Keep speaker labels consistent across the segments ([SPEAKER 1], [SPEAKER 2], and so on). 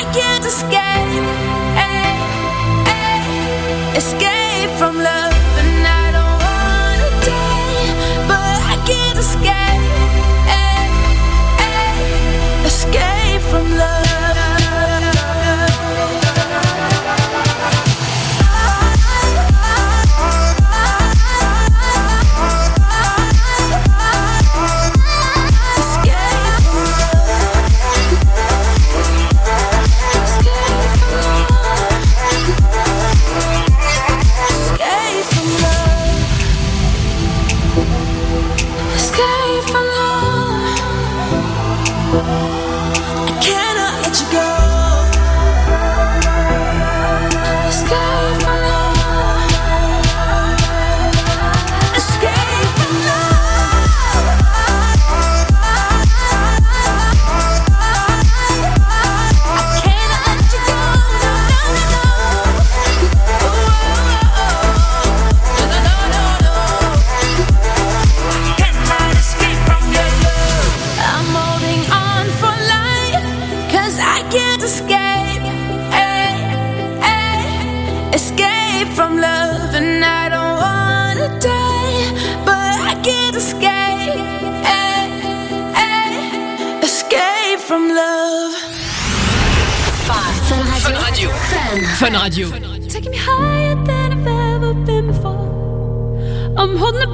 [SPEAKER 1] I can't escape.
[SPEAKER 2] Radio.
[SPEAKER 1] Taking me higher than I've ever been before. I'm holding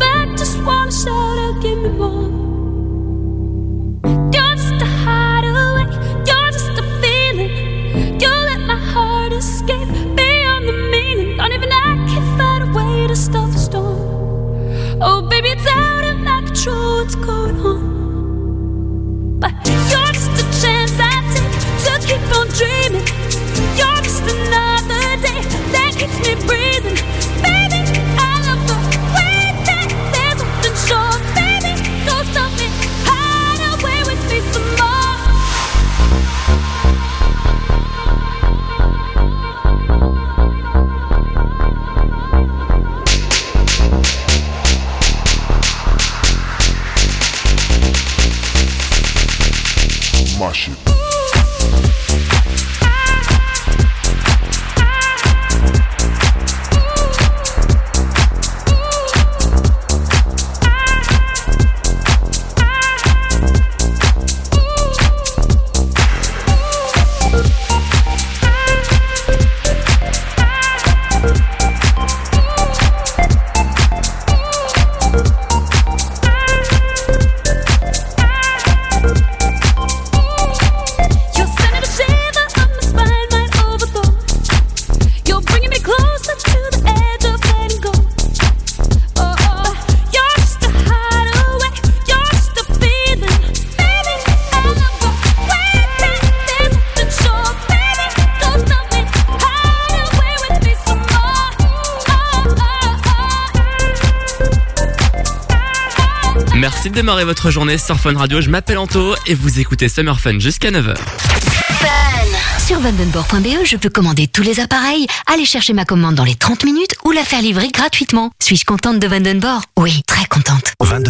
[SPEAKER 3] Votre journée sur Fun Radio. Je m'appelle Anto et vous écoutez Summer Fun jusqu'à 9h.
[SPEAKER 2] Sur vandenborg.be, je peux commander tous les appareils, aller chercher ma commande dans les 30 minutes ou la faire livrer gratuitement. Suis-je contente de Vandenborg Oui, très contente.
[SPEAKER 4] Vandenborg.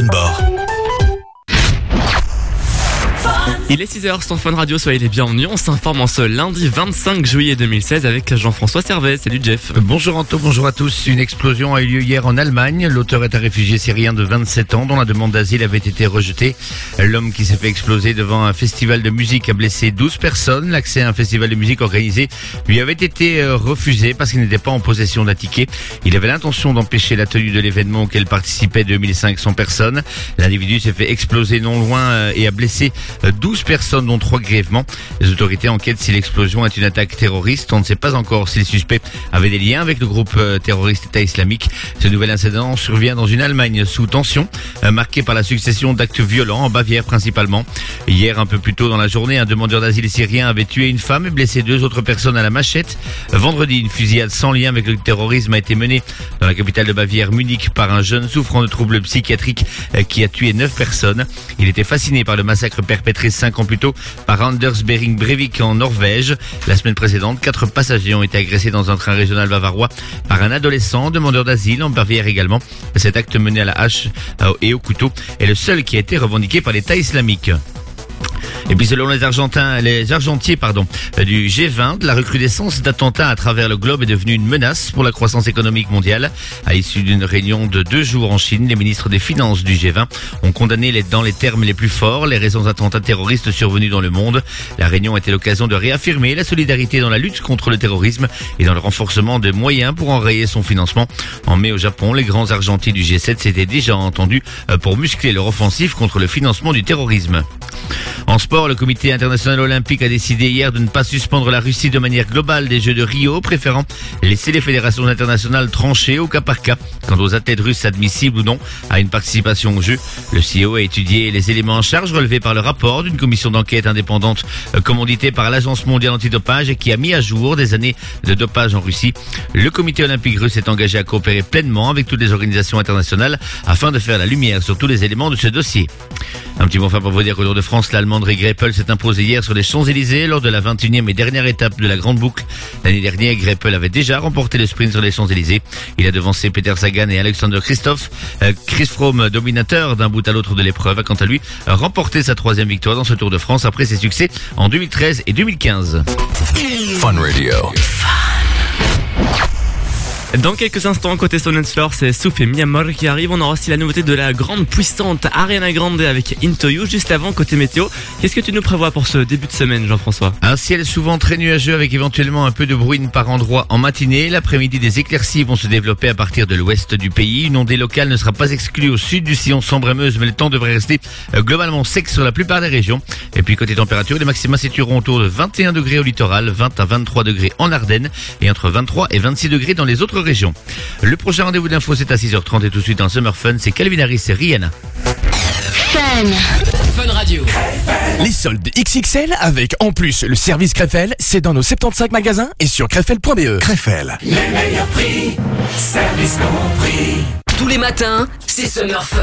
[SPEAKER 3] Il est 6h sur Radio, soyez les bienvenus. On s'informe en ce lundi 25 juillet 2016 avec Jean-François Servet. Salut Jeff.
[SPEAKER 5] Bonjour Anto, bonjour à tous. Une explosion a eu lieu hier en Allemagne. L'auteur est un réfugié syrien de 27 ans dont la demande d'asile avait été rejetée. L'homme qui s'est fait exploser devant un festival de musique a blessé 12 personnes. L'accès à un festival de musique organisé lui avait été euh, refusé parce qu'il n'était pas en possession d'un ticket. Il avait l'intention d'empêcher la tenue de l'événement auquel participaient 2500 personnes. L'individu s'est fait exploser non loin euh, et a blessé euh, 12 personnes dont 3 grièvement. Les autorités enquêtent si l'explosion est une attaque terroriste. On ne sait pas encore si les suspects avaient des liens avec le groupe euh, terroriste État islamique. Ce nouvel incident survient dans une Allemagne sous tension, euh, marquée par la succession d'actes violents en Bavière principalement. Hier, un peu plus tôt dans la journée, un demandeur d'asile syrien avait tué une femme et blessé deux autres personnes à la machette. Vendredi, une fusillade sans lien avec le terrorisme a été menée dans la capitale de Bavière, Munich, par un jeune souffrant de troubles psychiatriques euh, qui a tué neuf personnes. Il était fasciné par le massacre perpétré cinq ans plus tôt par Anders Behring Breivik en Norvège. La semaine précédente, quatre passagers ont été agressés dans un train régional bavarois par un adolescent demandeur d'asile en Bavière également. Cet acte mené à la hache euh, et au couteau est le seul qui a été revendiqué par l'État islamique. Et puis selon les Argentins, les Argentiers pardon, euh, du G20, la recrudescence d'attentats à travers le globe est devenue une menace pour la croissance économique mondiale. À l'issue d'une réunion de deux jours en Chine, les ministres des Finances du G20 ont condamné les, dans les termes les plus forts les raisons d'attentats terroristes survenus dans le monde. La réunion était l'occasion de réaffirmer la solidarité dans la lutte contre le terrorisme et dans le renforcement des moyens pour enrayer son financement. En mai au Japon, les grands argentiers du G7 s'étaient déjà entendus euh, pour muscler leur offensive contre le financement du terrorisme. En sport, le comité international olympique a décidé hier de ne pas suspendre la Russie de manière globale des Jeux de Rio, préférant laisser les fédérations internationales trancher au cas par cas quant aux athlètes russes admissibles ou non à une participation aux Jeux. Le CEO a étudié les éléments en charge relevés par le rapport d'une commission d'enquête indépendante euh, commanditée par l'Agence mondiale antidopage et qui a mis à jour des années de dopage en Russie. Le comité olympique russe est engagé à coopérer pleinement avec toutes les organisations internationales afin de faire la lumière sur tous les éléments de ce dossier. Un petit mot enfin pour vous dire qu'au Tour de France, l'Allemande Greppel s'est imposé hier sur les Champs-Élysées lors de la 21e et dernière étape de la Grande Boucle. L'année dernière, Greppel avait déjà remporté le sprint sur les Champs-Élysées. Il a devancé Peter Sagan et Alexander Christophe. Euh, Chris Froome, dominateur d'un bout à l'autre de l'épreuve, a quant à lui remporté sa troisième victoire dans ce Tour de France après ses succès en 2013 et 2015.
[SPEAKER 6] Fun Radio.
[SPEAKER 3] Dans quelques instants, côté Stone c'est Souf et Miamor qui arrivent. On aura aussi la nouveauté de la grande puissante Ariana Grande avec Into You. Juste avant, côté météo, qu'est-ce que tu nous prévois pour ce début de semaine, Jean-François?
[SPEAKER 5] Un ciel souvent très nuageux avec éventuellement un peu de bruine par endroit en matinée. L'après-midi, des éclaircies vont se développer à partir de l'ouest du pays. Une ondée locale ne sera pas exclue au sud du sillon Sambre-Meuse, mais le temps devrait rester euh, globalement sec sur la plupart des régions. Et puis côté température, les maxima situeront autour de 21 degrés au littoral, 20 à 23 degrés en Ardennes et entre 23 et 26 degrés dans les autres régions. Le prochain rendez-vous d'info c'est à 6h30 et tout de suite en Summer Fun, c'est Calvin Harris et Rihanna.
[SPEAKER 7] Les soldes XXL avec en plus le service Krefel, c'est dans nos 75 magasins et sur krefel.be.
[SPEAKER 6] Krefel.
[SPEAKER 8] Tous les matins, c'est Summer Fun.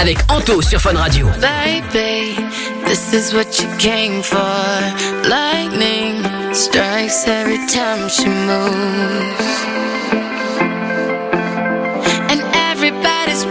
[SPEAKER 8] Avec Anto sur Fun Radio.
[SPEAKER 1] Baby, this is what you came for. Lightning strikes every time she moves.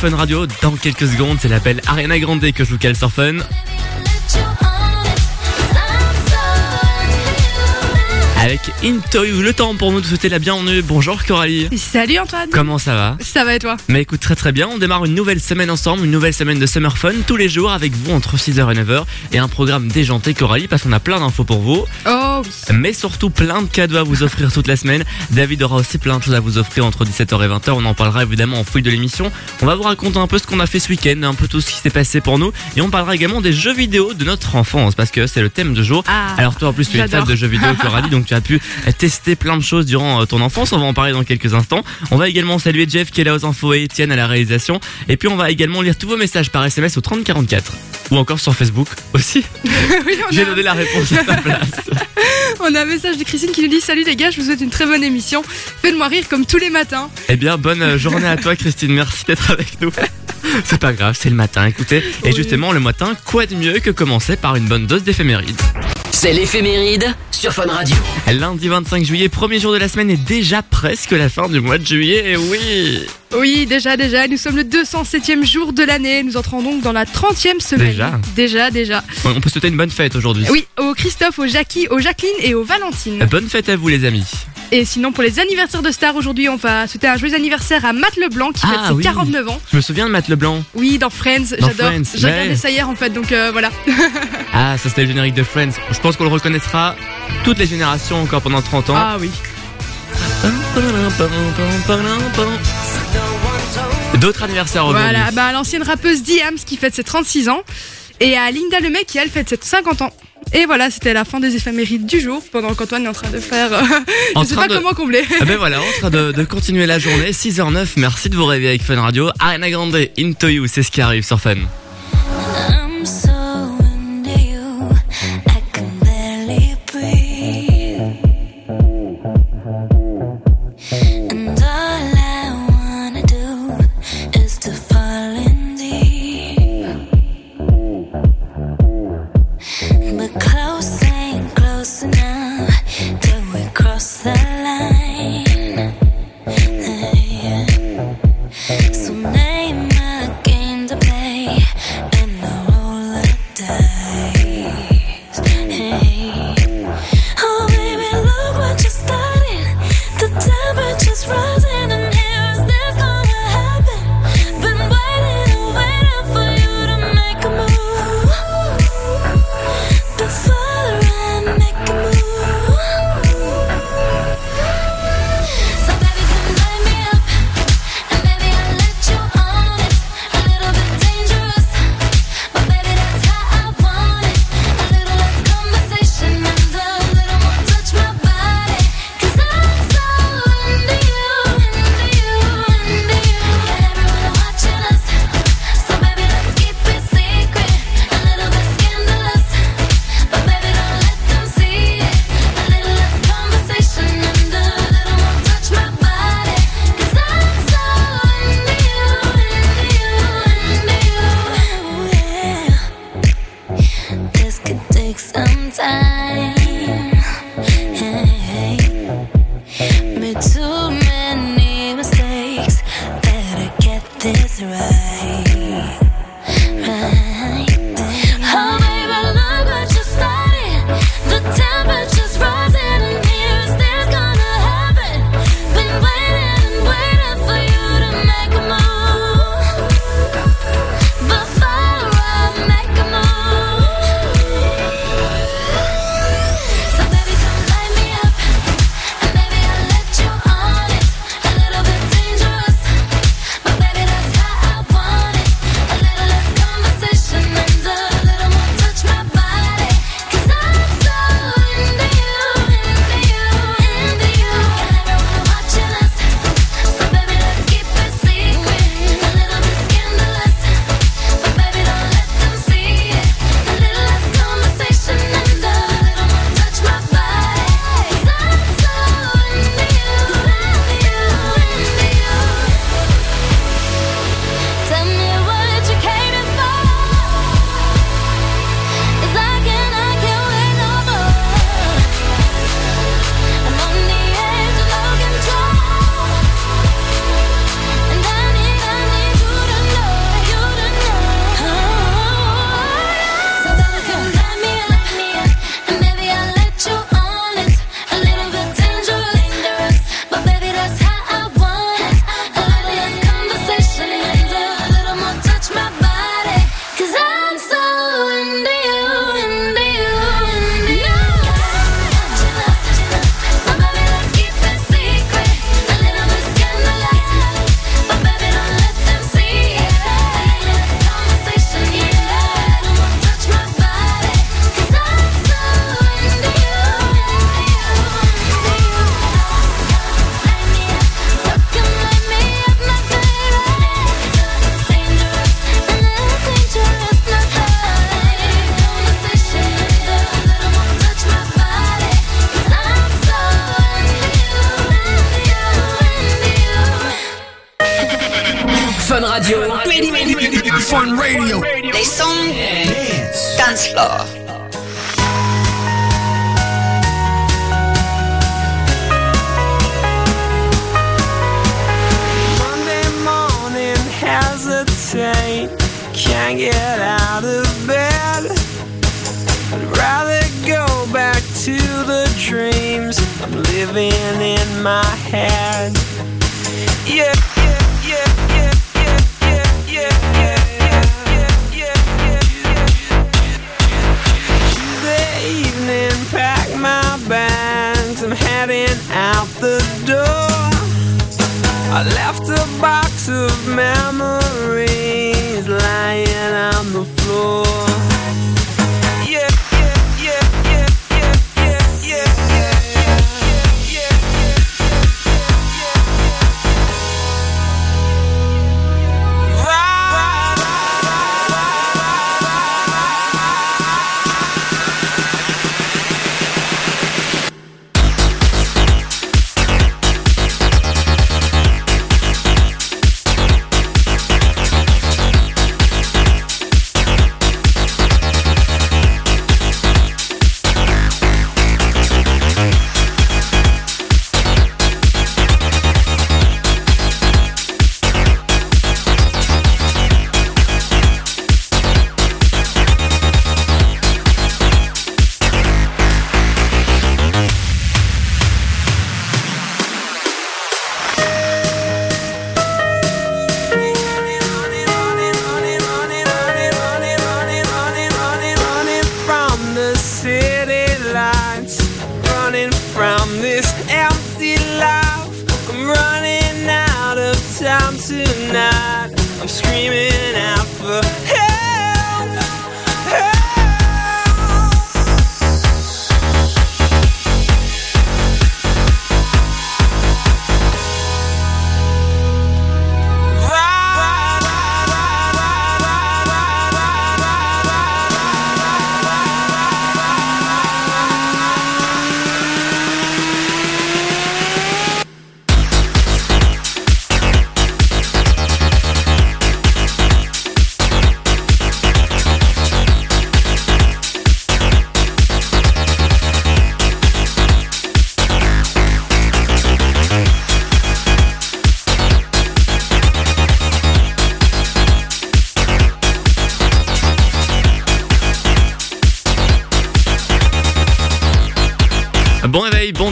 [SPEAKER 1] Fun Radio. Dans quelques secondes, c'est la belle Ariana Grande que je vous cale sur Fun. Avec Into You, le temps pour nous de souhaiter la bienvenue. Bonjour Coralie.
[SPEAKER 9] Salut Antoine.
[SPEAKER 1] Comment ça va
[SPEAKER 9] Ça va et toi
[SPEAKER 1] Mais écoute très très bien, on démarre une nouvelle semaine ensemble, une nouvelle semaine de Summer Fun tous les jours avec vous entre 6h et 9h et un programme déjanté Coralie parce qu'on a plein d'infos pour vous,
[SPEAKER 9] Oh oui.
[SPEAKER 1] mais surtout plein de cadeaux à vous offrir toute la semaine. David aura aussi plein de choses à vous offrir entre 17h et 20h, on en parlera évidemment en fouille de l'émission. On va vous raconter un peu ce qu'on a fait ce week-end, un peu tout ce qui s'est passé pour nous et on parlera également des jeux vidéo de notre enfance parce que c'est le thème du jour.
[SPEAKER 9] Ah,
[SPEAKER 1] Alors toi en plus tu es fan de jeux vidéo Coralie donc tu as pu tester plein de choses durant euh, ton enfance, on va en parler dans quelques instants. On va également saluer Jeff qui est là aux infos et Étienne à la réalisation et puis on va également lire tous vos messages par SMS au 3044 ou encore sur Facebook aussi.
[SPEAKER 9] Oui,
[SPEAKER 1] J'ai donné la réponse à ta place.
[SPEAKER 9] on a un message de Christine qui nous dit Salut les gars, je vous souhaite une très bonne émission. Faites-moi rire comme tous les matins.
[SPEAKER 1] Eh bien bonne euh, journée à toi Christine, merci d'être avec nous. C'est pas grave, c'est le matin, écoutez. Et
[SPEAKER 9] Oui.
[SPEAKER 1] justement, le matin, quoi de mieux que commencer par une bonne dose d'éphéméride?
[SPEAKER 8] C'est l'éphéméride sur Fun Radio.
[SPEAKER 1] Lundi 25 juillet, premier jour de la semaine et déjà presque la fin du mois de juillet, et oui
[SPEAKER 9] Oui, déjà, déjà, nous sommes le 207e jour de l'année. Nous entrons donc dans la 30e semaine.
[SPEAKER 1] Déjà
[SPEAKER 9] Déjà, déjà.
[SPEAKER 1] On peut souhaiter une bonne fête aujourd'hui.
[SPEAKER 9] Oui, au Christophe, au Jackie, au Jacqueline et au Valentine.
[SPEAKER 1] Bonne fête à vous les amis.
[SPEAKER 9] Et sinon, pour les anniversaires de stars, aujourd'hui, on va souhaiter un joyeux anniversaire à Matt Leblanc qui
[SPEAKER 1] Ah,
[SPEAKER 9] fête ses
[SPEAKER 1] oui.
[SPEAKER 9] 49 ans.
[SPEAKER 1] Je me souviens de Matt Leblanc.
[SPEAKER 9] Oui, dans Friends, j'adore. J'ai
[SPEAKER 1] ouais.
[SPEAKER 9] regardé ça hier en fait, donc euh, voilà.
[SPEAKER 1] Ah, ça c'était le générique de Friends. Je pense qu'on le reconnaîtra toutes les générations encore pendant 30 ans.
[SPEAKER 9] Ah oui.
[SPEAKER 1] D'autres anniversaires aujourd'hui.
[SPEAKER 9] Voilà, bah, l'ancienne rappeuse Diams qui fête ses 36 ans et à Linda Lemay qui elle fête ses 50 ans. Et voilà, c'était la fin des éphémérides du jour pendant qu'Antoine est en train de faire. euh, je sais
[SPEAKER 1] train
[SPEAKER 9] pas
[SPEAKER 1] de-
[SPEAKER 9] comment combler.
[SPEAKER 1] Ah ben voilà, en train de, de continuer la journée, 6h09, merci de vous réveiller avec Fun Radio. Ariana Grande, Into You, c'est ce qui arrive sur Fun.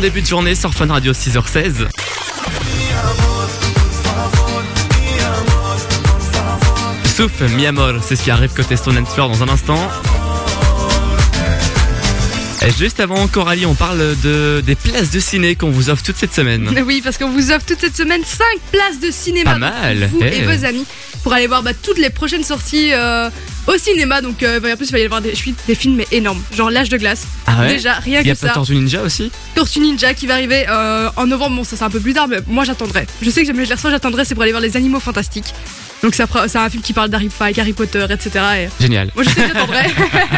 [SPEAKER 3] Début de journée sur Fun Radio 6h16. Souffle, mi amor, c'est ce qui arrive côté Stone and Floor dans un instant. Et juste avant, Coralie, on parle de, des places de ciné qu'on vous offre toute cette semaine.
[SPEAKER 9] Oui, parce qu'on vous offre toute cette semaine 5 places de cinéma
[SPEAKER 3] Pas mal,
[SPEAKER 9] pour vous
[SPEAKER 3] eh.
[SPEAKER 9] et vos amis pour aller voir bah, toutes les prochaines sorties euh, au cinéma. Donc, euh, bah, en plus, il va y avoir des, des films mais énormes, genre L'âge de glace.
[SPEAKER 3] Ah ouais
[SPEAKER 9] Déjà, rien
[SPEAKER 3] Il y a
[SPEAKER 9] que ça.
[SPEAKER 3] pas Tortue Ninja aussi
[SPEAKER 9] Tortue Ninja qui va arriver euh, en novembre. Bon, ça c'est un peu plus tard, mais moi j'attendrai. Je sais que j'aime les garçons, j'attendrai, c'est pour aller voir les animaux fantastiques. Donc, ça c'est un film qui parle d'Harry Harry Potter, etc. Et
[SPEAKER 3] Génial.
[SPEAKER 9] moi je sais que j'attendrai.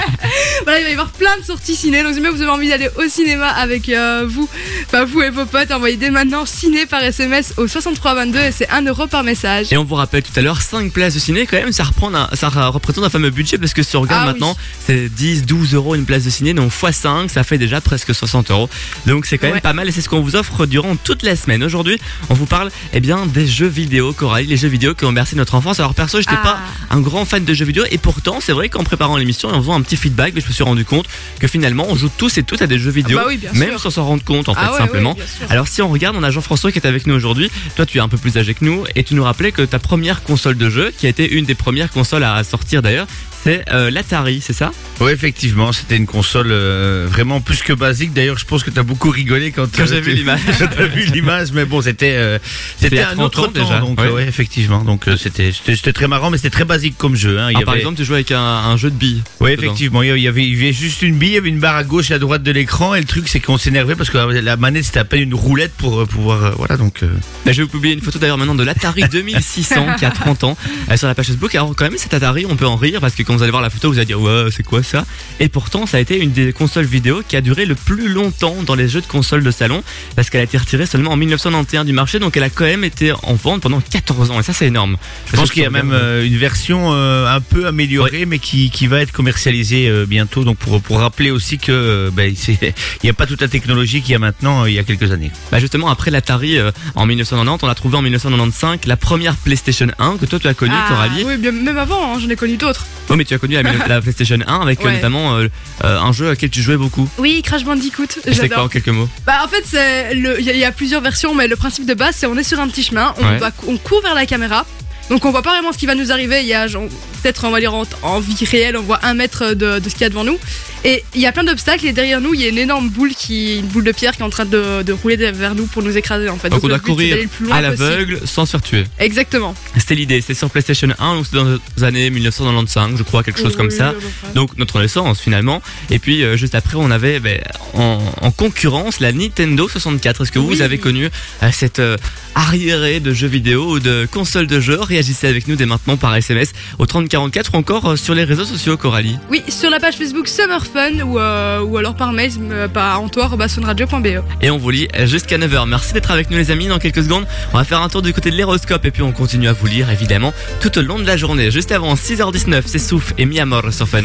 [SPEAKER 9] voilà, il va y avoir plein de sorties ciné. Donc si vous avez envie d'aller au cinéma avec euh, vous, enfin vous et vos potes, envoyez dès maintenant ciné par SMS au 6322 et c'est 1 euro par message.
[SPEAKER 3] Et on vous rappelle tout à l'heure, 5 places de ciné, quand même, ça, reprend un- ça représente un fameux budget parce que si on regarde
[SPEAKER 9] Ah oui.
[SPEAKER 3] maintenant, c'est 10, 12 euros une place de ciné, donc x 5, ça fait déjà presque 60 euros. Donc c'est quand même
[SPEAKER 9] Ouais.
[SPEAKER 3] pas mal et c'est ce qu'on vous offre durant toute la semaine. Aujourd'hui, on vous parle eh bien, des jeux vidéo, Coralie, les jeux vidéo qui ont bercé notre enfance. Alors perso, j'étais
[SPEAKER 9] Ah.
[SPEAKER 3] pas un grand fan de jeux vidéo et pourtant, c'est vrai qu'en préparant l'émission et en faisant un petit feedback, je me suis rendu compte que finalement, on joue tous et toutes à des jeux vidéo,
[SPEAKER 9] Ah bah oui,
[SPEAKER 3] même
[SPEAKER 9] sûr.
[SPEAKER 3] sans s'en rendre compte en
[SPEAKER 9] Ah
[SPEAKER 3] fait,
[SPEAKER 9] ouais,
[SPEAKER 3] simplement. Alors si on regarde, on a Jean-François qui est avec nous aujourd'hui. Toi, tu es un peu plus âgé que nous et tu nous rappelais que ta première console de jeu, qui a été une des premières consoles à sortir d'ailleurs, c'est euh, l'Atari, c'est ça?
[SPEAKER 5] Oui, effectivement, c'était une console euh, vraiment plus que basique. D'ailleurs, je pense que tu as beaucoup rigolé quand,
[SPEAKER 3] Quand
[SPEAKER 5] euh,
[SPEAKER 3] j'ai vu
[SPEAKER 5] tu-
[SPEAKER 3] l'image.
[SPEAKER 5] quand t'as vu l'image, mais bon, c'était euh, un
[SPEAKER 3] 30
[SPEAKER 5] autre temps
[SPEAKER 3] déjà,
[SPEAKER 5] Donc,
[SPEAKER 3] ouais.
[SPEAKER 5] euh, ouais, effectivement. Donc, euh, c'était c'était très marrant, mais c'était très basique comme jeu. Hein. Il y
[SPEAKER 3] Ah, Par
[SPEAKER 5] avait-
[SPEAKER 3] exemple, tu jouais avec un, un jeu de billes.
[SPEAKER 5] Oui, effectivement. Il y avait, il y avait juste une bille, il y avait une barre à gauche et à droite de l'écran. Et le truc, c'est qu'on s'énervait parce que la manette, c'était à peine une roulette pour euh, pouvoir. euh, voilà, donc. euh,
[SPEAKER 3] Bah, je vais vous publier une photo d'ailleurs maintenant de l'Atari 2600 qui a 30 ans euh, sur la page Facebook. Alors quand même cet Atari, on peut en rire parce que quand vous allez voir la photo, vous allez dire ouais, c'est quoi ça? Et pourtant, ça a été une des consoles vidéo qui a duré le plus longtemps dans les jeux de consoles de salon parce qu'elle a été retirée seulement en 1991 du marché, donc elle a quand même été en vente pendant 14 ans et ça c'est énorme.
[SPEAKER 5] Je pense qu'il y a même euh, une version euh, un peu améliorée, mais qui, qui va être commercialisée euh, bientôt. Donc pour, pour rappeler aussi que ben, c'est- il n'y a pas toute la technologie qu'il y a maintenant, euh, il y a quelques années.
[SPEAKER 3] Bah justement après l'Atari euh, en 1990, on a trouvé en 1995 la première PlayStation 1 que toi tu as connue,
[SPEAKER 9] Ah,
[SPEAKER 3] Coralie.
[SPEAKER 9] oui, bien, même avant, hein, j'en ai connu d'autres.
[SPEAKER 3] Oui, mais tu as connu la, la PlayStation 1 avec euh,
[SPEAKER 9] Ouais.
[SPEAKER 3] notamment euh, euh, un jeu auquel tu jouais beaucoup.
[SPEAKER 9] Oui, Crash Bandicoot,
[SPEAKER 3] C'est quoi en quelques mots?
[SPEAKER 9] Bah en fait, il y, a- il y a plusieurs versions, mais le principe de base, c'est on est sur un petit chemin, on,
[SPEAKER 3] Ouais.
[SPEAKER 9] va- on court vers la caméra. Donc on voit pas vraiment ce qui va nous arriver. Il y a genre, peut-être on va dire en, en vie réelle, on voit un mètre de, de ce qu'il y a devant nous. Et il y a plein d'obstacles et derrière nous il y a une énorme boule qui, une boule de pierre qui est en train de, de rouler vers nous pour nous écraser en fait.
[SPEAKER 3] Donc on doit courir à l'aveugle sans se faire tuer.
[SPEAKER 9] Exactement.
[SPEAKER 3] C'était l'idée, c'est sur PlayStation 1, donc c'était dans les années 1995, je crois, quelque chose comme
[SPEAKER 9] Oui,
[SPEAKER 3] ça. Donc notre naissance finalement. Et puis euh, juste après, on avait ben, en, en concurrence la Nintendo 64. Est-ce que vous avez connu euh, cette euh, arriérée de jeux vidéo ou de consoles de jeux? Réagissez avec nous dès maintenant par SMS au 3044 ou encore sur les réseaux sociaux, Coralie.
[SPEAKER 9] Oui, sur la page Facebook Summer Ou, euh, ou alors par mail euh, par antoine.radio.be.
[SPEAKER 3] Et on vous lit jusqu'à 9h. Merci d'être avec nous les amis. Dans quelques secondes, on va faire un tour du côté de l'héroscope et puis on continue à vous lire évidemment tout au long de la journée. Juste avant 6h19, c'est Souf et Mi Amor sur Fun.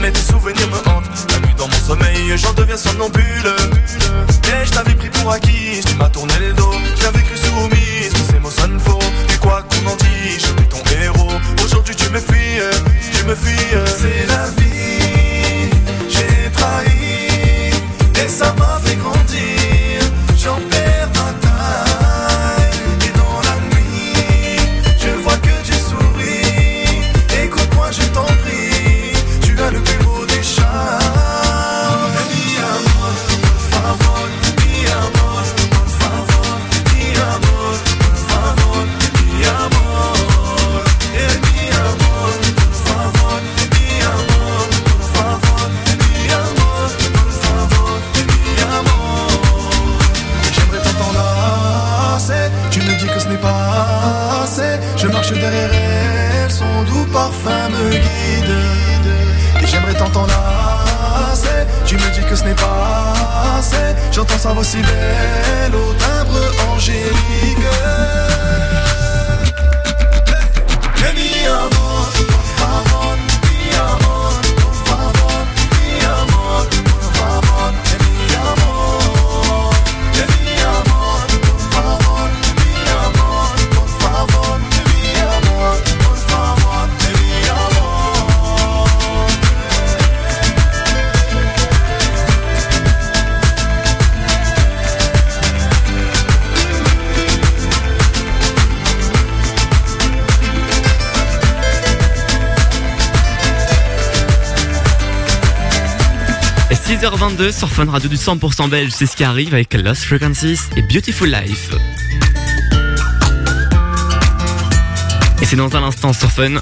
[SPEAKER 10] mais tes souvenirs me hantent. La nuit dans mon sommeil, j'en deviens somnambule. Et je t'avais pris pour acquis, tu m'as tourné le dos. J'avais cru soumise, mais ces mots sonnent faux. Et quoi qu'on en dise, j'étais ton héros. Aujourd'hui, tu me fuis, tu me fuis. C'est la vie, Voix si belle au timbre angélique.
[SPEAKER 3] 6h22 sur Fun Radio du 100% belge, c'est ce qui arrive avec Lost Frequencies et Beautiful Life. Et c'est dans un instant sur Fun.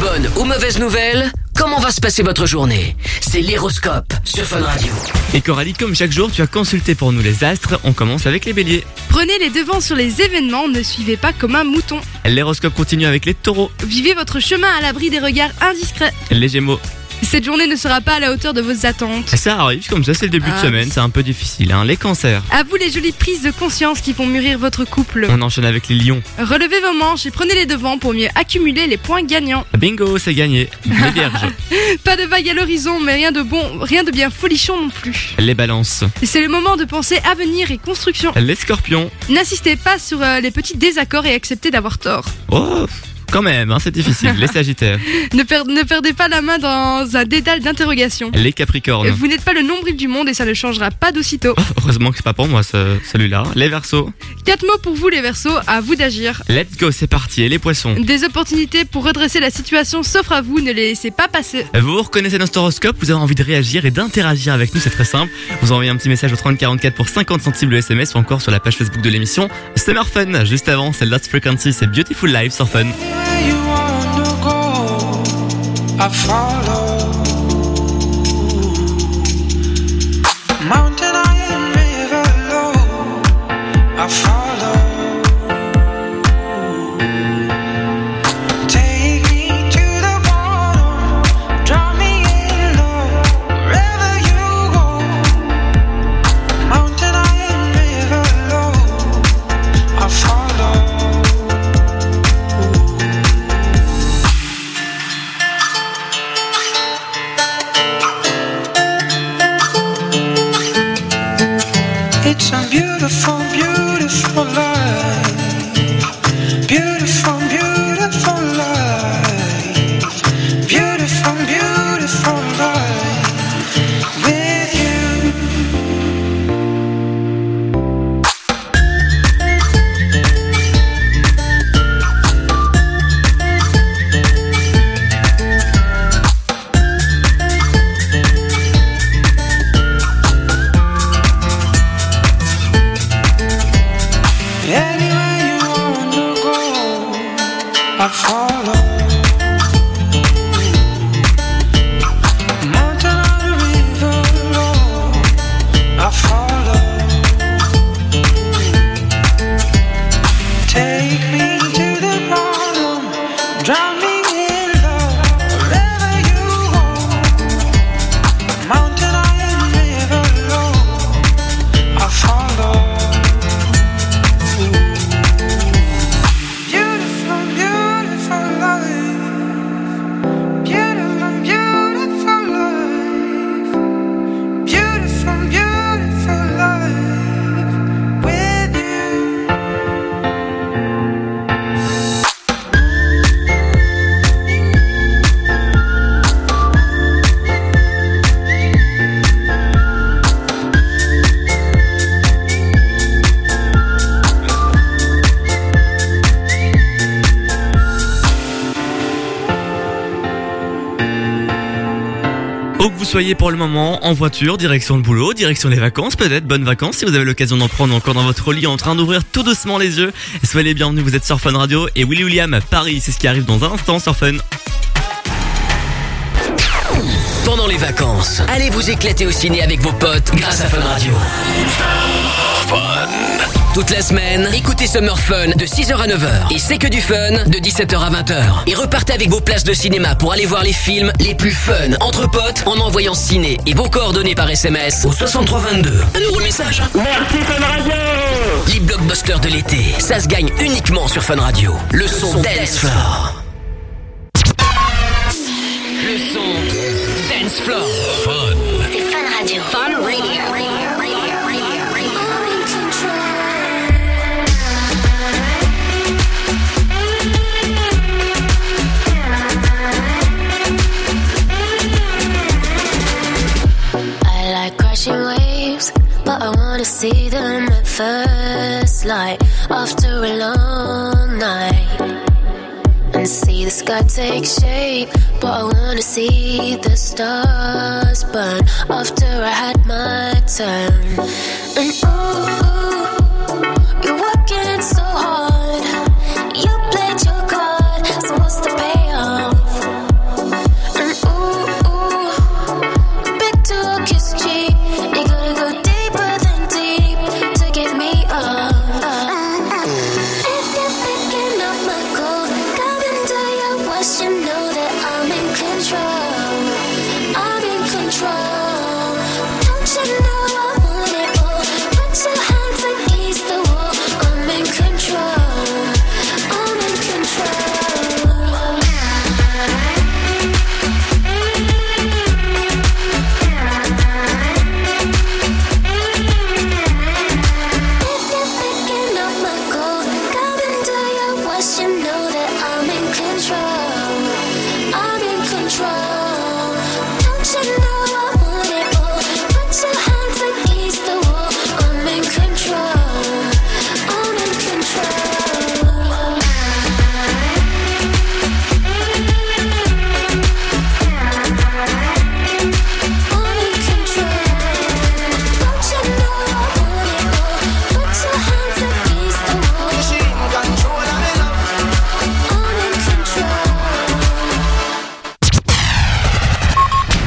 [SPEAKER 8] Bonne ou mauvaise nouvelle, Comment va se passer votre journée? C'est l'héroscope sur Fun Radio.
[SPEAKER 3] Et Coralie, comme chaque jour, tu as consulté pour nous les astres. On commence avec les béliers.
[SPEAKER 9] Prenez les devants sur les événements, ne suivez pas comme un mouton.
[SPEAKER 3] L'héroscope continue avec les taureaux.
[SPEAKER 9] Vivez votre chemin à l'abri des regards indiscrets.
[SPEAKER 3] Les gémeaux.
[SPEAKER 9] Cette journée ne sera pas à la hauteur de vos attentes.
[SPEAKER 3] Ça arrive comme ça, c'est le début de
[SPEAKER 9] Ah,
[SPEAKER 3] semaine, c'est un peu difficile. Hein. Les cancers.
[SPEAKER 9] À vous les jolies prises de conscience qui font mûrir votre couple.
[SPEAKER 3] On enchaîne avec les lions.
[SPEAKER 9] Relevez vos manches et prenez les devants pour mieux accumuler les points gagnants.
[SPEAKER 3] Bingo, c'est gagné. Les vierges.
[SPEAKER 9] Pas de vague à l'horizon, mais rien de bon, rien de bien folichon non plus.
[SPEAKER 3] Les balances.
[SPEAKER 9] Et c'est le moment de penser avenir et construction.
[SPEAKER 3] Les scorpions.
[SPEAKER 9] N'insistez pas sur euh, les petits désaccords et acceptez d'avoir tort.
[SPEAKER 3] Oh, quand même, hein, c'est difficile. Les sagittaires.
[SPEAKER 9] Ne, per- ne perdez pas la main dans un dédale d'interrogation.
[SPEAKER 3] Les capricornes.
[SPEAKER 9] Vous n'êtes pas le nombril du monde et ça ne changera pas d'aussitôt.
[SPEAKER 3] Heureusement que c'est pas pour moi ce- celui-là. Les versos.
[SPEAKER 9] Quatre mots pour vous les Verseaux, à vous d'agir.
[SPEAKER 3] Let's go, c'est parti. Et les poissons.
[SPEAKER 9] Des opportunités pour redresser la situation s'offrent à vous, ne les laissez pas passer.
[SPEAKER 3] Vous reconnaissez notre horoscope, vous avez envie de réagir et d'interagir avec nous, c'est très simple. Vous envoyez un petit message au 3044 pour 50 centimes le SMS ou encore sur la page Facebook de l'émission Summer Fun. Juste avant, c'est Lost Frequency, c'est Beautiful Life sur Fun.
[SPEAKER 11] Where you wanna go, I follow. Mountain high and river low, I follow. Beautiful, beautiful life.
[SPEAKER 3] Soyez pour le moment, en voiture, direction le boulot, direction les vacances, peut-être, bonnes vacances si vous avez l'occasion d'en prendre encore dans votre lit en train d'ouvrir tout doucement les yeux. Soyez les bienvenus, vous êtes sur Fun Radio et Willy William, Paris, c'est ce qui arrive dans un instant sur Fun.
[SPEAKER 8] Pendant les vacances, allez vous éclater au ciné avec vos potes grâce à Fun Radio. Toute la semaine, écoutez Summer Fun de 6h à 9h. Et c'est que du fun de 17h à 20h. Et repartez avec vos places de cinéma pour aller voir les films les plus fun entre potes en envoyant ciné et vos coordonnées par SMS au 6322. Un nouveau message. Merci Fun Radio Les blockbusters de l'été, ça se gagne uniquement sur Fun Radio. Le son Dance Floor. Le son Dance Floor.
[SPEAKER 12] Wanna see them at first light after a long night. And see the sky take shape, but I wanna see the stars burn after I had my turn. And ooh, you're working so hard. You played your card, so what's the payoff?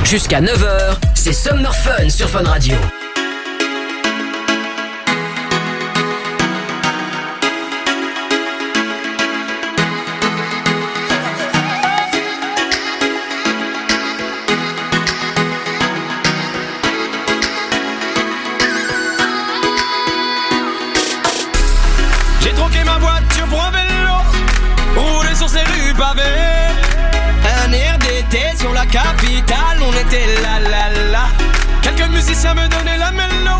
[SPEAKER 13] Jusqu'à 9h, c'est Summer Fun sur Fun Radio.
[SPEAKER 14] Là là là. Quelques musiciens me donnaient la mélo,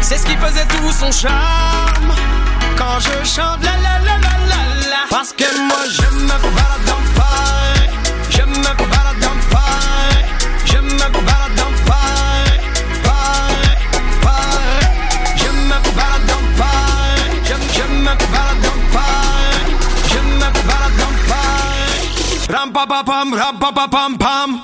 [SPEAKER 14] c'est ce qui faisait tout son charme. Quand je chante la la la la la la, parce que moi je me balade dans Paris, je me balade dans Paris, je me balade dans Paris, Paris, Paris, je me balade dans Paris, je, je me balade dans Paris, je me balade dans Paris. Ram pa pa pam, ram pa pa pam pam.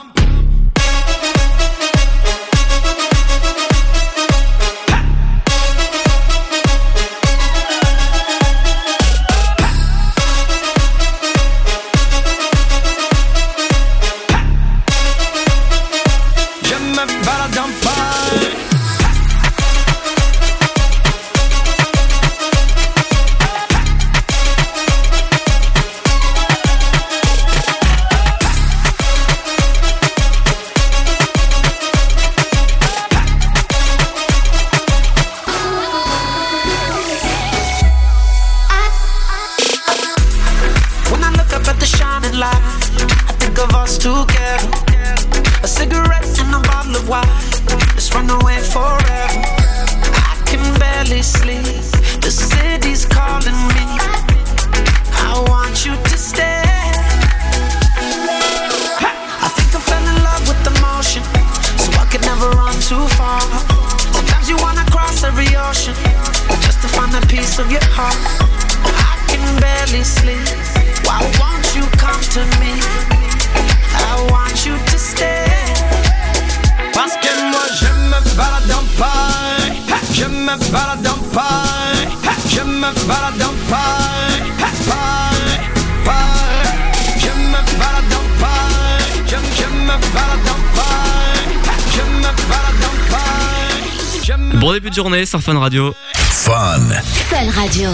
[SPEAKER 3] Sur Fun Radio.
[SPEAKER 6] Fun.
[SPEAKER 2] Fun Radio.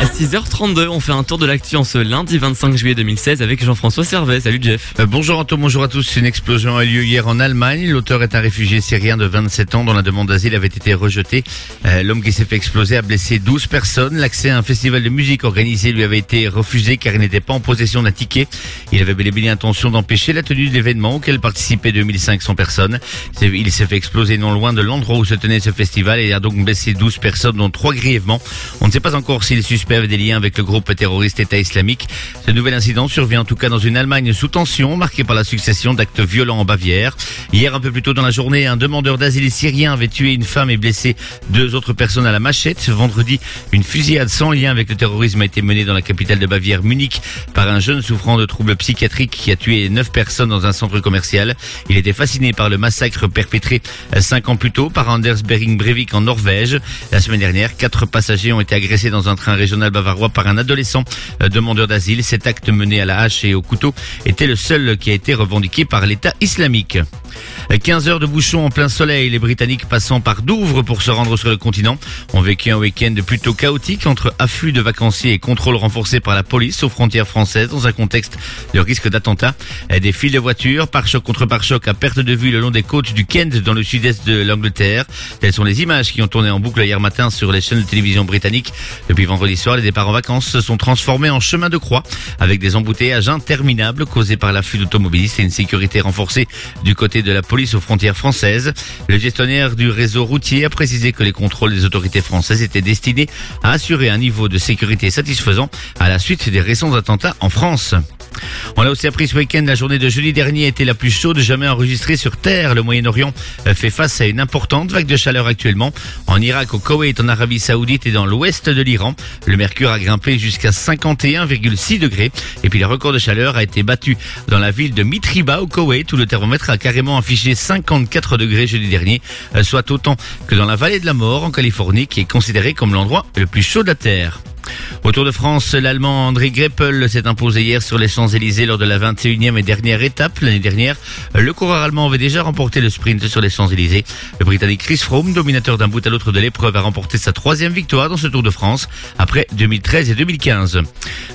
[SPEAKER 3] À 6h32, on fait un tour de l'actu en ce lundi 25 juillet 2016 avec Jean-François Servet. Salut Jeff.
[SPEAKER 5] Euh, bonjour Anto, bonjour à tous. Une explosion a eu lieu hier en Allemagne. L'auteur est un réfugié syrien de 27 ans dont la demande d'asile avait été rejetée. Euh, L'homme qui s'est fait exploser a blessé 12 personnes. L'accès à un festival de musique organisé lui avait été refusé car il n'était pas en possession d'un ticket. Il avait bel et bien l'intention d'empêcher la tenue de l'événement auquel participaient 2500 personnes. Il s'est fait exploser non loin de l'endroit où se tenait ce festival et a donc blessé 12 personnes dont 3 grièvement. On ne sait pas encore si les suspects avaient des liens avec le groupe terroriste État islamique. Ce nouvel incident survient en tout cas dans une Allemagne sous tension, marquée par la succession d'actes violents en Bavière. Hier, un peu plus tôt dans la journée, un demandeur d'asile syrien avait tué une femme et blessé deux autres personnes à la machette. Vendredi, une fusillade sans lien avec le terrorisme a été menée dans la capitale de Bavière, Munich, par un jeune souffrant de troubles psychiatriques qui a tué neuf personnes dans un centre commercial. Il était fasciné par le massacre perpétré euh, cinq ans plus tôt par Anders Behring Breivik en Norvège. La semaine dernière, quatre passagers ont été agressés dans un train régional bavarois par un adolescent euh, demandeur d'asile. Cet acte mené à la hache et au couteau était le seul qui a été revendiqué par l'État islamique. 15 heures de bouchon en plein soleil, les Britanniques passant par Douvres pour se rendre sur le continent ont vécu un week-end plutôt chaotique entre afflux de vacanciers et contrôle renforcé par la police aux frontières françaises dans un contexte de risque d'attentat. Euh, Des files de voitures, pare-choc contre pare-choc à perte de vue le long des côtes du Kent dans le sud-est de l'Angleterre. Telles sont les images qui ont tourné en boucle hier matin sur les chaînes de télévision britanniques. Depuis vendredi soir, les les départs en vacances se sont transformés en chemin de croix avec des embouteillages interminables causés par l'afflux d'automobilistes et une sécurité renforcée du côté de la police aux frontières françaises. Le gestionnaire du réseau routier a précisé que les contrôles des autorités françaises étaient destinés à assurer un niveau de sécurité satisfaisant à la suite des récents attentats en France. On l'a aussi appris ce week-end, la journée de jeudi dernier était la plus chaude jamais enregistrée sur Terre. Le Moyen-Orient euh, fait face à une importante vague de chaleur actuellement. En Irak, au Koweït, en Arabie Saoudite et dans l'ouest de l'Iran, le mercure a grimpé jusqu'à 51,6 degrés. Et puis le record de chaleur a été battu dans la ville de Mitriba au Koweït où le thermomètre a carrément affiché 54 degrés jeudi dernier, euh, soit autant que dans la vallée de la mort en Californie qui est considérée comme l'endroit le plus chaud de la Terre. Au Tour de France, l'Allemand André Greppel s'est imposé hier sur les Champs-Élysées lors de la 21e et dernière étape. L'année dernière, le coureur allemand avait déjà remporté le sprint sur les Champs-Élysées. Le Britannique Chris Froome, dominateur d'un bout à l'autre de l'épreuve, a remporté sa troisième victoire dans ce Tour de France après 2013 et 2015.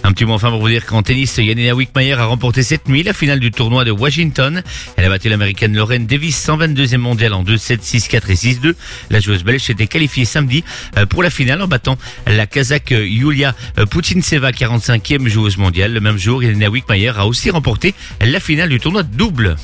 [SPEAKER 5] Un petit mot enfin pour vous dire qu'en tennis, Yanina Wickmayer a remporté cette nuit la finale du tournoi de Washington. Elle a battu l'américaine Lauren Davis, 122e mondiale en 2-7, 6-4 et 6-2. La joueuse belge s'était qualifiée samedi euh, pour la finale en battant la Kazakh Yulia Poutintseva, 45e joueuse mondiale. Le même jour, Yanina Wickmayer a aussi remporté la finale du tournoi de double.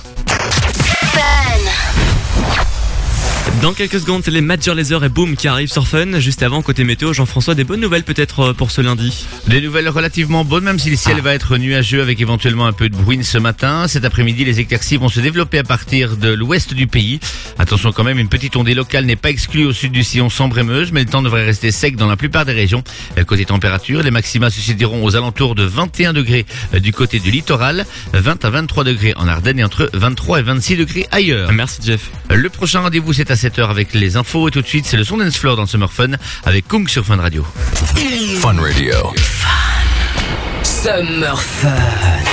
[SPEAKER 3] Dans quelques secondes, c'est les Major Laser et Boom qui arrivent sur Fun. Juste avant, côté météo, Jean-François, des bonnes nouvelles peut-être euh, pour ce lundi.
[SPEAKER 5] Des nouvelles relativement bonnes, même si le ciel va être nuageux avec éventuellement un peu de bruine ce matin. Cet après-midi, les éclaircies vont se développer à partir de l'ouest du pays. Attention quand même, une petite ondée locale n'est pas exclue au sud du sillon sans brémeuse, mais le temps devrait rester sec dans la plupart des régions. Euh, Côté température, les maxima se situeront aux alentours de 21 degrés euh, du côté du littoral, 20 à 23 degrés en Ardennes et entre 23 et 26 degrés ailleurs.
[SPEAKER 3] Merci Jeff.
[SPEAKER 5] Le prochain rendez-vous, c'est à 7h avec les infos et tout de suite, c'est le son dance floor dans Summer Fun avec Kung sur Fun Radio.
[SPEAKER 6] Fun Radio.
[SPEAKER 15] Summer Fun.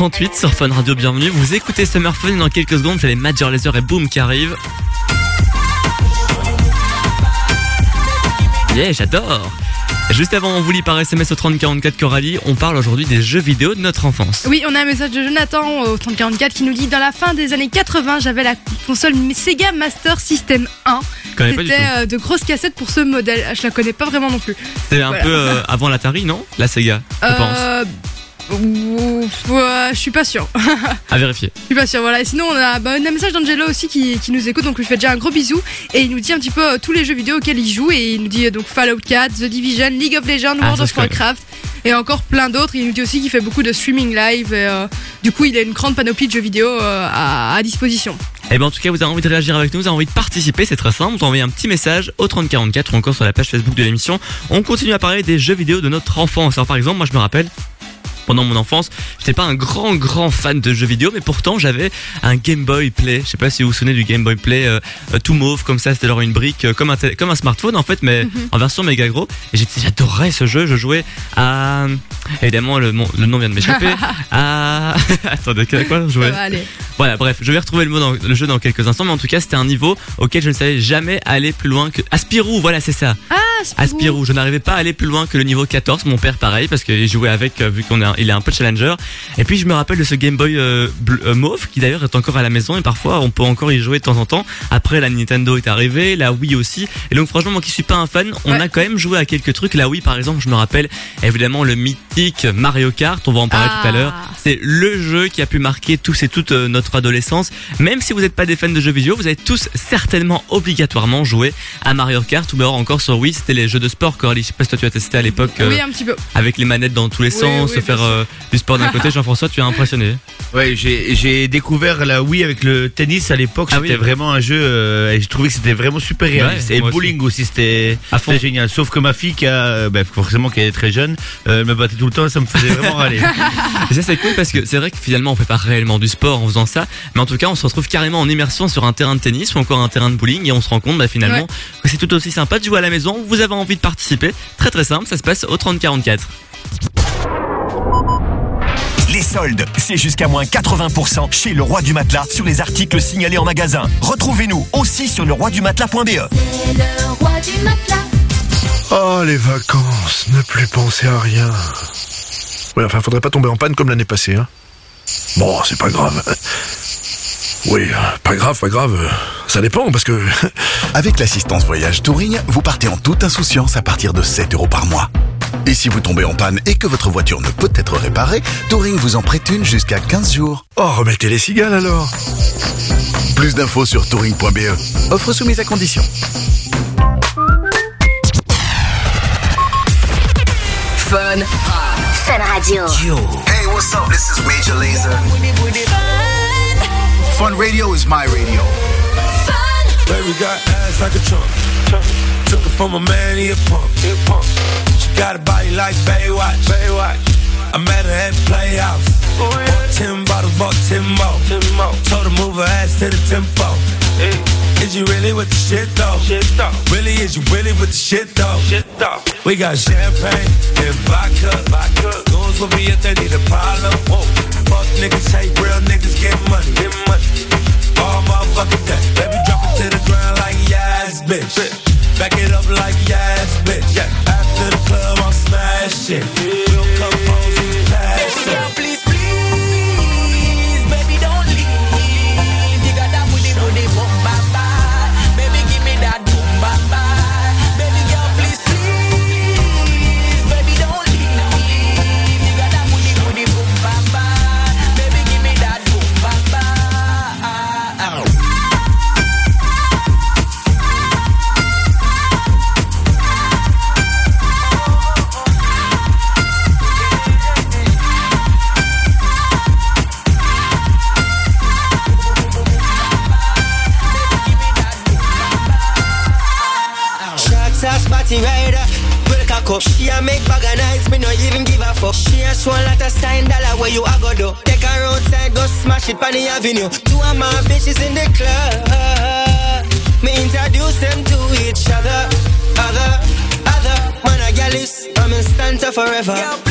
[SPEAKER 3] 6h38 sur Fun Radio, bienvenue. Vous écoutez Summer Fun et dans quelques secondes, c'est les Major Laser et Boom qui arrivent. Yeah, j'adore. Juste avant, on vous lit par SMS au 3044 Coralie, on parle aujourd'hui des jeux vidéo de notre enfance.
[SPEAKER 9] Oui, on a un message de Jonathan au 3044 qui nous dit Dans la fin des années 80, j'avais la console Sega Master System 1.
[SPEAKER 3] connais pas du
[SPEAKER 9] C'était euh, de grosses cassettes pour ce modèle. Ah, Je la connais pas vraiment non plus.
[SPEAKER 3] C'était un
[SPEAKER 9] Voilà.
[SPEAKER 3] peu euh, avant l'Atari, non? La Sega, je pense.
[SPEAKER 9] Euh, je suis pas sûr.
[SPEAKER 3] À vérifier.
[SPEAKER 9] Je suis pas sûr, voilà. Et sinon, on a, bah, on a un message d'Angelo aussi qui, qui nous écoute, donc je lui fais déjà un gros bisou. Et il nous dit un petit peu euh, tous les jeux vidéo auxquels il joue. Et il nous dit euh, donc Fallout 4, The Division, League of Legends,
[SPEAKER 3] Ah,
[SPEAKER 9] World of. Warcraft. Et encore plein d'autres. Il nous dit aussi qu'il fait beaucoup de streaming live. Et, euh, du coup, il a une grande panoplie de jeux vidéo à, à disposition.
[SPEAKER 3] Eh ben en tout cas, vous avez envie de réagir avec nous, vous avez envie de participer, c'est très simple. Vous envoyez un petit message au 3044 ou encore sur la page Facebook de l'émission. On continue à parler des jeux vidéo de notre enfance. Alors par exemple, moi je me rappelle. Pendant mon enfance, j'étais pas un grand grand fan de jeux vidéo, mais pourtant j'avais un Game Boy Play. Je sais pas si vous vous souvenez du Game Boy Play euh, euh, tout mauve comme ça, c'était alors une brique euh, comme un comme un smartphone en fait, mais en version méga gros. Et j'adorais ce jeu. Je jouais à évidemment le, mon- le nom vient de m'échapper. à attendez à quoi je jouais voilà, bref, je vais retrouver le, mot dans, le jeu dans quelques instants, mais en tout cas, c'était un niveau auquel je ne savais jamais aller plus loin que. Aspirou, voilà, c'est ça.
[SPEAKER 9] Ah,
[SPEAKER 3] Aspirou, je n'arrivais pas à aller plus loin que le niveau 14. Mon père, pareil, parce qu'il jouait avec, euh, vu qu'on est, un- il est un peu challenger. Et puis, je me rappelle de ce Game Boy euh, bleu- euh, mauve, qui d'ailleurs est encore à la maison, et parfois, on peut encore y jouer de temps en temps. Après, la Nintendo est arrivée, la Wii aussi. Et donc, franchement, moi qui suis pas un fan, on a quand même joué à quelques trucs. La Wii, par exemple, je me rappelle évidemment le mythique Mario Kart, on va en parler
[SPEAKER 9] Ah.
[SPEAKER 3] tout à l'heure. C'est le jeu qui a pu marquer tous et toutes euh, notre adolescence. Même si vous n'êtes pas des fans de jeux vidéo, vous avez tous certainement obligatoirement joué à Mario Kart ou alors encore sur Wii, c'était les jeux de sport. Coralie, je sais pas si toi tu as testé à l'époque euh,
[SPEAKER 9] Oui, un petit peu.
[SPEAKER 3] avec les manettes dans tous les
[SPEAKER 9] Oui,
[SPEAKER 3] sens,
[SPEAKER 9] oui,
[SPEAKER 3] se faire euh, du sport d'un côté. Jean-François, tu as impressionné.
[SPEAKER 5] Ouais, j'ai j'ai découvert la Wii avec le tennis à l'époque.
[SPEAKER 3] Ah
[SPEAKER 5] C'était
[SPEAKER 3] oui.
[SPEAKER 5] vraiment un jeu euh, et je trouvais que c'était vraiment super réaliste.
[SPEAKER 3] Ouais,
[SPEAKER 5] et bowling aussi, c'était c'était génial. Sauf que ma fille qui a, bah, forcément qui est très jeune, euh, elle me battait tout le temps et ça me faisait vraiment râler.
[SPEAKER 3] Et ça c'est cool parce que c'est vrai que finalement on fait pas réellement du sport en faisant ça, mais en tout cas on se retrouve carrément en immersion sur un terrain de tennis ou encore un terrain de bowling et on se rend compte bah, finalement
[SPEAKER 9] Ouais.
[SPEAKER 3] que c'est tout aussi sympa de jouer à la maison. Vous avez envie de participer, très très simple, ça se passe au 3044.
[SPEAKER 16] Les soldes, c'est jusqu'à moins 80% chez le roi du matelas sur les articles signalés en magasin. Retrouvez-nous aussi sur
[SPEAKER 1] le roi du matelas.
[SPEAKER 17] Oh, les vacances, ne plus penser à rien. Ouais, enfin, faudrait pas tomber en panne comme l'année passée, hein. Bon, c'est pas grave. Oui, pas grave, pas grave. Ça dépend, parce que...
[SPEAKER 7] Avec l'assistance voyage Touring, vous partez en toute insouciance à partir de 7 euros par mois. Et si vous tombez en panne et que votre voiture ne peut être réparée, Touring vous en prête une jusqu'à 15 jours.
[SPEAKER 17] Oh, remettez les cigales alors
[SPEAKER 7] Plus d'infos sur touring.be. Offre soumise à condition.
[SPEAKER 8] Fun.
[SPEAKER 18] Fun Radio.
[SPEAKER 19] Hey, what's up? This is Major Lazer. Fun Radio is my radio. Fun.
[SPEAKER 20] Baby got ass like a trunk. Took it from a man, he a punk. He a punk. She got a body like Baywatch. Baywatch. I met her at the Playhouse. Oh, bought ten bottles, bought ten more. ten more. Told her move her ass to the tempo. Hey. Is you really with the shit though? Shit though. Really, is you really with the shit though? We got champagne and vodka. vodka. Goons will be if they need a problem. Whoa. Fuck niggas, hate real niggas, get money. Get money. All motherfucking day. Baby, drop it to the ground like yes, bitch. Back it up like yes, bitch. After the club, I'm smashing.
[SPEAKER 13] Fuck. She a show a lot of sign dollar where you a go do. Take her outside, go smash it on the avenue. Two of my bitches in the club. Me introduce them to each other. Other, other. Man, a gal is, I'm in stanza forever.
[SPEAKER 14] Girl,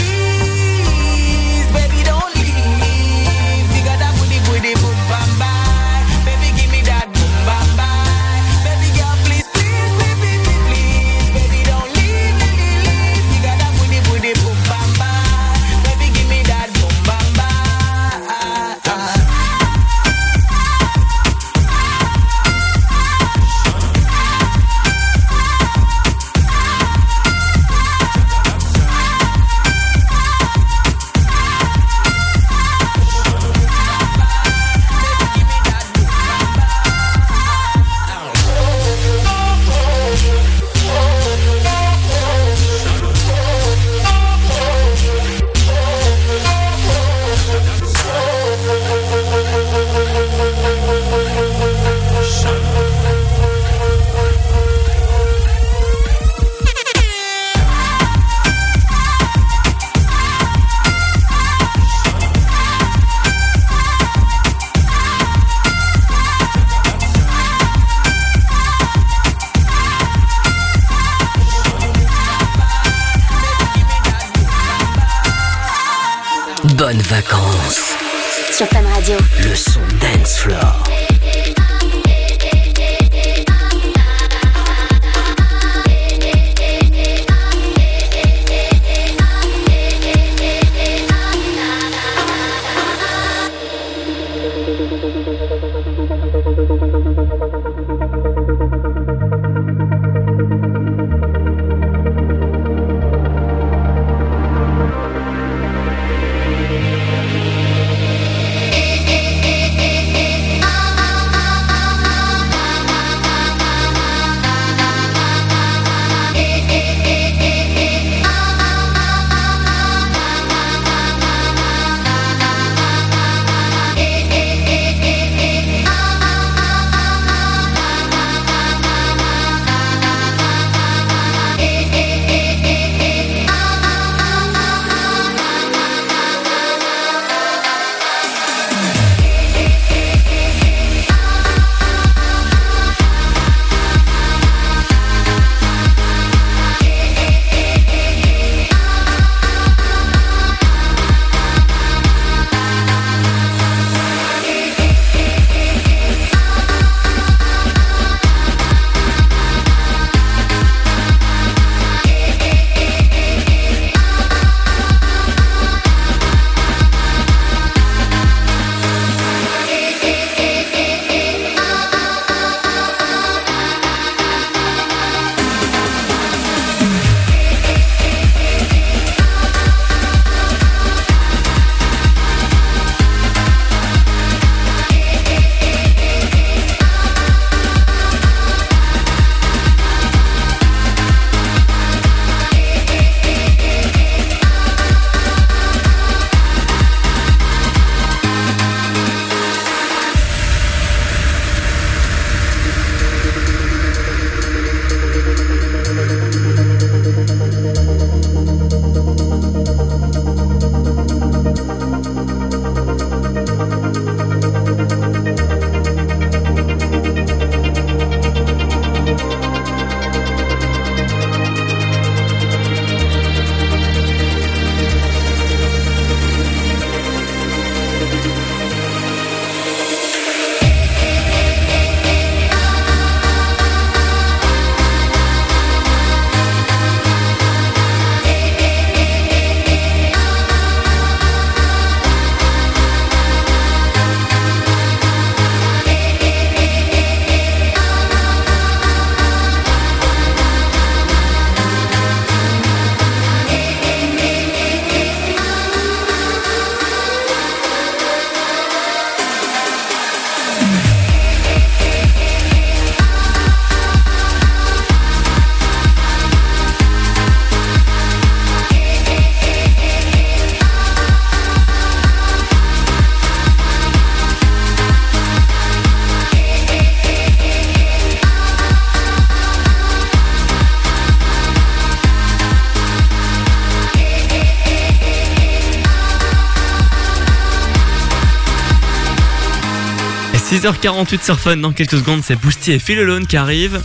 [SPEAKER 3] 6h48 sur Fun, dans quelques secondes, c'est Boosty et Phil Alone qui arrivent.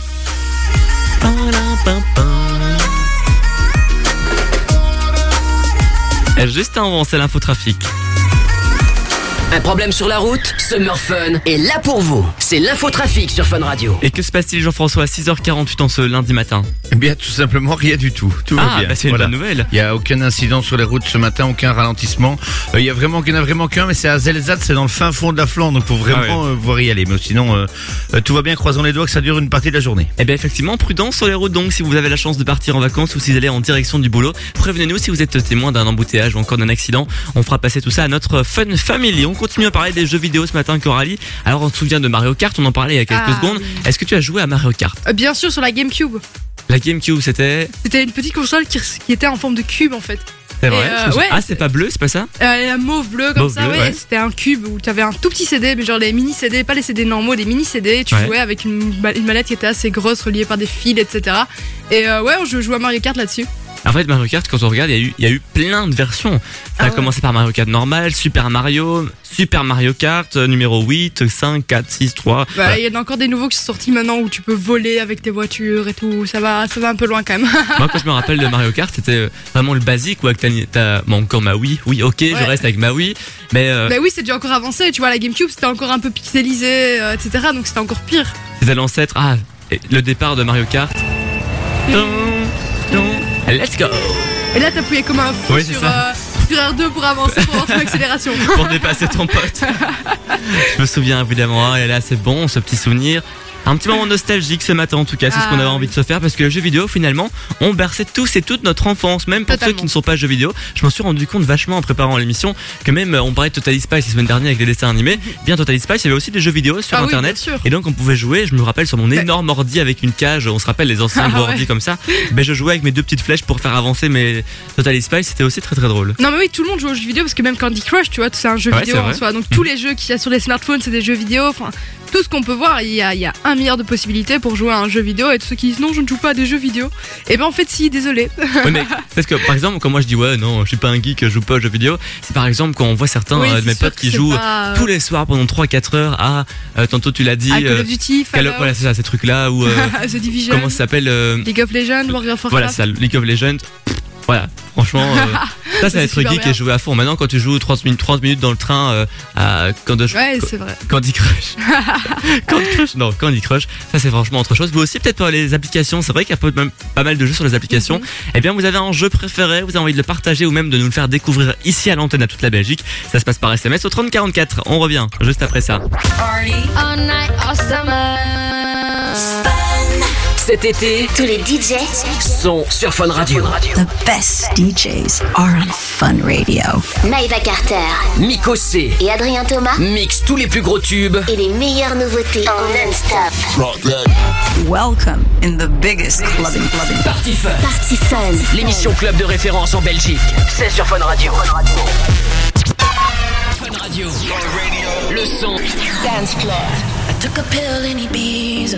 [SPEAKER 3] Et juste avant, c'est l'infotrafic.
[SPEAKER 8] Un problème sur la route Summer Fun est là pour vous. C'est l'infotrafic sur Fun Radio.
[SPEAKER 3] Et que se passe-t-il, Jean-François, à 6h48 en ce lundi matin?
[SPEAKER 5] Eh bien, tout simplement, rien du tout. Tout
[SPEAKER 3] Ah,
[SPEAKER 5] va bien.
[SPEAKER 3] bah, c'est une bonne nouvelle.
[SPEAKER 5] Il n'y a aucun incident sur les routes ce matin, aucun ralentissement. Euh, Il y a vraiment, il y en a vraiment qu'un, mais c'est à Zelzat, c'est dans le fin fond de la Flandre, donc faut vraiment
[SPEAKER 3] Ah
[SPEAKER 5] euh, pouvoir y aller. Mais sinon, euh, euh, tout va bien, croisons les doigts que ça dure une partie de la journée.
[SPEAKER 3] Eh bien effectivement, prudence sur les routes donc si vous avez la chance de partir en vacances ou si vous allez en direction du boulot, prévenez-nous si vous êtes témoin d'un embouteillage ou encore d'un accident. On fera passer tout ça à notre Fun Family. On continue à parler des jeux vidéo ce matin Coralie. Alors on se souvient de Mario Kart, on en parlait il y a quelques
[SPEAKER 9] Ah,
[SPEAKER 3] secondes. Est-ce que tu as joué à Mario Kart
[SPEAKER 9] Euh, Bien sûr, sur la GameCube.
[SPEAKER 3] La GameCube c'était...
[SPEAKER 9] C'était une petite console qui, qui était en forme de cube en fait.
[SPEAKER 3] C'est vrai
[SPEAKER 9] euh, ouais,
[SPEAKER 3] Ah c'est pas bleu, c'est pas ça
[SPEAKER 9] Euh, un mauve bleu comme
[SPEAKER 3] Mauve
[SPEAKER 9] ça,
[SPEAKER 3] bleu,
[SPEAKER 9] ouais. C'était un cube où tu avais un tout petit CD, mais genre les mini CD, pas les CD normaux, des mini CD. Tu
[SPEAKER 3] Ouais.
[SPEAKER 9] jouais avec une, une manette qui était assez grosse, reliée par des fils, etc. Et euh, ouais, je jouais à Mario Kart là-dessus.
[SPEAKER 3] En fait, Mario Kart, quand on regarde, il y, a eu- il y a eu plein de versions. Ça a commencé par Mario Kart normal, Super Mario, Super Mario Kart, euh, numéro 8, 5, 4, 6, 3.
[SPEAKER 9] Bah, il y en a encore des nouveaux qui sont sortis maintenant où tu peux voler avec tes voitures et tout. Ça va, ça va un peu loin quand même.
[SPEAKER 3] Moi, quand je me rappelle de Mario Kart, c'était euh, vraiment le basique où avec ta, ta- bon, encore ma Wii. Oui, ok, je reste avec ma Wii. Mais euh,
[SPEAKER 9] Bah oui, c'est déjà encore avancé. Tu vois, la GameCube c'était encore un peu pixelisé, euh, etc. Donc c'était encore pire.
[SPEAKER 3] c'était l'ancêtre. Ah, le départ de Mario Kart. Tum, Let's go
[SPEAKER 9] Et là, t'appuyais comme un fou
[SPEAKER 3] Oui,
[SPEAKER 9] sur, euh, sur R2 pour avancer, pour avoir ton accélération.
[SPEAKER 3] pour dépasser ton pote. Je me souviens évidemment, ah, et là c'est bon, ce petit souvenir. Un petit moment nostalgique ce matin en tout cas, c'est ce qu'on
[SPEAKER 9] Ah,
[SPEAKER 3] avait envie de se faire parce que les jeux vidéo finalement ont bercé tous et toutes notre enfance, même pour ceux qui ne sont pas jeux vidéo. Je m'en suis rendu compte vachement en préparant l'émission que même euh, on parlait de Total Spice la semaine dernière avec les dessins animés, bien Total Spice il y avait aussi des jeux vidéo sur
[SPEAKER 9] Ah oui,
[SPEAKER 3] internet
[SPEAKER 9] bien sûr.
[SPEAKER 3] et donc on pouvait jouer, je me rappelle sur mon énorme ordi avec une cage, on se rappelle les anciens
[SPEAKER 9] Ah ouais.
[SPEAKER 3] ordi comme ça, ben je jouais avec mes deux petites flèches pour faire avancer mes Total Spice, c'était aussi très très drôle.
[SPEAKER 9] Non mais oui, tout le monde joue aux jeux vidéo parce que même Candy Crush, tu vois, c'est un jeu
[SPEAKER 3] Ouais,
[SPEAKER 9] vidéo en soi. Donc tous les jeux qu'il y a sur les smartphones, c'est des jeux vidéo. Enfin, tout ce qu'on peut voir, il y, a, il y a un milliard de possibilités pour jouer à un jeu vidéo. Et tous ceux qui disent non, je ne joue pas à des jeux vidéo, et ben en fait si, désolé.
[SPEAKER 3] Oui, mais parce que par exemple, quand moi je dis ouais, non, je suis pas un geek, je joue pas aux jeux vidéo, c'est par exemple quand on voit certains
[SPEAKER 9] Oui,
[SPEAKER 3] euh, de mes potes qui jouent
[SPEAKER 9] pas, euh,
[SPEAKER 3] tous les soirs pendant 3-4 heures à, euh, tantôt tu l'as dit,
[SPEAKER 9] À Call of Duty,
[SPEAKER 3] Call- voilà, c'est ça, ces trucs-là, ou euh,
[SPEAKER 9] The Division,
[SPEAKER 3] comment ça s'appelle
[SPEAKER 9] League of Legends,
[SPEAKER 3] Voilà,
[SPEAKER 9] Warcraft.
[SPEAKER 3] c'est ça, League of Legends. Voilà, franchement, euh, ça,
[SPEAKER 9] C'est
[SPEAKER 3] être geek
[SPEAKER 9] bien.
[SPEAKER 3] et jouer à fond. Maintenant, quand tu joues 30 minutes, 30 minutes dans le train euh, à Candy,
[SPEAKER 9] Ouais, c'est vrai.
[SPEAKER 3] Candy Crush. Candy Crush Non, Candy Crush, ça c'est franchement autre chose. Vous aussi, peut-être pour les applications, c'est vrai qu'il y a pas- même pas mal de jeux sur les applications.
[SPEAKER 9] Mhm.
[SPEAKER 3] Eh bien, vous avez un jeu préféré, vous avez envie de le partager ou même de nous le faire découvrir ici à l'antenne à toute la Belgique. Ça se passe par SMS au 3044. On revient juste après ça.
[SPEAKER 21] All night, all summer.
[SPEAKER 8] Cet été,
[SPEAKER 2] Tous les DJ
[SPEAKER 8] sont sur Fun Radio.
[SPEAKER 22] The best DJs are on Fun Radio.
[SPEAKER 2] Maïva Carter
[SPEAKER 8] Miko C
[SPEAKER 2] et Adrien Thomas
[SPEAKER 8] mix tous les plus gros tubes
[SPEAKER 2] et les meilleures nouveautés en non-stop.
[SPEAKER 22] Welcome in the biggest clubbing clubbing.
[SPEAKER 8] Party Fun.
[SPEAKER 2] Party Fun.
[SPEAKER 8] L'émission club de référence en Belgique. C'est sur Fun Radio. Fun Radio. Le son. Dance floor.
[SPEAKER 14] I took a pill in Ibiza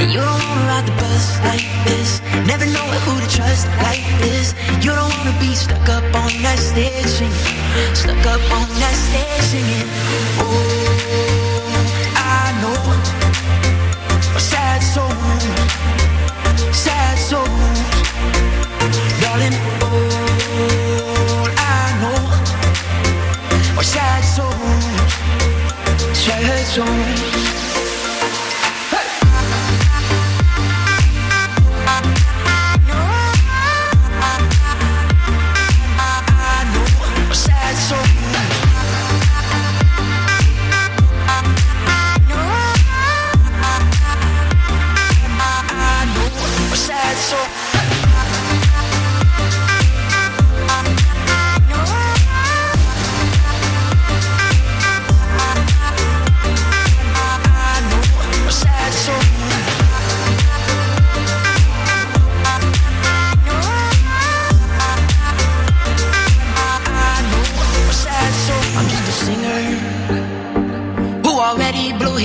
[SPEAKER 14] You don't wanna ride the bus like this. Never know who to trust like this. You don't wanna be stuck up on that stage. Stuck up on that stage. Oh, I know. Sad soul. Sad soul. Darling, all I know. Sad souls. Sad souls.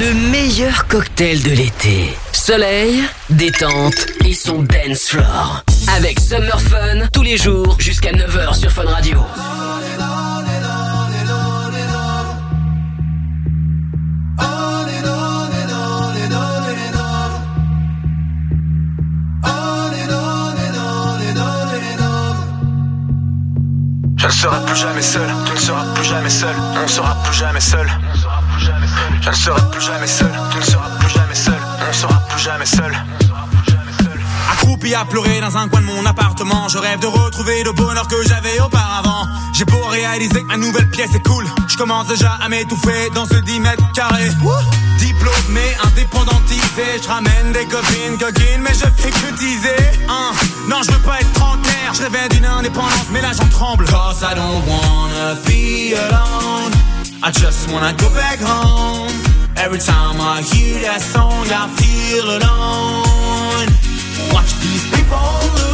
[SPEAKER 8] Le meilleur cocktail de l'été. Soleil, détente et son dance floor. Avec Summer Fun, tous les jours jusqu'à 9h sur Fun Radio.
[SPEAKER 16] Je ne serai plus jamais seul, tu ne seras plus jamais seul, on ne sera plus jamais seul. Je ne serai plus jamais seul, tu ne seras plus jamais seul, on ne sera plus jamais seul.
[SPEAKER 23] Accroupi à pleurer dans un coin de mon appartement, je rêve de retrouver le bonheur que j'avais auparavant. J'ai beau réaliser que ma nouvelle pièce est cool, je commence déjà à m'étouffer dans ce 10 mètres carrés. Diplômé, indépendantisé, je ramène des copines, coquines, mais je fais que teaser. Hein. Non, je veux pas être trentenaire, je rêvais d'une indépendance, mais là j'en tremble. Cause I don't wanna be alone, I just wanna go back home. Every time I hear that song, I feel alone. Watch these people look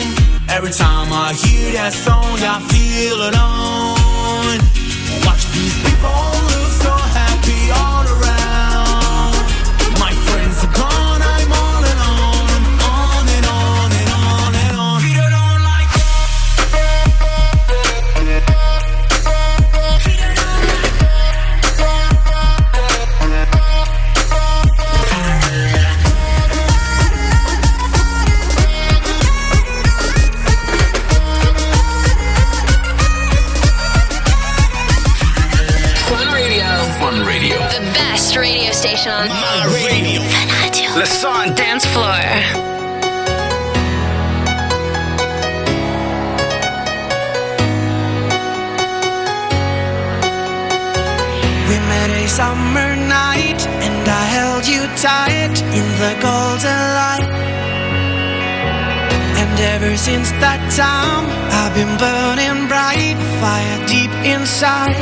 [SPEAKER 23] Every time I hear that song I feel alone Watch these people
[SPEAKER 8] Radio.
[SPEAKER 6] Le son
[SPEAKER 2] dance floor.
[SPEAKER 14] We met a summer night and I held you tight in the golden light. And ever since that time, I've been burning bright, fire deep inside.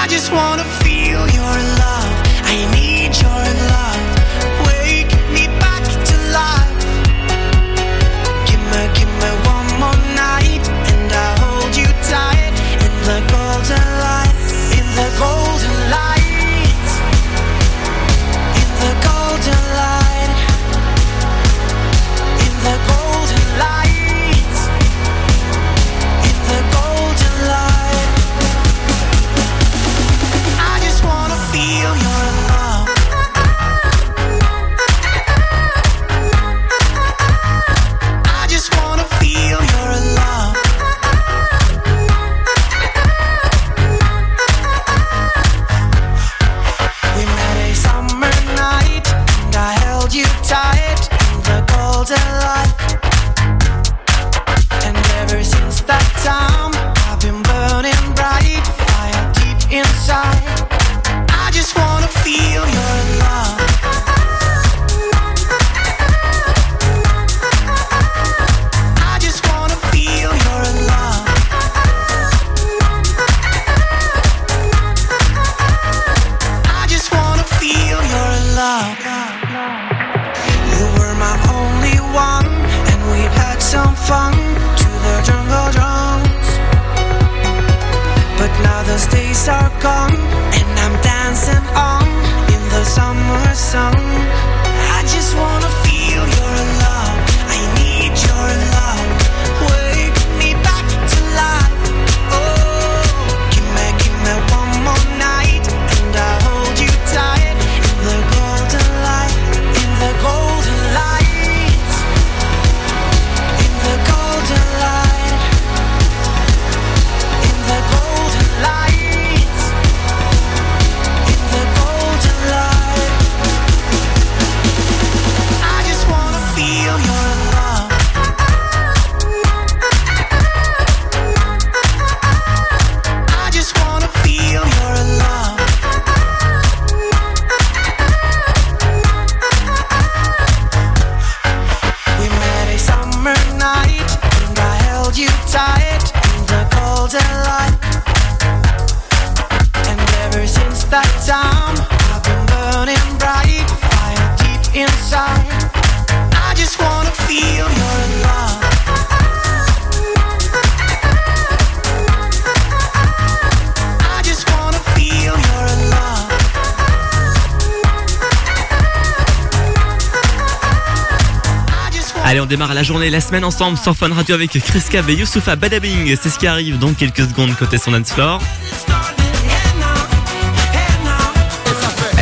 [SPEAKER 14] I just wanna feel your love. I need your love.
[SPEAKER 3] Journée, la semaine ensemble sur Fun Radio avec Chris Cave et Youssoufa Badabing. C'est ce qui arrive dans quelques secondes côté son dance floor.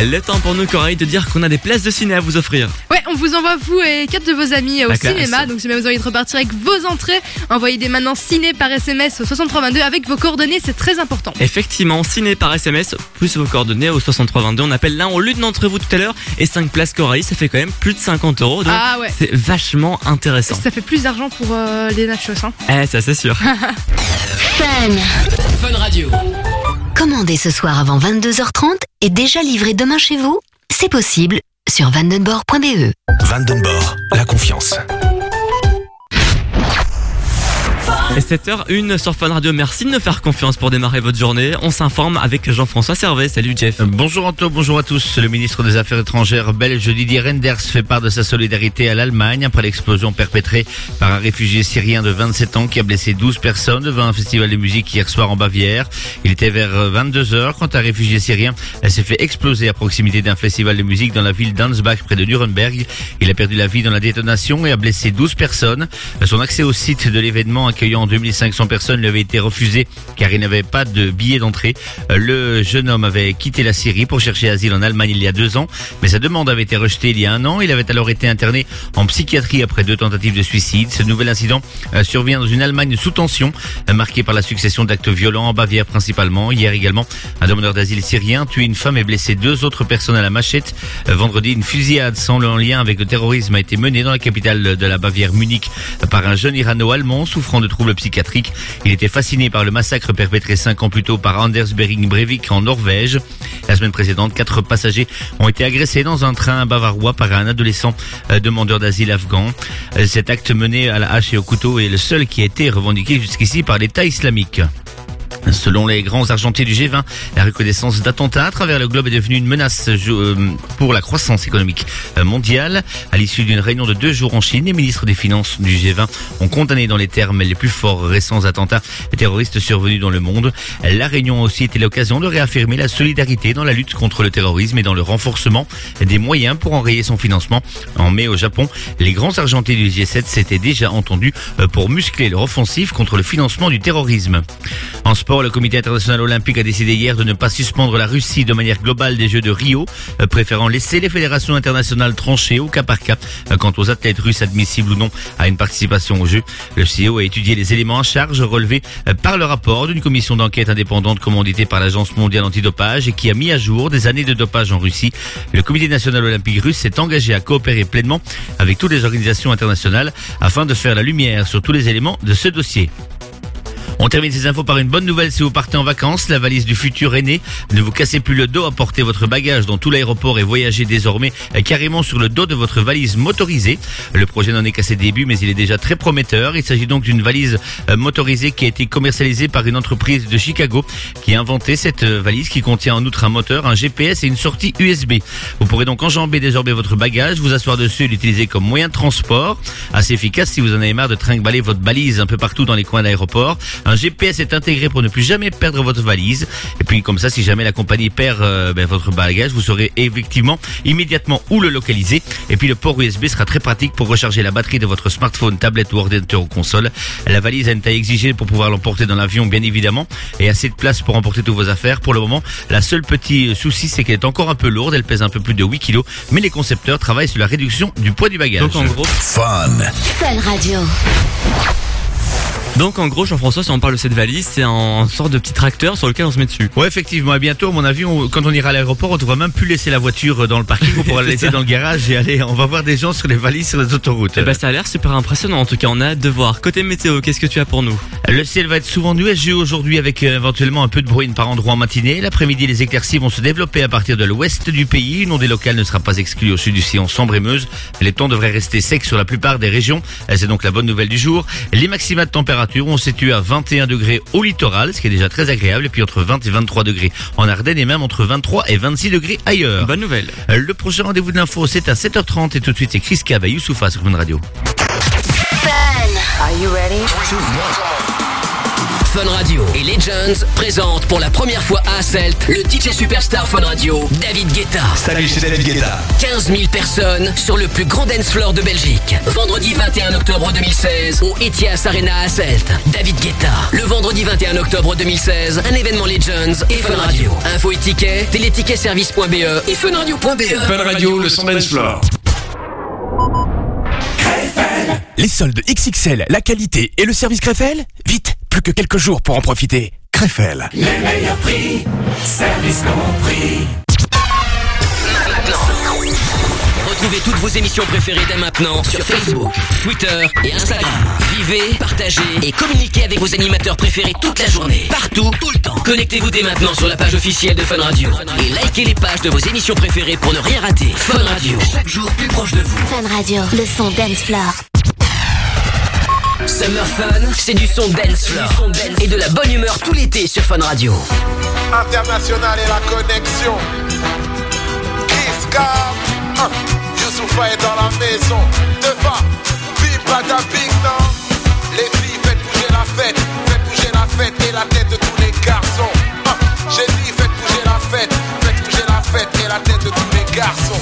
[SPEAKER 3] Le temps pour nous, Corail, de dire qu'on a des places de ciné à vous offrir.
[SPEAKER 9] On vous envoie vous et quatre de vos amis au
[SPEAKER 3] La classe.
[SPEAKER 9] cinéma. Donc si vous envie de repartir avec vos entrées, envoyez des maintenant ciné par SMS au 6322 avec vos coordonnées, c'est très important.
[SPEAKER 3] Effectivement, ciné par SMS, plus vos coordonnées au 6322. On appelle l'un au lieu d'entre vous tout à l'heure. Et 5 places Corail, ça fait quand même plus de 50 euros. Donc
[SPEAKER 9] Ah ouais.
[SPEAKER 3] c'est vachement intéressant.
[SPEAKER 9] Ça fait plus d'argent pour euh, les nachos. Hein.
[SPEAKER 3] Eh, ça c'est sûr.
[SPEAKER 2] Fun.
[SPEAKER 8] Fun Radio.
[SPEAKER 2] Commandez ce soir avant 22h30 et déjà livré demain chez vous? C'est possible sur vandenborg.be.
[SPEAKER 4] Vandenborg, la confiance.
[SPEAKER 3] Et 7h01 sur Fun Radio, merci de nous faire confiance pour démarrer votre journée. On s'informe avec Jean-François Servet. Salut Jeff.
[SPEAKER 5] Bonjour Anto, bonjour à tous. Le ministre des Affaires étrangères belge Didier Renders fait part de sa solidarité à l'Allemagne après l'explosion perpétrée par un réfugié syrien de 27 ans qui a blessé 12 personnes devant un festival de musique hier soir en Bavière. Il était vers 22h quand un réfugié syrien s'est fait exploser à proximité d'un festival de musique dans la ville d'Ansbach près de Nuremberg. Il a perdu la vie dans la détonation et a blessé 12 personnes. Son accès au site de l'événement accueillant 2500 personnes lui avait été refusé car il n'avait pas de billet d'entrée. Euh, Le jeune homme avait quitté la Syrie pour chercher asile en Allemagne il y a deux ans, mais sa demande avait été rejetée il y a un an. Il avait alors été interné en psychiatrie après deux tentatives de suicide. Ce nouvel incident euh, survient dans une Allemagne sous tension, euh, marquée par la succession d'actes violents en Bavière principalement. Hier également, un demandeur d'asile syrien tué une femme et blessé deux autres personnes à la machette. Vendredi, une fusillade sans lien avec le terrorisme a été menée dans la capitale de la Bavière, Munich, par un jeune irano-allemand souffrant de troubles Il était fasciné par le massacre perpétré cinq ans plus tôt par Anders Behring Breivik en Norvège. La semaine précédente, quatre passagers ont été agressés dans un train bavarois par un adolescent euh, demandeur d'asile afghan. Euh, Cet acte mené à la hache et au couteau est le seul qui a été revendiqué jusqu'ici par l'État islamique. Selon les grands argentiers du G20, la reconnaissance d'attentats à travers le globe est devenue une menace euh, pour la croissance économique euh, mondiale. À l'issue d'une réunion de deux jours en Chine, les ministres des Finances du G20 ont condamné dans les termes les plus forts récents attentats terroristes survenus dans le monde. La réunion a aussi été l'occasion de réaffirmer la solidarité dans la lutte contre le terrorisme et dans le renforcement des moyens pour enrayer son financement. En mai au Japon, les grands argentiers du G7 s'étaient déjà entendus euh, pour muscler leur offensive contre le financement du terrorisme. Le comité international olympique a décidé hier de ne pas suspendre la Russie de manière globale des Jeux de Rio, euh, préférant laisser les fédérations internationales trancher au cas par cas euh, quant aux athlètes russes admissibles ou non à une participation aux Jeux. Le CEO a étudié les éléments en charge relevés euh, par le rapport d'une commission d'enquête indépendante commanditée par l'Agence mondiale antidopage et qui a mis à jour des années de dopage en Russie. Le comité national olympique russe s'est engagé à coopérer pleinement avec toutes les organisations internationales afin de faire la lumière sur tous les éléments de ce dossier. On termine ces infos par une bonne nouvelle si vous partez en vacances. La valise du futur est née. Ne vous cassez plus le dos à porter votre bagage dans tout l'aéroport et voyager désormais carrément sur le dos de votre valise motorisée. Le projet n'en est qu'à ses débuts, mais il est déjà très prometteur. Il s'agit donc d'une valise euh, motorisée qui a été commercialisée par une entreprise de Chicago qui a inventé cette euh, valise qui contient en outre un moteur, un GPS et une sortie USB. Vous pourrez donc enjamber désormais votre bagage, vous asseoir dessus et l'utiliser comme moyen de transport. Assez efficace si vous en avez marre de trimballer votre valise un peu partout dans les coins d'aéroport. Un GPS est intégré pour ne plus jamais perdre votre valise. Et puis comme ça, si jamais la compagnie perd euh, ben, votre bagage, vous saurez effectivement immédiatement où le localiser. Et puis le port USB sera très pratique pour recharger la batterie de votre smartphone, tablette ou ordinateur ou console. La valise a une taille exigée pour pouvoir l'emporter dans l'avion, bien évidemment, et assez de place pour emporter toutes vos affaires. Pour le moment, la seule petit souci, c'est qu'elle est encore un peu lourde. Elle pèse un peu plus de 8 kilos, mais les concepteurs travaillent sur la réduction du poids du bagage.
[SPEAKER 3] Donc en gros,
[SPEAKER 6] Fun.
[SPEAKER 2] Fun Radio.
[SPEAKER 3] Donc en gros, Jean-François, si on parle de cette valise, c'est un sorte de petit tracteur sur lequel on se met dessus.
[SPEAKER 5] Ouais, effectivement. À bientôt, à mon avis, on- quand on ira à l'aéroport, on ne devra même plus laisser la voiture dans le parking. On pourra la laisser
[SPEAKER 3] ça.
[SPEAKER 5] dans le garage et aller. On va voir des gens sur les valises sur les autoroutes.
[SPEAKER 3] Eh ben, ça a l'air super impressionnant. En tout cas, on a hâte de voir. Côté météo, qu'est-ce que tu as pour nous?
[SPEAKER 5] Le ciel va être souvent nuageux aujourd'hui avec euh, éventuellement un peu de bruine par endroit en matinée. L'après-midi, les éclaircies vont se développer à partir de l'ouest du pays. Une ondée locale ne sera pas exclue au sud du sillon sombre et Meuse. Les temps devraient rester secs sur la plupart des régions. Euh, C'est donc la bonne nouvelle du jour. Les maxima de température températures, on se situe à 21 degrés au littoral, ce qui est déjà très agréable, et puis entre 20 et 23 degrés en Ardennes, et même entre 23 et 26 degrés ailleurs.
[SPEAKER 3] Bonne nouvelle.
[SPEAKER 5] Euh, Le prochain rendez-vous de l'info, c'est à 7h30, et tout de suite, c'est Chris Youssoufa sur Fun Radio.
[SPEAKER 8] Are you ready? Fun Radio et Legends présentent pour la première fois à Asselt le DJ Superstar Fun Radio, David Guetta.
[SPEAKER 16] Salut, c'est David Guetta.
[SPEAKER 8] 15 000 personnes sur le plus grand dance floor de Belgique. Vendredi 21 octobre 2016 au Etias Arena à Asselt. David Guetta. Le vendredi 21 octobre 2016, un événement Legends et Fun Radio. Info et tickets, téléticketservice.be et funradio.be.
[SPEAKER 24] Fun Radio, le son dance floor.
[SPEAKER 7] Les soldes XXL, la qualité et le service Krefel Vite, plus que quelques jours pour en profiter. Krefel.
[SPEAKER 25] Les meilleurs prix, service compris.
[SPEAKER 8] Retrouvez toutes vos émissions préférées dès maintenant sur Facebook, Twitter et Instagram. Vivez, partagez et communiquez avec vos animateurs préférés toute la journée. Partout, tout le temps. Connectez-vous dès maintenant sur la page officielle de Fun Radio. Et likez les pages de vos émissions préférées pour ne rien rater. Fun Radio, chaque jour plus proche de vous.
[SPEAKER 1] Fun Radio, le son dance floor.
[SPEAKER 8] Summer Fun, c'est du son dance floor. Et de la bonne humeur tout l'été sur Fun Radio.
[SPEAKER 19] International et la connexion. Kiss Cam. Hein. Youssoufa est dans la maison. Devant, bim bada bing non? Les filles, faites bouger la fête. Faites bouger la fête et la tête de tous les garçons. Hein. J'ai dit, faites bouger la fête. Faites bouger la fête et la tête de tous les garçons.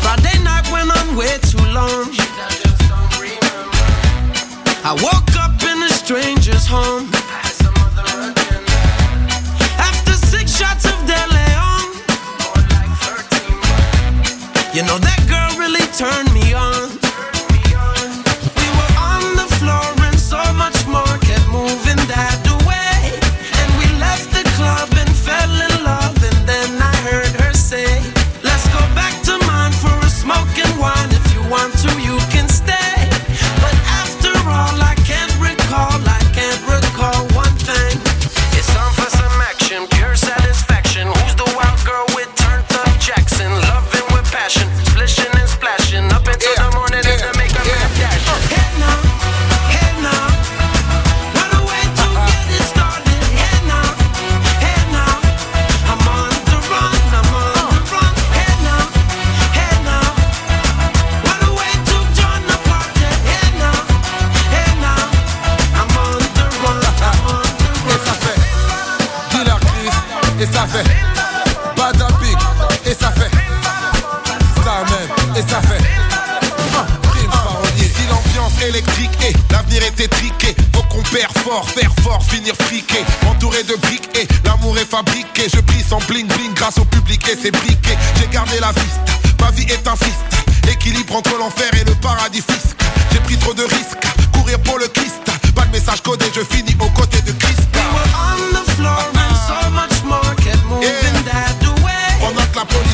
[SPEAKER 14] Friday night went on way too long. I woke up in a stranger's home. After six shots of De Leon. You know that girl really turned me on.
[SPEAKER 19] Électrique et l'avenir est étriqué, faut qu'on perd fort, faire fort, finir friqué, entouré de briques et l'amour est fabriqué. Je brille sans bling bling grâce au public et ses briquets. J'ai gardé la vista, ma vie est un fist. Équilibre entre l'enfer et le paradis fisc. J'ai pris trop de risques, courir pour le Christ. Pas de message codé, je finis aux côtés de Christ.
[SPEAKER 14] on the floor and so much more kept moving that way.
[SPEAKER 19] Pendant que la police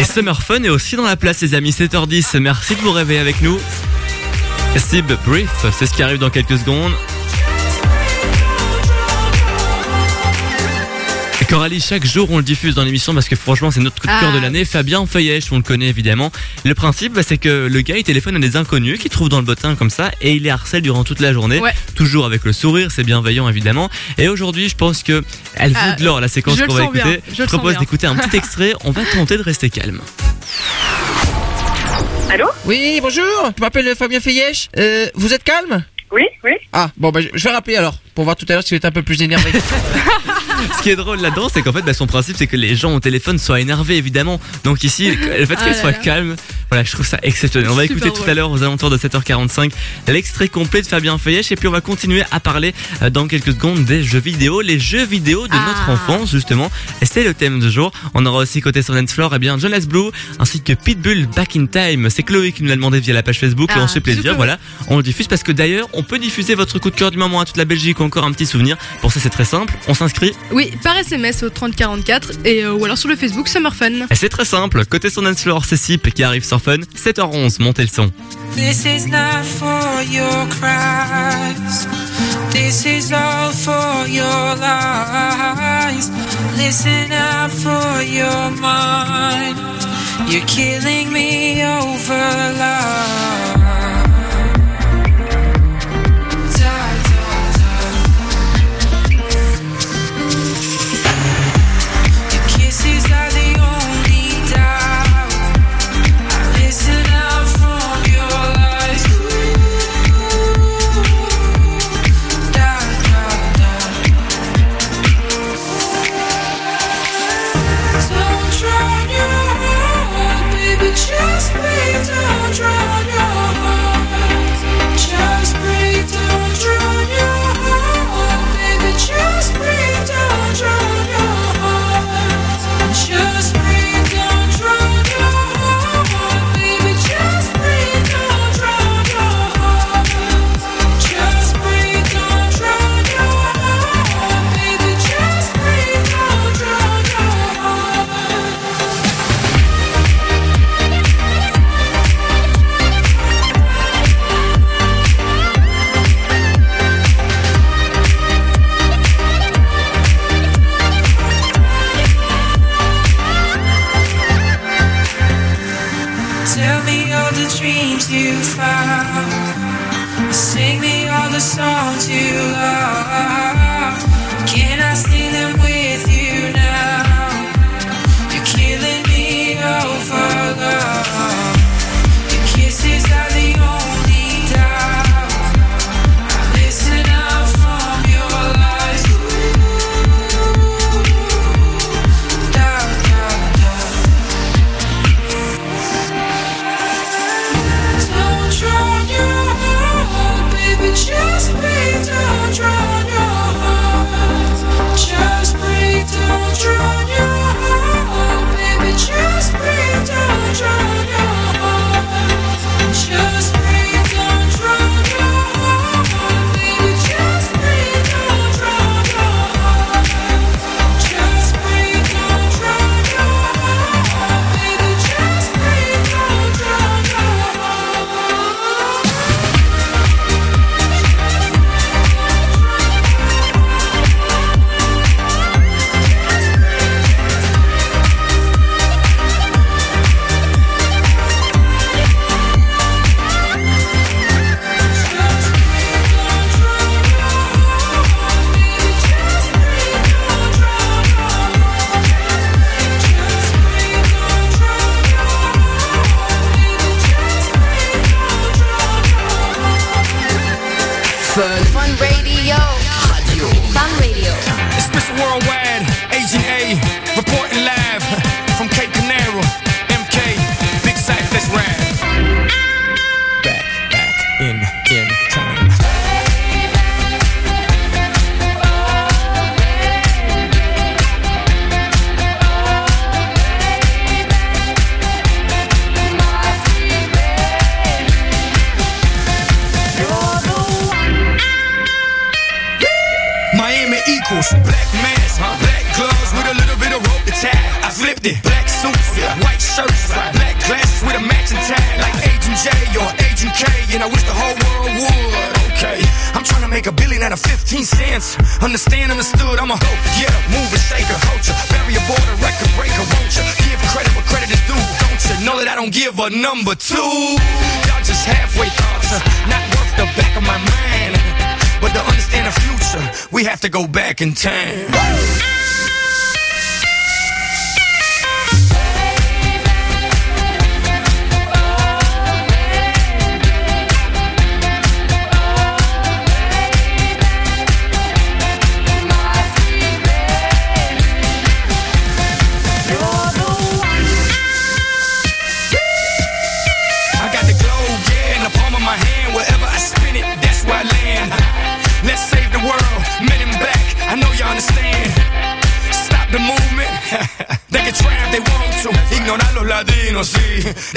[SPEAKER 19] Et
[SPEAKER 3] Summer Fun est aussi dans la place, les amis. 7h10. Merci de vous réveiller avec nous. Sib Brief, c'est ce qui arrive dans quelques secondes. Coralie, chaque jour on le diffuse dans l'émission parce que franchement c'est notre coup de cœur
[SPEAKER 9] Ah.
[SPEAKER 3] de l'année. Fabien Feuillèche, on le connaît évidemment. Le principe bah, c'est que le gars il téléphone à des inconnus qu'il trouve dans le bottin comme ça et il les harcèle durant toute la journée.
[SPEAKER 9] Ouais.
[SPEAKER 3] Toujours avec le sourire, c'est bienveillant évidemment. Et aujourd'hui je pense que elle vaut
[SPEAKER 9] Ah,
[SPEAKER 3] de l'or la séquence qu'on va écouter.
[SPEAKER 9] je
[SPEAKER 3] propose d'écouter un petit extrait. On va tenter de rester calme.
[SPEAKER 26] Allô? Oui, bonjour, je m'appelle Fabien Feyèche. Euh, vous êtes calme?
[SPEAKER 27] Oui, oui.
[SPEAKER 26] Ah, bon, bah, je je vais rappeler alors, pour voir tout à l'heure si vous êtes un peu plus énervé.
[SPEAKER 3] Ce qui est drôle là-dedans, c'est qu'en fait, bah, son principe, c'est que les gens au téléphone soient énervés, évidemment. Donc ici, le fait
[SPEAKER 9] Ah
[SPEAKER 3] qu'elle soit calme, voilà, je trouve ça exceptionnel. On va écouter tout à l'heure aux alentours de 7h45 l'extrait complet de Fabien Feuillèche et puis on va continuer à parler euh, dans quelques secondes des jeux vidéo, les jeux vidéo de notre
[SPEAKER 9] Ah.
[SPEAKER 3] enfance justement. Et c'est le thème du jour. On aura aussi côté sur Dance Floor, eh bien Jonas Blue ainsi que Pitbull Back in Time. C'est Chloé qui nous l'a demandé via la page Facebook et
[SPEAKER 9] Ah,
[SPEAKER 3] on se fait plaisir. Voilà, on le diffuse parce que d'ailleurs, on peut diffuser votre coup de cœur du moment à toute la Belgique encore un petit souvenir. Pour ça, c'est très simple. On s'inscrit
[SPEAKER 9] Oui, par SMS au 3044 et euh, ou alors sur le Facebook Summer Fun.
[SPEAKER 3] Et c'est très simple, côté son dance floor, c'est Sip qui arrive sur Fun, 7h11, montez le son.
[SPEAKER 11] This is not for your cries. This is all for your lies. Listen out for your mind. You're killing me over love.
[SPEAKER 28] To go back in time.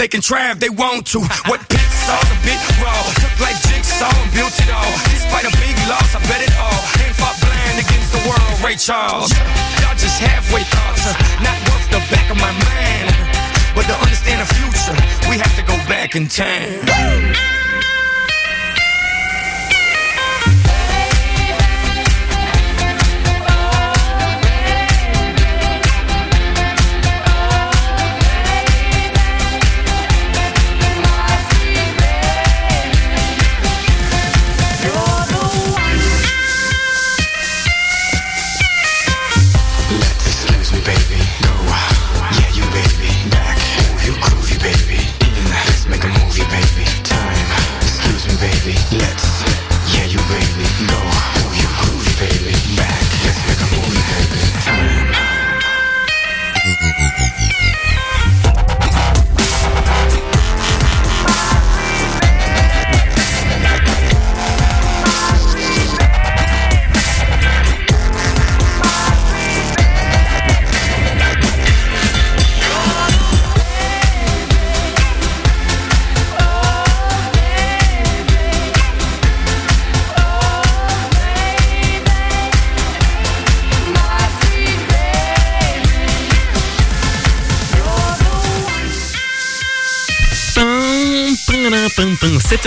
[SPEAKER 28] They can try if they want to. What pit saw's a bit raw. Took like jigsaw and built it all. Despite a big loss, I bet it all. Ain't fought blind against the world, Ray Charles. Y'all just halfway thoughts, uh, not worth the back of my mind. But to understand the future, we have to go back in time.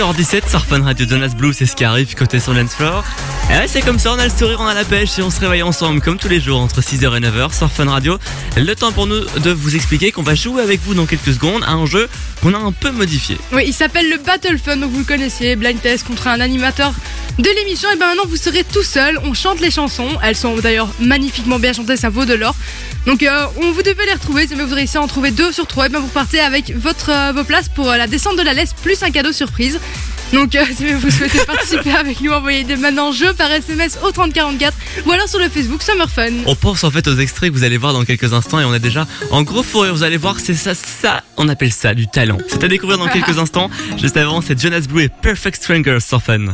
[SPEAKER 3] 7h17 sur Fun Radio Jonas Blue, c'est ce qui arrive côté sur Dance Floor. Et ouais, c'est comme ça, on a le sourire, on a la pêche et on se réveille ensemble comme tous les jours entre 6h et 9h sur Fun Radio. Le temps pour nous de vous expliquer qu'on va jouer avec vous dans quelques secondes à un jeu qu'on a un peu modifié.
[SPEAKER 9] Oui, il s'appelle le Battle Fun, donc vous le connaissez, blind test contre un animateur de l'émission. Et ben maintenant vous serez tout seul, on chante les chansons, elles sont d'ailleurs magnifiquement bien chantées, ça vaut de l'or. Donc euh, on vous devez les retrouver, si vous réussissez à en trouver deux sur trois, et ben vous repartez avec votre, euh, vos places pour euh, la descente de la laisse plus un cadeau surprise. Donc si vous souhaitez participer avec nous, envoyez des maintenant jeu par SMS au 3044 ou alors sur le Facebook Summer Fun.
[SPEAKER 3] On pense en fait aux extraits que vous allez voir dans quelques instants et on est déjà en gros fou rire. Vous allez voir, c'est ça, ça, on appelle ça du talent. C'est à découvrir dans quelques instants. Juste avant, c'est Jonas Blue et Perfect Strangers sur Fun.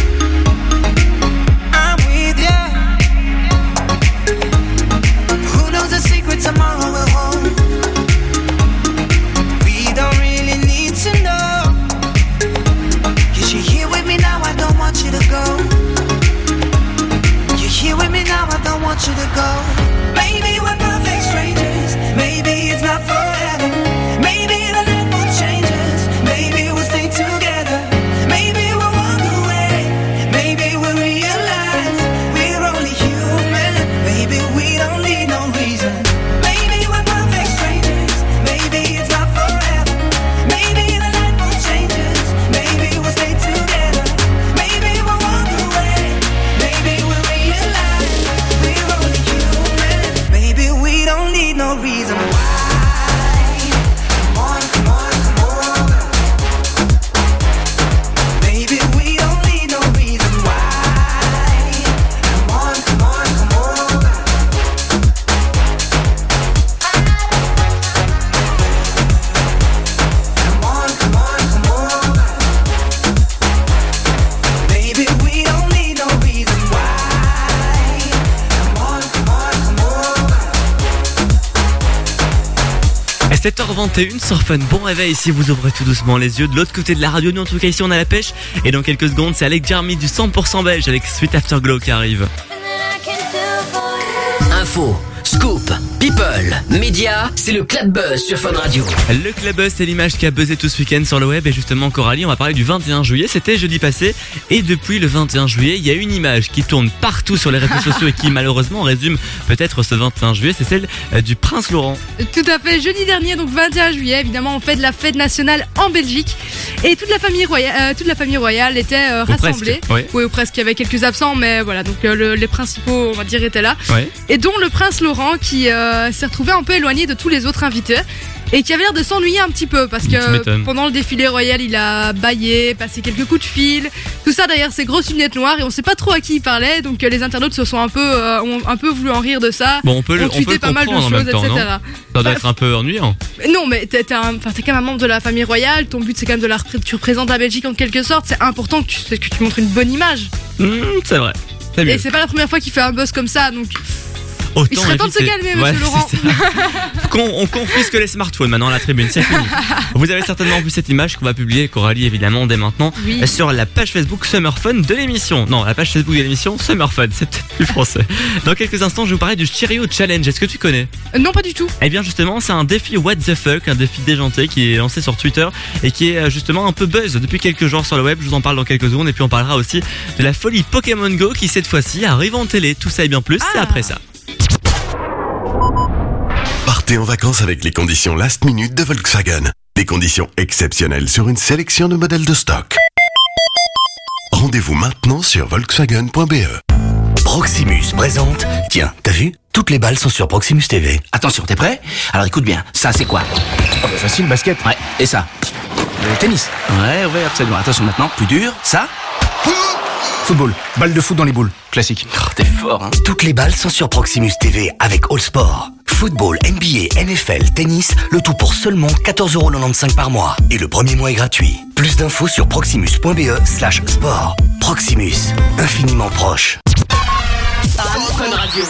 [SPEAKER 3] sur Bon réveil si vous ouvrez tout doucement les yeux de l'autre côté de la radio. Nous en tout cas ici on a la pêche. Et dans quelques secondes c'est Alec Jarmy du 100% belge avec Sweet Afterglow qui arrive.
[SPEAKER 8] Info, scoop, people, médias, c'est le Club Buzz sur Fun Radio.
[SPEAKER 3] Le Club Buzz, c'est l'image qui a buzzé tout ce week-end sur le web et justement Coralie, on va parler du 21 juillet, c'était jeudi passé et depuis le 21 juillet, il y a une image qui tourne partout sur les réseaux sociaux et qui malheureusement résume peut-être ce 21 juillet, c'est celle euh, du Prince Laurent.
[SPEAKER 9] Tout à fait, jeudi dernier, donc 21 juillet, évidemment, on fait de la fête nationale en Belgique. Et toute la famille royale, euh, toute la famille royale était euh,
[SPEAKER 3] Ou presque,
[SPEAKER 9] rassemblée.
[SPEAKER 3] oui.
[SPEAKER 9] ou presque, il y avait quelques absents, mais voilà, donc euh, le- les principaux, on va dire, étaient là. Et dont le prince Laurent qui euh, s'est retrouvé un peu éloigné de tous les autres invités. Et qui avait l'air de s'ennuyer un petit peu parce que pendant le défilé royal, il a baillé, passé quelques coups de fil, tout ça derrière ses grosses lunettes noires et on sait pas trop à qui il parlait. Donc euh, les internautes se sont un peu, euh, ont un peu voulu en rire de ça.
[SPEAKER 3] Bon, on peut le, on peut le
[SPEAKER 9] pas mal de
[SPEAKER 3] en
[SPEAKER 9] choses,
[SPEAKER 3] même temps, non?
[SPEAKER 9] Etc.
[SPEAKER 3] Ça doit être un peu ennuyant.
[SPEAKER 9] Non, mais t'es quand même un membre de la famille royale. Ton but, c'est quand même de la tu représentes la Belgique en quelque sorte. C'est important que tu, que tu montres une bonne image.
[SPEAKER 3] Mmh, c'est vrai.
[SPEAKER 9] Et c'est pas la première fois qu'il fait un buzz comme ça, donc
[SPEAKER 3] Autant
[SPEAKER 9] il serait temps de se calmer,
[SPEAKER 3] Ouais,
[SPEAKER 9] monsieur Laurent.
[SPEAKER 3] Qu'on- on confisque les smartphones maintenant à la tribune, c'est fini. Vous avez certainement vu cette image qu'on va publier, Coralie évidemment, dès maintenant,
[SPEAKER 9] Oui.
[SPEAKER 3] sur la page Facebook Summer Fun de l'émission. Non, la page Facebook de l'émission Summer Fun, c'est peut-être plus français. Dans quelques instants, je vais vous parler du Cheerio Challenge. Est-ce que tu connais?
[SPEAKER 9] Euh, non, pas du tout.
[SPEAKER 3] Eh bien justement, c'est un défi What the fuck, un défi déjanté qui est lancé sur Twitter et qui est euh, justement un peu buzz depuis quelques jours sur le web. Je vous en parle dans quelques secondes et puis on parlera aussi de la folie Pokémon Go qui cette fois-ci arrive en télé. Tout ça et bien plus, c'est après ça.
[SPEAKER 29] Partez en vacances avec les conditions last minute de Volkswagen. Des conditions exceptionnelles sur une sélection de modèles de stock. Rendez-vous maintenant sur volkswagen.be.
[SPEAKER 7] Proximus présente. Tiens, t'as vu? Toutes les balles sont sur Proximus TV. Attention, t'es prêt? Alors écoute bien, ça c'est quoi? Facile, basket. Ouais, et ça Le tennis. Ouais, ouais, absolument. Attention maintenant, plus dur. Ça Football. Balle de foot dans les boules. Classique. Oh, t'es fort, hein Toutes les balles sont sur Proximus TV avec All Sport. Football, NBA, NFL, tennis, le tout pour seulement 14,95€ par mois. Et le premier mois est gratuit. Plus d'infos sur proximus.be slash sport. Proximus, infiniment proche.
[SPEAKER 8] Fun Radio.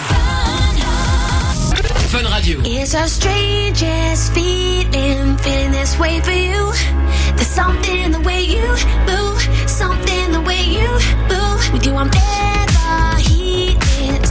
[SPEAKER 8] Fun Radio.
[SPEAKER 1] It's the strangest feeling, feeling this way for you. There's something in the way you move, something in the way you move. With you, I'm never heated.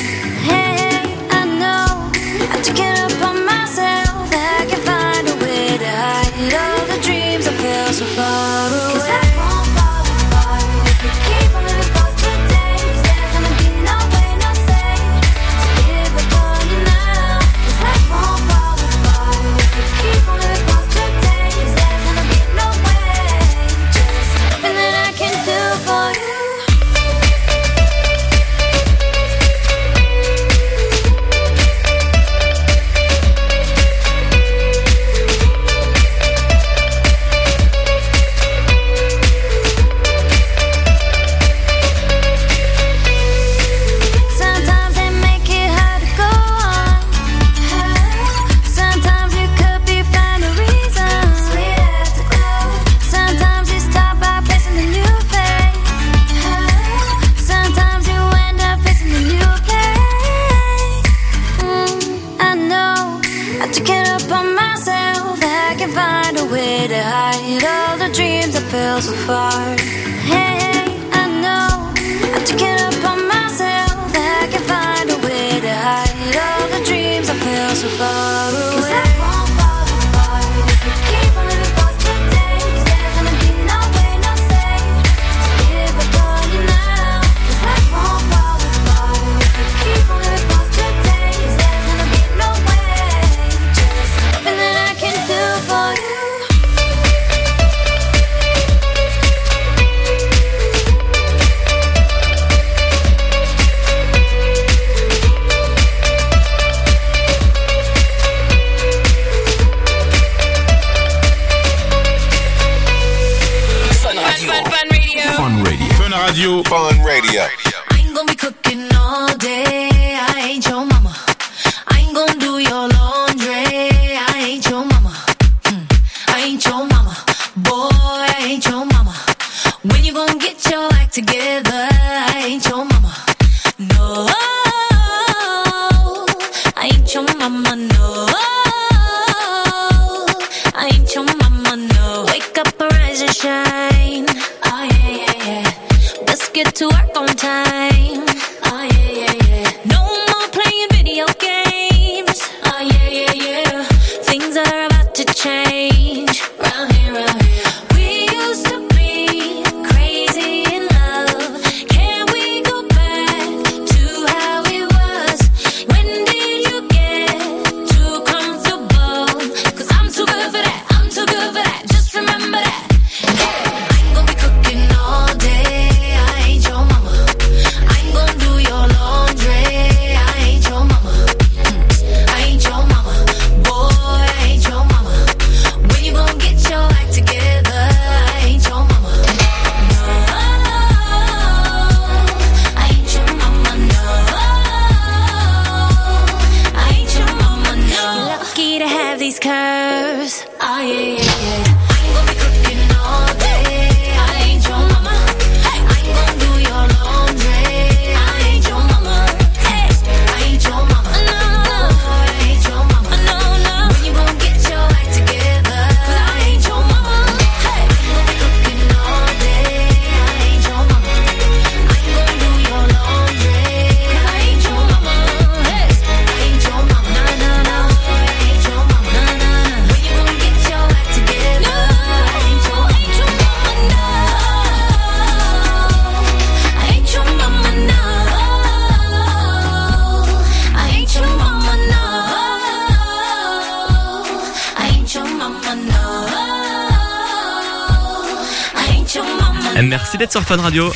[SPEAKER 8] Fun Radio.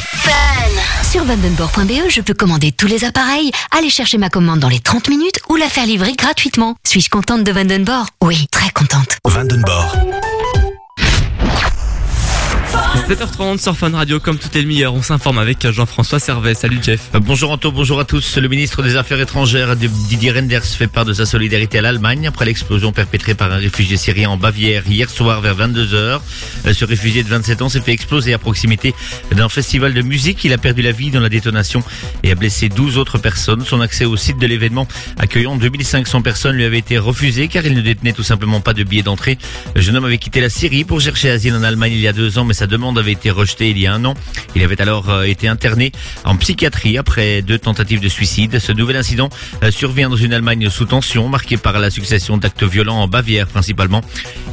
[SPEAKER 3] Sur
[SPEAKER 2] vandenborg.be, je peux commander tous les appareils, aller chercher ma commande dans les 30 minutes ou la faire livrer gratuitement. Suis-je contente de Vandenborg Oui, très contente.
[SPEAKER 30] Vandenborg.
[SPEAKER 3] 7h30 sur Fun Radio, comme tout est le meilleur, on s'informe avec Jean-François Servet. Salut Jeff.
[SPEAKER 5] Euh, Bonjour Anto, bonjour à tous. Le ministre des Affaires étrangères Didier Renders fait part de sa solidarité à l'Allemagne après l'explosion perpétrée par un réfugié syrien en Bavière hier soir vers 22h. Ce réfugié de 27 ans s'est fait exploser à proximité d'un festival de musique. Il a perdu la vie dans la détonation et a blessé 12 autres personnes. Son accès au site de l'événement accueillant 2500 personnes lui avait été refusé car il ne détenait tout simplement pas de billet d'entrée. Le jeune homme avait quitté la Syrie pour chercher asile en Allemagne il y a deux ans mais sa demande avait été rejetée il y a un an. Il avait alors euh, été interné en psychiatrie après deux tentatives de suicide. Ce nouvel incident euh, survient dans une Allemagne sous tension, marquée par la succession d'actes violents en Bavière principalement.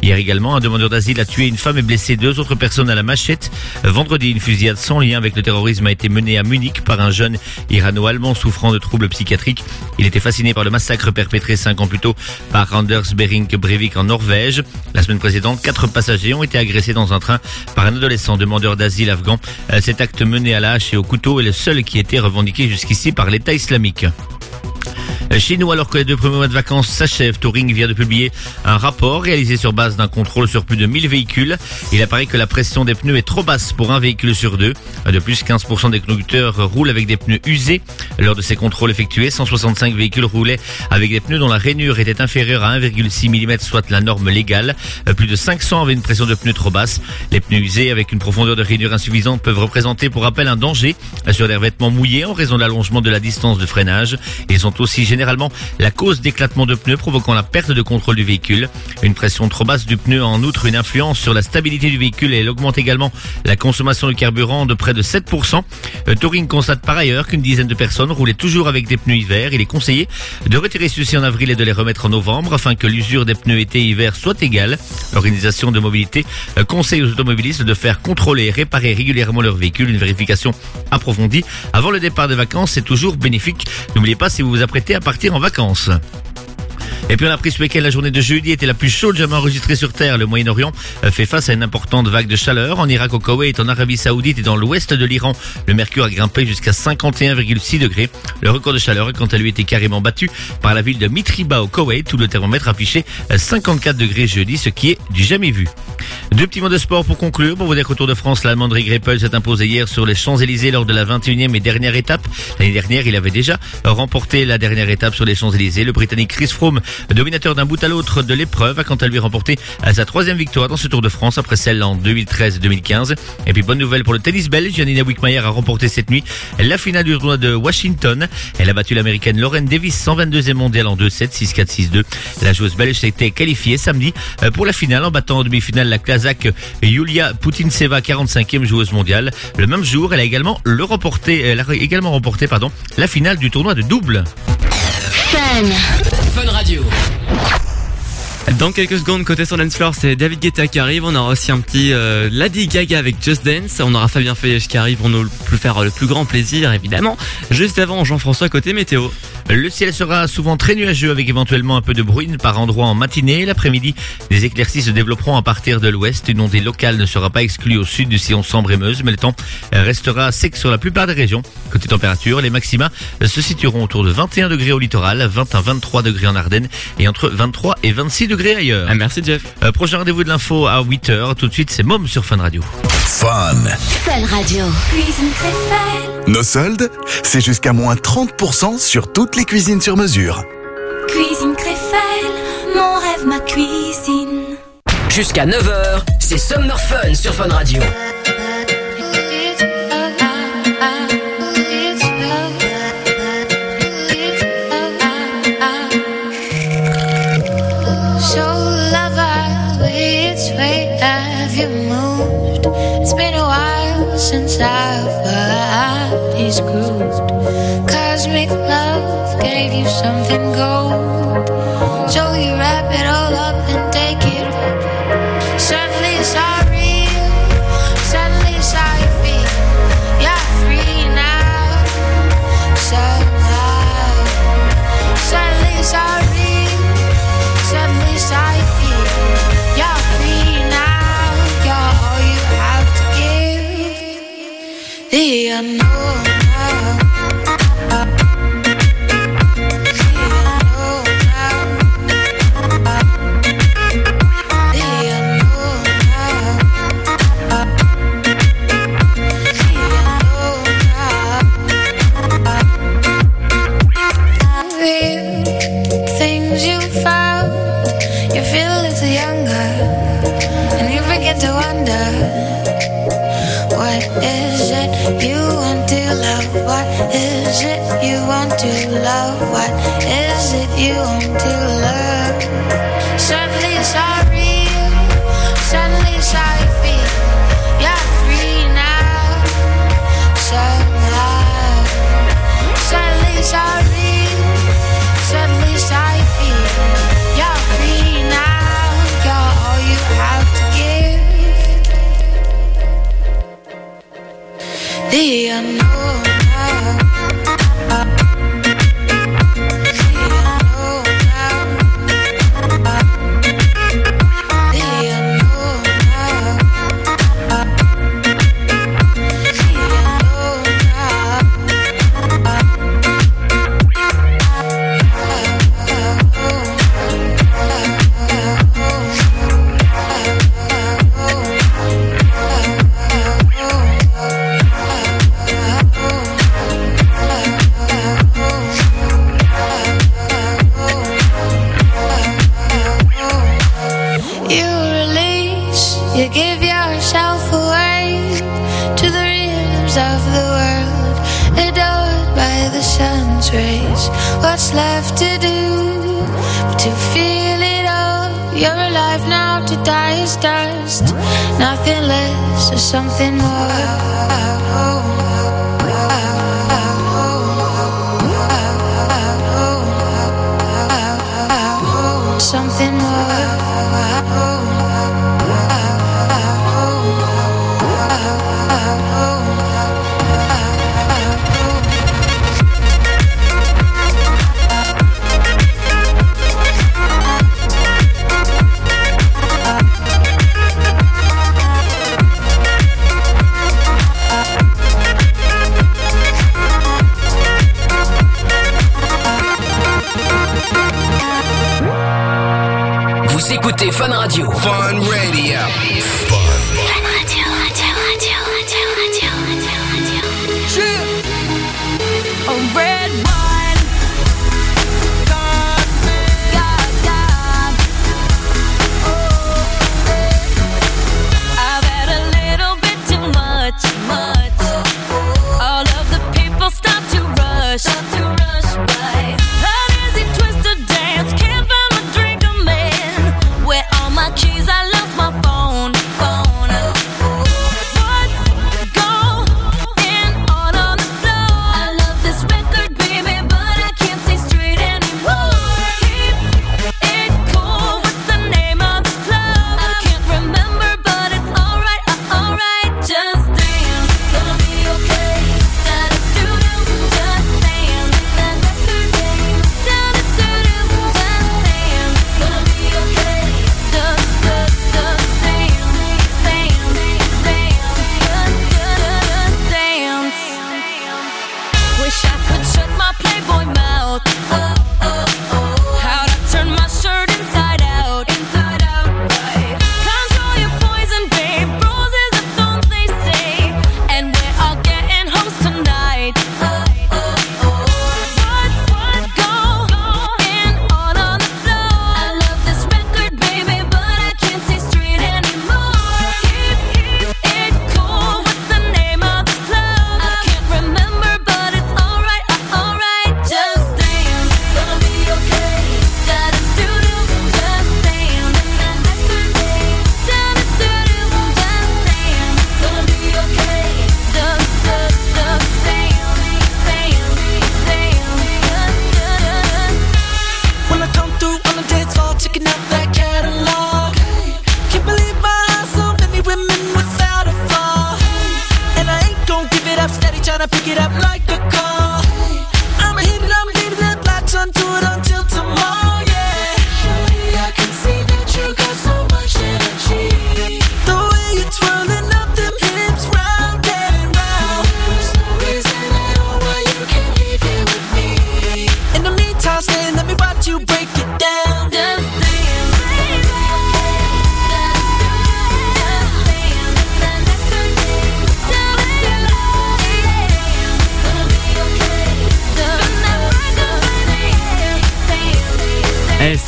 [SPEAKER 5] Hier également, un demandeur d'asile a tué une femme et blessé deux autres personnes à la machette. Vendredi, une fusillade sans lien avec le terrorisme a été menée à Munich par un jeune irano-allemand souffrant de troubles psychiatriques. Il était fasciné par le massacre perpétré cinq ans plus tôt par Anders Behring Breivik en Norvège. La semaine précédente, quatre passagers ont été agressés dans un train par un adolescent demandeur d'asile afghan. Euh, Cet acte mené à la hache et au couteau est le seul qui était revendiqué jusqu'ici par l'État islamique. Chez nous, alors que les deux premiers mois de vacances s'achèvent, Touring vient de publier un rapport réalisé sur base d'un contrôle sur plus de 1000 véhicules. Il apparaît que la pression des pneus est trop basse pour un véhicule sur deux. De plus, 15% des conducteurs roulent avec des pneus usés. Lors de ces contrôles effectués, 165 véhicules roulaient avec des pneus dont la rainure était inférieure à 1,6 mm, soit la norme légale. Euh, Plus de 500 avaient une pression de pneus trop basse. Les pneus usés avec une profondeur de rainure insuffisante peuvent représenter pour rappel un danger sur des revêtements mouillés en raison de l'allongement de la distance de freinage. Ils sont aussi généralement la cause d'éclatement de pneus provoquant la perte de contrôle du véhicule. Une pression trop basse du pneu a en outre une influence sur la stabilité du véhicule et elle augmente également la consommation de carburant de près de 7%. Euh, Touring constate par ailleurs qu'une dizaine de personnes roulaient toujours avec des pneus hiver. Il est conseillé de retirer ceux-ci en avril et de les remettre en novembre afin que l'usure des pneus été-hiver soit égale. L'organisation de mobilité euh, conseille aux automobilistes de faire contrôler et réparer régulièrement leur véhicule. Une vérification approfondie avant le départ des vacances est toujours bénéfique. N'oubliez pas si vous vous apprêtez à partir en vacances. Et puis on a appris ce week-end la journée de jeudi était la plus chaude jamais enregistrée sur Terre. Le Moyen-Orient euh, fait face à une importante vague de chaleur. En Irak, au Koweït, en Arabie Saoudite et dans l'ouest de l'Iran, le mercure a grimpé jusqu'à 51,6 degrés. Le record de chaleur a quant à lui été carrément battu par la ville de Mitriba au Koweït où le thermomètre affichait euh, 54 degrés jeudi, ce qui est du jamais vu. Deux petits mots de sport pour conclure. Pour vous dire qu'au Tour de France, l'Allemand Rick Greppel s'est imposé hier sur les Champs-Élysées lors de la 21e et dernière étape. L'année dernière, il avait déjà remporté la dernière étape sur les Champs-Élysées. Le Britannique Chris Froome, dominateur d'un bout à l'autre de l'épreuve, a quant à lui remporté sa troisième victoire dans ce Tour de France après celle en 2013-2015. Et puis bonne nouvelle pour le tennis belge, Janina Wickmayer a remporté cette nuit la finale du tournoi de Washington. Elle a battu l'américaine Lauren Davis 122e mondiale en 2-7, 6-4, 6-2. La joueuse belge s'était qualifiée samedi euh, pour la finale en battant en demi-finale la Kazakh Yulia Putintseva, 45e joueuse mondiale. Le même jour, elle a également le remporté, elle a également remporté, pardon, la finale du tournoi de double.
[SPEAKER 3] Dans quelques secondes, côté sur Dance Floor, c'est David Guetta qui arrive. On aura aussi un petit euh, Lady Gaga avec Just Dance. On aura Fabien Feuillage qui arrive pour nous faire le plus grand plaisir, évidemment. Juste avant, Jean-François côté météo.
[SPEAKER 5] Le ciel sera souvent très nuageux avec éventuellement un peu de bruine par endroits en matinée. L'après-midi, des éclaircies se développeront à partir de l'ouest. Une ondée locale ne sera pas exclue au sud du sillon sombre et Meuse, mais le temps restera sec sur la plupart des régions. Côté température, les maxima se situeront autour de 21 degrés au littoral, 20 à 23 degrés en Ardennes et entre 23 et 26 degrés ailleurs.
[SPEAKER 3] Ah, merci Jeff.
[SPEAKER 5] Euh, prochain rendez-vous de l'info à 8h. Tout de suite, c'est Mom sur Fun Radio.
[SPEAKER 30] Fun.
[SPEAKER 2] Fun Radio.
[SPEAKER 31] Nos soldes, c'est jusqu'à moins 30% sur toutes les cuisines sur mesure.
[SPEAKER 14] Cuisine Créfelle, mon rêve, ma cuisine.
[SPEAKER 8] Jusqu'à 9h, c'est Summer Fun sur Fun Radio.
[SPEAKER 14] So lover, which way have you moved? It's been a while since our bodies grooved. Cosmic love gave you something gold.
[SPEAKER 32] Is it you want to love? What is it you want to love? Suddenly it's all real, suddenly it's how you feel. You're free now, somehow. Suddenly it's all real, suddenly it's how you feel. You're free now, you're all you have to give. The unknown. Dust. Nothing less or something more.
[SPEAKER 1] Fun Radio. Fun Radio.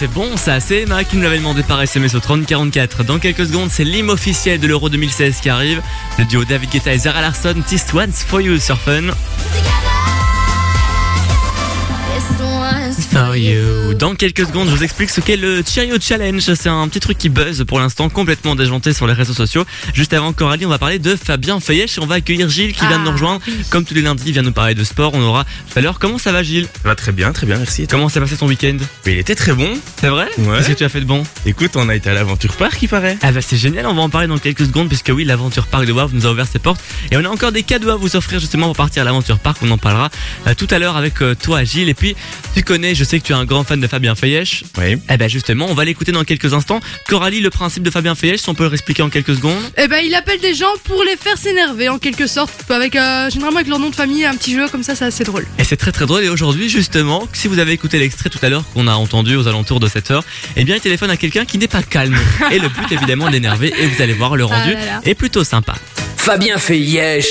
[SPEAKER 3] Fait bon, ça, c'est Emma qui nous l'avait demandé par SMS au 3044. Dans quelques secondes, c'est l'hymne officiel de l'Euro 2016 qui arrive. Le duo David Guetta et Zara Larsson, This One's For You sur Fun. For you. Dans quelques secondes, je vous explique ce qu'est le Cheerio Challenge. C'est un petit truc qui buzz pour l'instant, complètement déjanté sur les réseaux sociaux. Juste avant Coralie, on va parler de Fabien Feuillèche et on va accueillir Gilles qui vient de nous rejoindre. Comme tous les lundis, il vient nous parler de sport. On aura tout à l'heure. Comment ça va, Gilles?
[SPEAKER 33] Ça va très bien, très bien, merci.
[SPEAKER 3] Comment s'est passé ton week-end?
[SPEAKER 33] Mais il était très bon.
[SPEAKER 3] C'est vrai?
[SPEAKER 33] Ouais.
[SPEAKER 3] Qu'est-ce que tu as fait de bon?
[SPEAKER 33] Écoute, on a été à l'aventure park, il paraît.
[SPEAKER 3] Ah bah c'est génial, on va en parler dans quelques secondes puisque oui, l'aventure parc de Wavre nous a ouvert ses portes et on a encore des cadeaux à vous offrir justement pour partir à l'aventure parc, on en parlera euh, tout à l'heure avec euh, toi Gilles et puis tu connais, je sais que tu es un grand fan de Fabien Feuillèche.
[SPEAKER 33] Oui.
[SPEAKER 3] Eh ben justement, on va l'écouter dans quelques instants. Coralie, le principe de Fabien Feuillèche, si on peut le réexpliquer en quelques secondes.
[SPEAKER 9] Eh ben, il appelle des gens pour les faire s'énerver en quelque sorte, avec euh, généralement avec leur nom de famille, un petit jeu comme ça, c'est assez drôle.
[SPEAKER 3] Et c'est très très drôle et aujourd'hui justement, si vous avez écouté l'extrait tout à l'heure qu'on a entendu aux alentours de cette heure, eh bien il téléphone à quelqu'un qui n'est pas calme. Et le but évidemment d'énerver et vous allez voir le rendu
[SPEAKER 9] Ah là là.
[SPEAKER 3] est plutôt sympa.
[SPEAKER 8] Fabien fait yesh.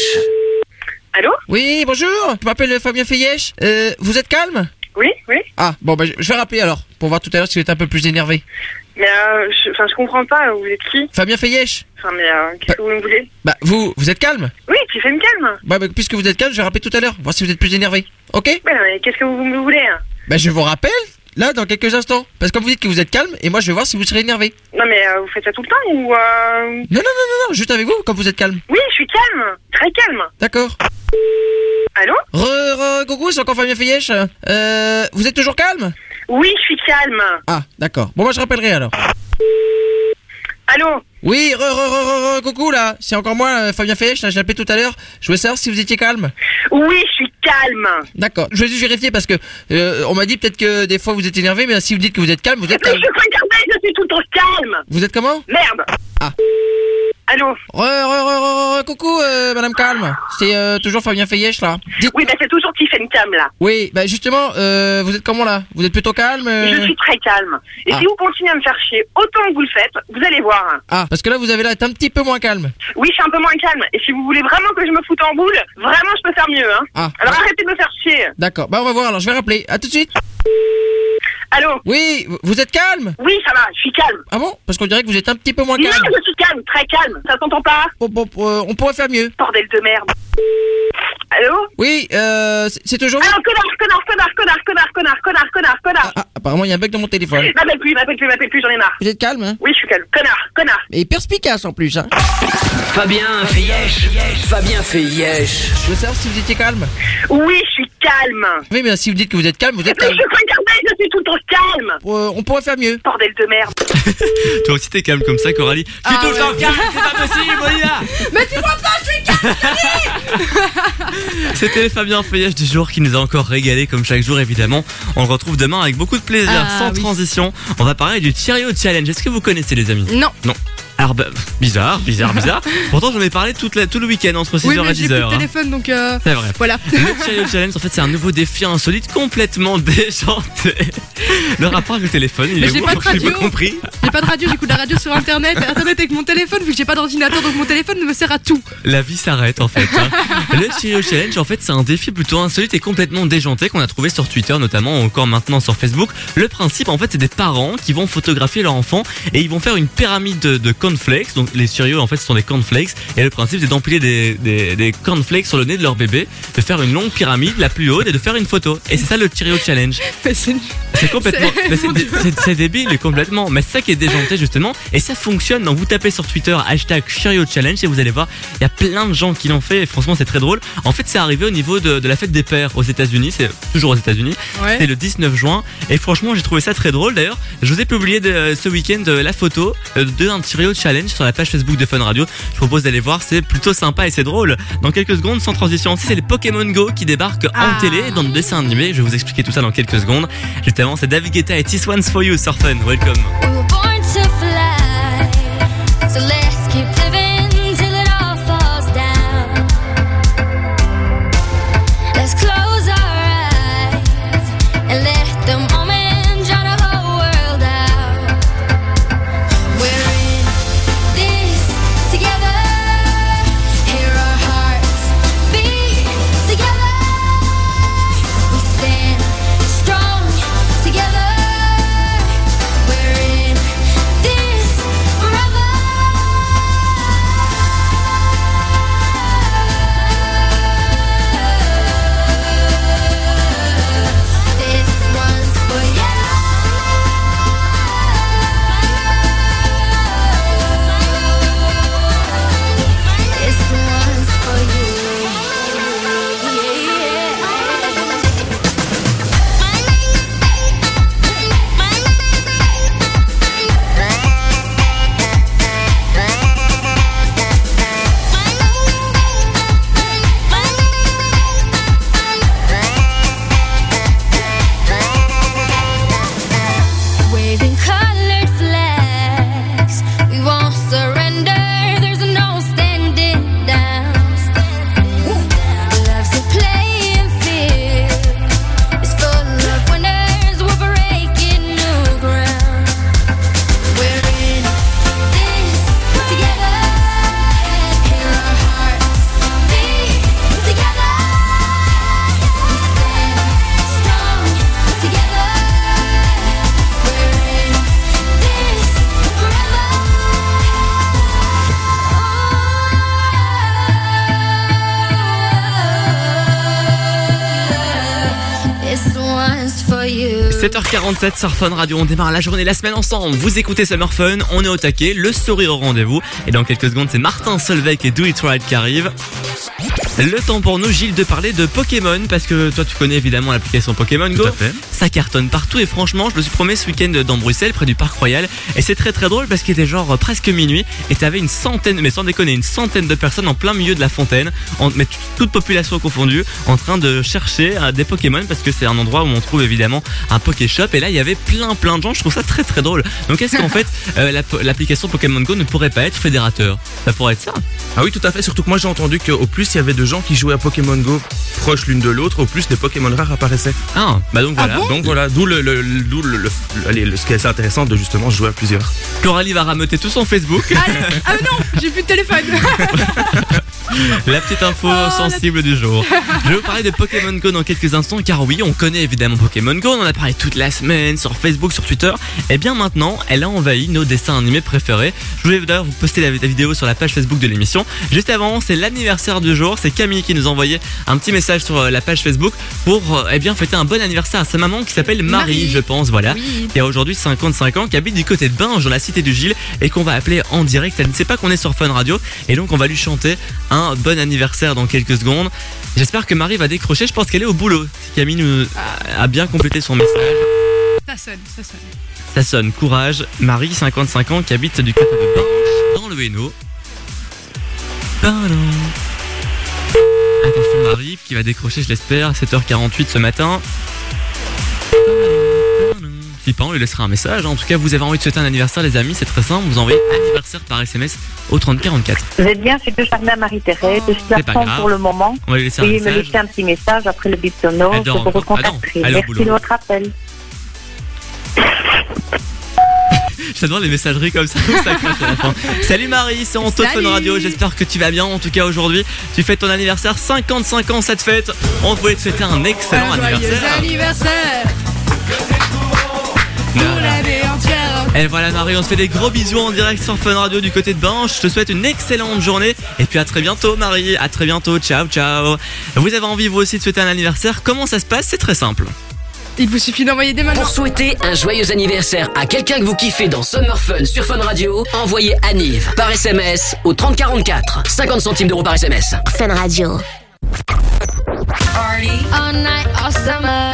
[SPEAKER 26] Allô? Oui, bonjour, je m'appelle Fabien Feyèche. Euh, vous êtes calme?
[SPEAKER 34] Oui, oui.
[SPEAKER 26] Ah, bon, bah, je vais rappeler alors, pour voir tout à l'heure si vous êtes un peu plus énervé.
[SPEAKER 34] Mais euh, je, enfin, je comprends pas, vous êtes qui?
[SPEAKER 26] Fabien Feyèche
[SPEAKER 34] Enfin, mais euh, qu'est-ce que vous me voulez?
[SPEAKER 26] Bah, vous, vous êtes calme?
[SPEAKER 34] Oui, tu fais une calme.
[SPEAKER 26] Bah, bah, puisque vous êtes calme, je vais rappeler tout à l'heure, voir si vous êtes plus énervé. Ok?
[SPEAKER 34] Ouais, mais qu'est-ce que vous me voulez hein?
[SPEAKER 26] Bah, je vous rappelle, là, dans quelques instants. Parce que comme vous dites que vous êtes calme, et moi, je vais voir si vous serez énervé.
[SPEAKER 34] Non, mais euh, vous faites ça tout le temps ou euh...
[SPEAKER 26] Non, non, non, non, non, juste avec vous, comme vous êtes calme.
[SPEAKER 34] Oui, je suis calme, très calme.
[SPEAKER 26] D'accord.
[SPEAKER 34] Allô
[SPEAKER 26] Re, re, coucou, c'est encore Fabien Feyèche. Euh, vous êtes toujours calme
[SPEAKER 34] Oui, je suis calme.
[SPEAKER 26] Ah, d'accord. Bon, moi, je rappellerai alors.
[SPEAKER 34] Allô
[SPEAKER 26] Oui, re, re, re, re, re, coucou, là. C'est encore moi, euh, Fabien Feyèche, là, j'ai appelé tout à l'heure. Je voulais savoir si vous étiez calme.
[SPEAKER 34] Oui, je suis calme.
[SPEAKER 26] D'accord. Je vais juste vérifier parce que euh, on m'a dit peut-être que des fois vous êtes énervé, mais si vous dites que vous êtes calme, vous êtes
[SPEAKER 34] Mais
[SPEAKER 26] calme.
[SPEAKER 34] je suis pas énervé, je suis tout le temps calme.
[SPEAKER 26] Vous êtes comment
[SPEAKER 34] Merde.
[SPEAKER 26] Ah.
[SPEAKER 34] Allô
[SPEAKER 26] Re, re, re, re, re, coucou, euh, Madame Calme. C'est euh, toujours Fabien Feyèche, là. Dites-
[SPEAKER 34] Oui, bah c'est toujours Tiffen Calme, là.
[SPEAKER 26] Oui, bah justement, euh, vous êtes comment là? Vous êtes plutôt calme euh
[SPEAKER 34] Je suis très calme. Et
[SPEAKER 26] Ah.
[SPEAKER 34] si vous continuez à me faire chier autant que vous le faites, vous allez voir.
[SPEAKER 26] Ah, parce que là vous avez l'air d'être un petit peu moins calme.
[SPEAKER 34] Oui, je suis un peu moins calme. Et si vous voulez vraiment que je me foute en boule, vraiment, je peux faire mieux, hein.
[SPEAKER 26] Ah.
[SPEAKER 34] Alors arrêtez de me faire chier.
[SPEAKER 26] D'accord. Bah on va voir. Alors je vais rappeler. À tout de suite.
[SPEAKER 34] Allô
[SPEAKER 26] Oui, vous- êtes calme
[SPEAKER 34] Oui, ça va, je suis calme.
[SPEAKER 26] Ah bon Parce qu'on dirait que vous êtes un petit peu moins
[SPEAKER 34] Non,
[SPEAKER 26] calme.
[SPEAKER 34] je suis calme, très calme. Ça s'entend pas
[SPEAKER 26] Bon, bon, euh, on pourrait faire mieux.
[SPEAKER 34] Bordel de merde. Allô
[SPEAKER 26] Oui, euh, c'est toujours vous
[SPEAKER 34] Alors, connard, connard, connard, connard, connard, connard, connard, connard, connard.
[SPEAKER 26] Ah, apparemment il y a un bug dans mon téléphone.
[SPEAKER 34] M'appelle plus, m'appelle plus, m'appelle plus, j'en ai marre.
[SPEAKER 26] Vous êtes calme, hein
[SPEAKER 34] Oui, je suis calme. Connard, connard.
[SPEAKER 26] Et perspicace en plus, hein
[SPEAKER 8] Fabien yesh. Fabien yesh.
[SPEAKER 26] Je veux savoir si vous étiez calme.
[SPEAKER 34] Oui, je suis calme.
[SPEAKER 26] Oui, mais si vous dites que vous êtes calme, vous êtes
[SPEAKER 34] Mais je
[SPEAKER 26] calme.
[SPEAKER 34] suis pas énervé, je suis tout le temps calme.
[SPEAKER 26] Euh, on pourrait faire mieux.
[SPEAKER 34] Bordel de merde.
[SPEAKER 3] Toi aussi t'es calme comme ça, Coralie. Je suis tout le temps calme, c'est pas possible, on y va.
[SPEAKER 9] Mais tu vois pas, je suis calme
[SPEAKER 3] C'était Fabien Feuillage du jour qui nous a encore régalé comme chaque jour évidemment. On le retrouve demain avec beaucoup de plaisir,
[SPEAKER 9] Ah,
[SPEAKER 3] sans
[SPEAKER 9] oui.
[SPEAKER 3] transition. On va parler du Cheerio Challenge. Est-ce que vous connaissez les amis?
[SPEAKER 9] Non.
[SPEAKER 3] Non. Alors bah, bizarre, bizarre, bizarre. Pourtant j'en ai parlé toute la- tout le week-end entre 6h
[SPEAKER 9] Oui,
[SPEAKER 3] et
[SPEAKER 9] mais j'ai
[SPEAKER 3] 10h.
[SPEAKER 9] plus de
[SPEAKER 3] hein.
[SPEAKER 9] téléphone donc. euh,
[SPEAKER 3] C'est vrai.
[SPEAKER 9] Voilà.
[SPEAKER 3] Le Cheerio Challenge, en fait, c'est un nouveau défi insolite complètement déjanté. Le rapport avec le téléphone, il
[SPEAKER 9] Mais
[SPEAKER 3] est où
[SPEAKER 9] pas de radio.
[SPEAKER 3] pas compris.
[SPEAKER 9] J'ai pas de radio, j'écoute la radio sur internet. Internet avec mon téléphone, vu que j'ai pas d'ordinateur, donc mon téléphone me sert à tout.
[SPEAKER 3] La vie s'arrête en fait. hein. Le Cheerio Challenge, en fait, c'est un défi plutôt insolite et complètement déjanté qu'on a trouvé sur Twitter, notamment ou encore maintenant sur Facebook. Le principe, en fait, c'est des parents qui vont photographier leur enfant et ils vont faire une pyramide de, de cornflakes. Donc les Cheerios, en fait, ce sont des cornflakes et le principe, c'est d'empiler des, des, des cornflakes sur le nez de leur bébé, de faire une longue pyramide, la plus haute, et de faire une photo. Et c'est ça le Cheerio Challenge. C'est complètement,
[SPEAKER 9] C'est-
[SPEAKER 3] débile complètement. Mais c'est ça qui est déjanté justement. Et ça fonctionne. Donc vous tapez sur Twitter hashtag Cheerio Challenge et vous allez voir, il y a plein de gens qui l'ont fait. Et franchement, c'est très drôle. En fait, c'est arrivé au niveau de, de la fête des pères aux États-Unis. C'est toujours aux États-Unis.
[SPEAKER 9] Ouais.
[SPEAKER 3] C'est le 19 juin. Et franchement, j'ai trouvé ça très drôle. D'ailleurs, je vous ai publié de- ce week-end euh, la photo euh, de un Cheerio Challenge sur la page Facebook de Fun Radio. Je vous propose d'aller voir. C'est plutôt sympa et c'est drôle. Dans quelques secondes, sans transition, c'est les Pokémon Go qui débarquent en télé dans le dessin animé. Je vais vous expliquer tout ça dans quelques secondes. Justement, c'est David Guetta et This One's For You sur Fun. Welcome.
[SPEAKER 35] We
[SPEAKER 3] 7h47 sur Fun Radio, on démarre la journée, la semaine ensemble. Vous écoutez Summer Fun, on est au taquet, le sourire au rendez-vous. Et dans quelques secondes, c'est Martin Solveig et Do It Right qui arrivent. Le temps pour nous, Gilles, de parler de Pokémon, parce que toi tu connais évidemment l'application Pokémon Go.
[SPEAKER 33] à fait.
[SPEAKER 3] Ça cartonne partout et franchement, je me suis promené ce week-end dans Bruxelles, près du Parc Royal. Et c'est très très drôle parce qu'il était genre presque minuit et t'avais une centaine, mais sans déconner, une centaine de personnes en plein milieu de la fontaine, en, mais toute population confondue, en train de chercher euh, des Pokémon parce que c'est un endroit où on trouve évidemment un Pokéshop. Et là, il y avait plein plein de gens. Je trouve ça très très drôle. Donc est-ce qu'en fait, euh, l'app- l'application Pokémon Go ne pourrait pas être fédérateur? Ça pourrait être ça?
[SPEAKER 33] Ah oui, tout à fait. Surtout que moi j'ai entendu qu'au plus il y avait de gens qui jouaient à Pokémon Go proches l'une de l'autre, au plus des Pokémon rares apparaissaient.
[SPEAKER 3] Ah, bah donc voilà.
[SPEAKER 33] donc voilà, d'où le, le- le- d'où le, le- le- allez, le- ce qui est assez intéressant de justement jouer à plusieurs.
[SPEAKER 3] Coralie va rameuter tout son Facebook.
[SPEAKER 9] Ah non, j'ai plus de téléphone.
[SPEAKER 3] La petite info sensible du jour. Je vais vous parler de Pokémon Go dans quelques instants car oui, on connaît évidemment Pokémon Go, on en a parlé toute la semaine sur Facebook, sur Twitter. Et bien maintenant, elle a envahi nos dessins animés préférés. Je voulais d'ailleurs vous poster la, la vidéo sur la page Facebook de l'émission. Juste avant, c'est l'anniversaire du jour, c'est Camille qui nous a envoyé un petit message sur euh, la page Facebook pour euh, eh bien fêter un bon anniversaire à sa maman qui s'appelle Marie,
[SPEAKER 9] Marie.
[SPEAKER 3] je pense, voilà.
[SPEAKER 9] Oui.
[SPEAKER 3] Qui a aujourd'hui 55 ans, qui habite du côté de Binge dans la cité du Gilles et qu'on va appeler en direct. Elle ne sait pas qu'on est sur Fun Radio et donc on va lui chanter un bon anniversaire dans quelques secondes. J'espère que Marie va décrocher, je pense qu'elle est au boulot. Camille nous a bien complété son message.
[SPEAKER 9] Ça sonne, ça sonne.
[SPEAKER 3] Ça sonne, courage. Marie, 55 ans, qui habite du côté de Binge, dans le Hainaut. Pardon. Attention Marie, qui va décrocher, je l'espère, à 7h48 ce matin. Flippant, on lui laissera un message. En tout cas, vous avez envie de souhaiter un anniversaire, les amis, c'est très simple. Vous envoyez anniversaire par SMS au 3044.
[SPEAKER 36] Vous êtes bien, c'est que Jardin Marie-Thérèse. Je pour le moment.
[SPEAKER 3] On va lui laisser un
[SPEAKER 36] me laisser un petit message après le bip sonore.
[SPEAKER 3] Dort
[SPEAKER 36] vous.
[SPEAKER 3] Ah
[SPEAKER 36] Merci de votre appel.
[SPEAKER 3] J'adore les messageries comme ça, ça crache à la fin. Salut Marie, c'est Anto de Fun. Radio, j'espère que tu vas bien. En tout cas aujourd'hui, tu fêtes ton anniversaire, 55 ans cette fête. On voulait te souhaiter un excellent
[SPEAKER 9] Un
[SPEAKER 3] anniversaire.
[SPEAKER 9] anniversaire.
[SPEAKER 3] Et voilà Marie, on te fait des gros bisous en direct sur Fun Radio du côté de Binge. Je te souhaite une excellente journée et puis à très bientôt Marie, à très bientôt, ciao ciao. Vous avez envie vous aussi de souhaiter un anniversaire? Comment ça se passe? C'est très simple.
[SPEAKER 9] Il vous suffit d'envoyer des maintenant.
[SPEAKER 8] Pour souhaiter un joyeux anniversaire à quelqu'un que vous kiffez dans Summer Fun sur Fun Radio, envoyez Anniv par SMS au 3044. 50 centimes d'euros par SMS.
[SPEAKER 2] Fun Radio.
[SPEAKER 35] All night, all summer.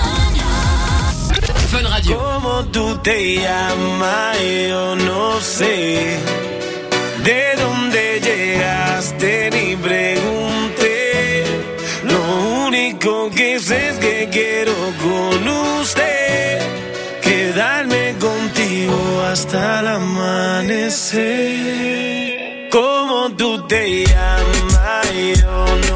[SPEAKER 11] ¿Cómo tú te llamas? Yo no sé. ¿De dónde llegaste? Ni pregunté. Lo único que sé es que quiero con usted quedarme contigo hasta el amanecer. ¿Cómo tú te llamas? Yo no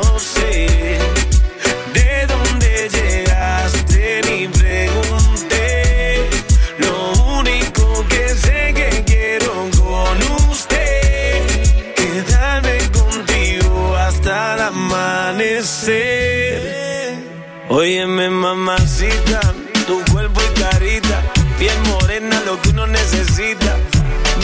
[SPEAKER 11] Óyeme, mamacita, tu cuerpo y carita, piel morena, lo que uno necesita.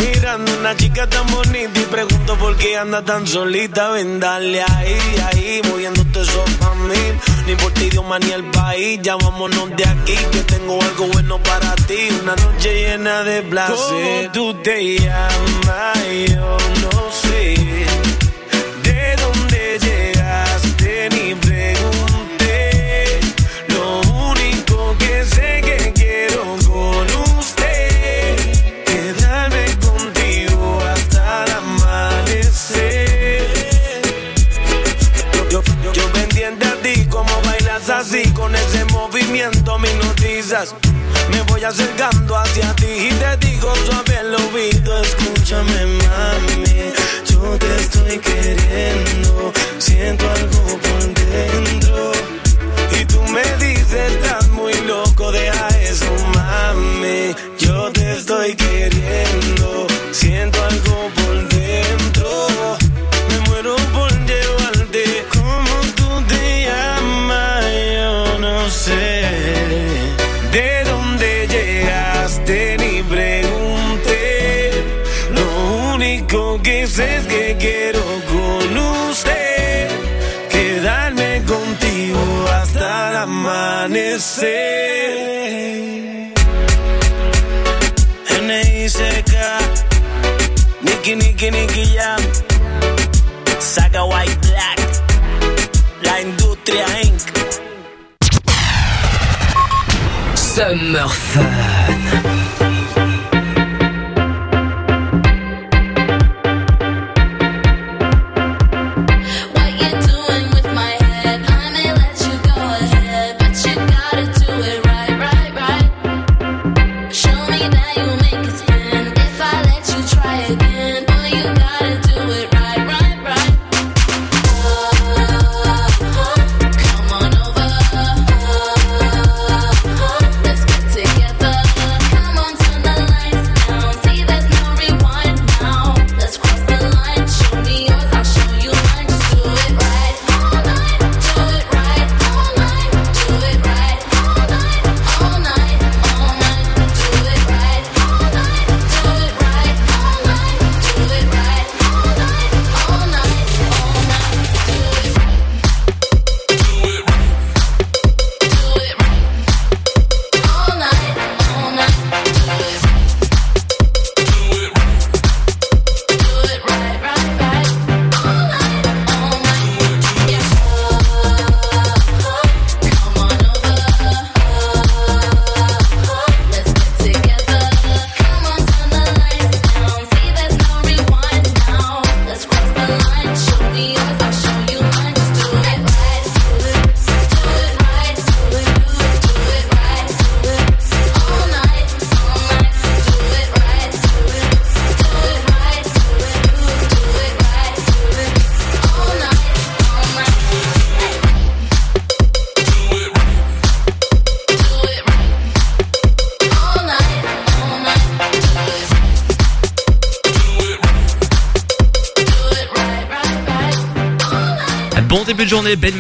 [SPEAKER 11] Mirando una chica tan bonita y pregunto por qué anda tan solita. Ven, dale ahí, ahí, moviéndote eso pa' mí. Ni por tu idioma ni el país, ya vámonos de aquí, que tengo algo bueno para ti. Una noche llena de placer. ¿Cómo tú te llamas? Yo Me voy acercando hacia ti y te digo suave al oído, escúchame mami, yo te estoy queriendo, siento algo por dentro. Y tú me dices, estás muy loco, deja eso mami,
[SPEAKER 37] Jam. Saga White Black. La Industria Inc.
[SPEAKER 35] Summer Fun.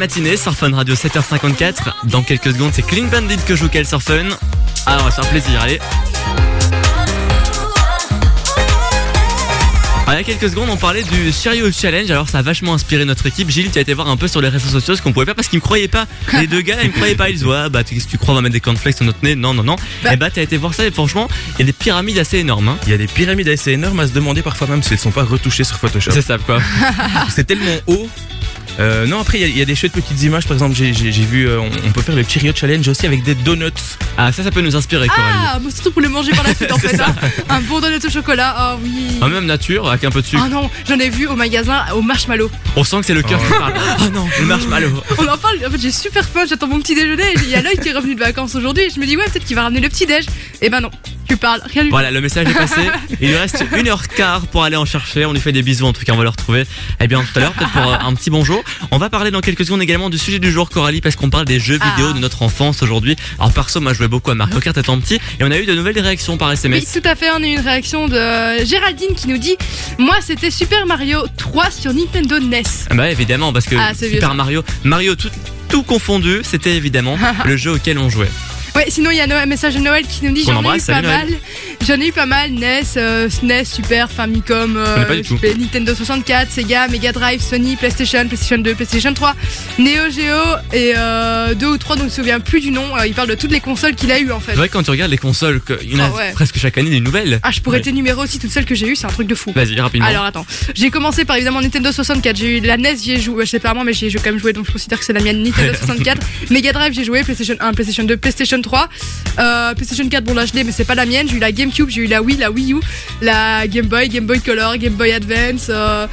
[SPEAKER 3] Matinée, Surfun Radio 7h54. Dans quelques secondes, c'est Clean Bandit que joue quel Surfun. Ah, on va se faire plaisir, allez. Il y a quelques secondes, on parlait du Cheerios Challenge. Alors, ça a vachement inspiré notre équipe. Gilles, tu as été voir un peu sur les réseaux sociaux ce qu'on pouvait faire parce qu'ils me croyaient pas. Les deux gars, ils me croyaient pas. Ils disaient, ouais, bah, tu crois, on va mettre des cornflakes sur notre nez Non, non, non. Et bah, t'as été voir ça et franchement, il y a des pyramides assez énormes. hein.
[SPEAKER 33] Il y a des pyramides assez énormes à se demander parfois même si elles sont pas retouchées sur Photoshop.
[SPEAKER 3] C'est ça, quoi.
[SPEAKER 33] C'est tellement haut. Euh, non, après, il y a- il y, a des chouettes petites images. Par exemple, j'ai vu, euh, on, on peut faire le Cheerio Challenge aussi avec des donuts.
[SPEAKER 3] Ah, ça, ça peut nous inspirer,
[SPEAKER 9] Ah, moi, surtout pour les manger par la suite en fait. hein. Un bon donut au chocolat, oh oui.
[SPEAKER 3] En même nature, avec un peu de sucre.
[SPEAKER 9] Oh non, j'en ai vu au magasin au marshmallow.
[SPEAKER 3] On sent que c'est le cœur qui parle. Oh non, le marshmallow.
[SPEAKER 9] On en parle, en fait j'ai super faim, j'attends mon petit déjeuner. Il y a l'œil qui est revenu de vacances aujourd'hui et je me dis ouais peut-être qu'il va ramener le petit déj. Et ben non, tu parles, rien du tout.
[SPEAKER 3] Voilà, le message est passé. Il lui reste une heure quart pour aller en chercher. On lui fait des bisous en tout cas, on va le retrouver. Eh bien, tout à l'heure, peut-être pour euh, un petit bonjour. On va parler dans quelques secondes également du sujet du jour, Coralie, parce qu'on parle des jeux vidéo
[SPEAKER 9] Ah.
[SPEAKER 3] de notre enfance aujourd'hui. Alors, perso, moi, je jouais beaucoup à Mario Kart étant petit et on a eu de nouvelles réactions par
[SPEAKER 9] Oui,
[SPEAKER 3] SMS.
[SPEAKER 9] tout à fait, on a eu une réaction de Géraldine qui nous dit Moi c'était Super Mario 3 sur Nintendo NES.
[SPEAKER 3] Ah Bah, évidemment, parce que
[SPEAKER 9] Ah,
[SPEAKER 3] Super. Mario, Mario tout, tout confondu, c'était évidemment le jeu auquel on jouait.
[SPEAKER 9] Ouais, sinon il y a un message de Noël qui nous dit J'en ai eu pas mal. J'en ai eu pas mal NES, euh, SNES, Super, Famicom, euh, Nintendo 64, Sega, Mega Drive, Sony, PlayStation, PlayStation 2, PlayStation 3, Neo Geo et euh, deux ou trois, donc je me souviens plus du nom. Euh, il parle de toutes les consoles qu'il a eu en fait.
[SPEAKER 3] C'est vrai que quand tu regardes les consoles, il y en a
[SPEAKER 9] Ah ouais.
[SPEAKER 3] presque chaque année des nouvelles.
[SPEAKER 9] Ah, je pourrais
[SPEAKER 3] Ouais.
[SPEAKER 9] t'énumérer aussi toutes celles que j'ai eues, c'est un truc de fou.
[SPEAKER 3] Vas-y, rapidement.
[SPEAKER 9] Alors attends, j'ai commencé par évidemment Nintendo 64, j'ai eu la NES, j'y ai joué, je sais pas moi, mais j'y ai quand même joué donc je considère que c'est la mienne Nintendo 64. Mega Drive, j'ai joué, PlayStation 1, PlayStation 2, PlayStation 3, euh, PlayStation 4, bon là je l'ai, mais c'est pas la mienne. J'ai eu la GameCube, j'ai eu la Wii, la Wii U, la Game Boy, Game Boy Color, Game Boy Advance, euh,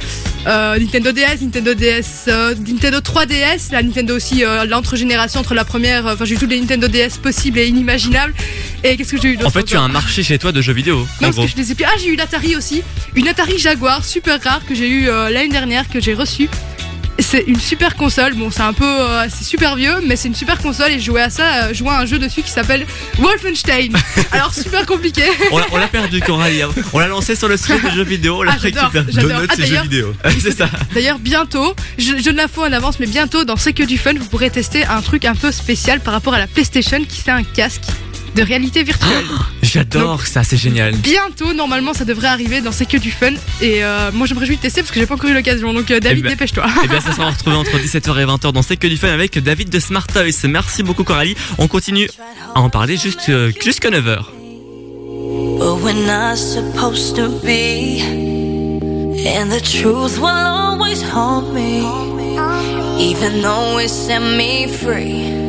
[SPEAKER 9] euh, Nintendo DS, Nintendo DS, euh, Nintendo 3DS, la Nintendo aussi, l'entre-génération entre la première, enfin j'ai eu tous les Nintendo DS possibles et inimaginables. Et qu'est-ce que j'ai eu d'autre
[SPEAKER 3] En fait, tu as un marché chez toi de jeux vidéo.
[SPEAKER 9] non, parce
[SPEAKER 3] gros.
[SPEAKER 9] que je les ai plus. Ah, j'ai eu l'Atari aussi. Une Atari Jaguar super rare que j'ai eu l'année dernière, que j'ai reçue. C'est une super console. Bon, c'est un peu. euh, c'est super vieux, mais c'est une super console et je jouais à ça. euh, je jouais à un jeu dessus qui s'appelle Wolfenstein. Alors, super compliqué.
[SPEAKER 3] On l'a- on l'a perdu, Coralie. On l'a lancé sur le site des jeux vidéo. On l'a
[SPEAKER 9] Ah, j'adore,
[SPEAKER 3] récupéré.
[SPEAKER 9] j'adore. Donuts Ah, et jeux d'ailleurs-
[SPEAKER 3] vidéo. c'est ça.
[SPEAKER 9] D'ailleurs, bientôt, je, je ne la fais en avance, mais bientôt, dans C'est que du fun, vous pourrez tester un truc un peu spécial par rapport à la PlayStation qui c'est un casque de réalité virtuelle.
[SPEAKER 3] J'adore ça, c'est génial.
[SPEAKER 9] Bientôt, normalement, ça devrait arriver dans C'est que du fun. Et euh, moi, je me réjouis de tester parce que j'ai pas encore eu l'occasion. Donc, euh, David,
[SPEAKER 3] Eh ben-
[SPEAKER 9] dépêche-toi.
[SPEAKER 3] Eh bien, ça sera retrouvé entre 17h et 20h dans C'est que du fun avec David de Smart Toys. Merci beaucoup, Coralie. On continue à en parler jusque- jusqu'à 9h.
[SPEAKER 35] But we're not supposed to be. And the truth will always haunt me. Even though it set me free.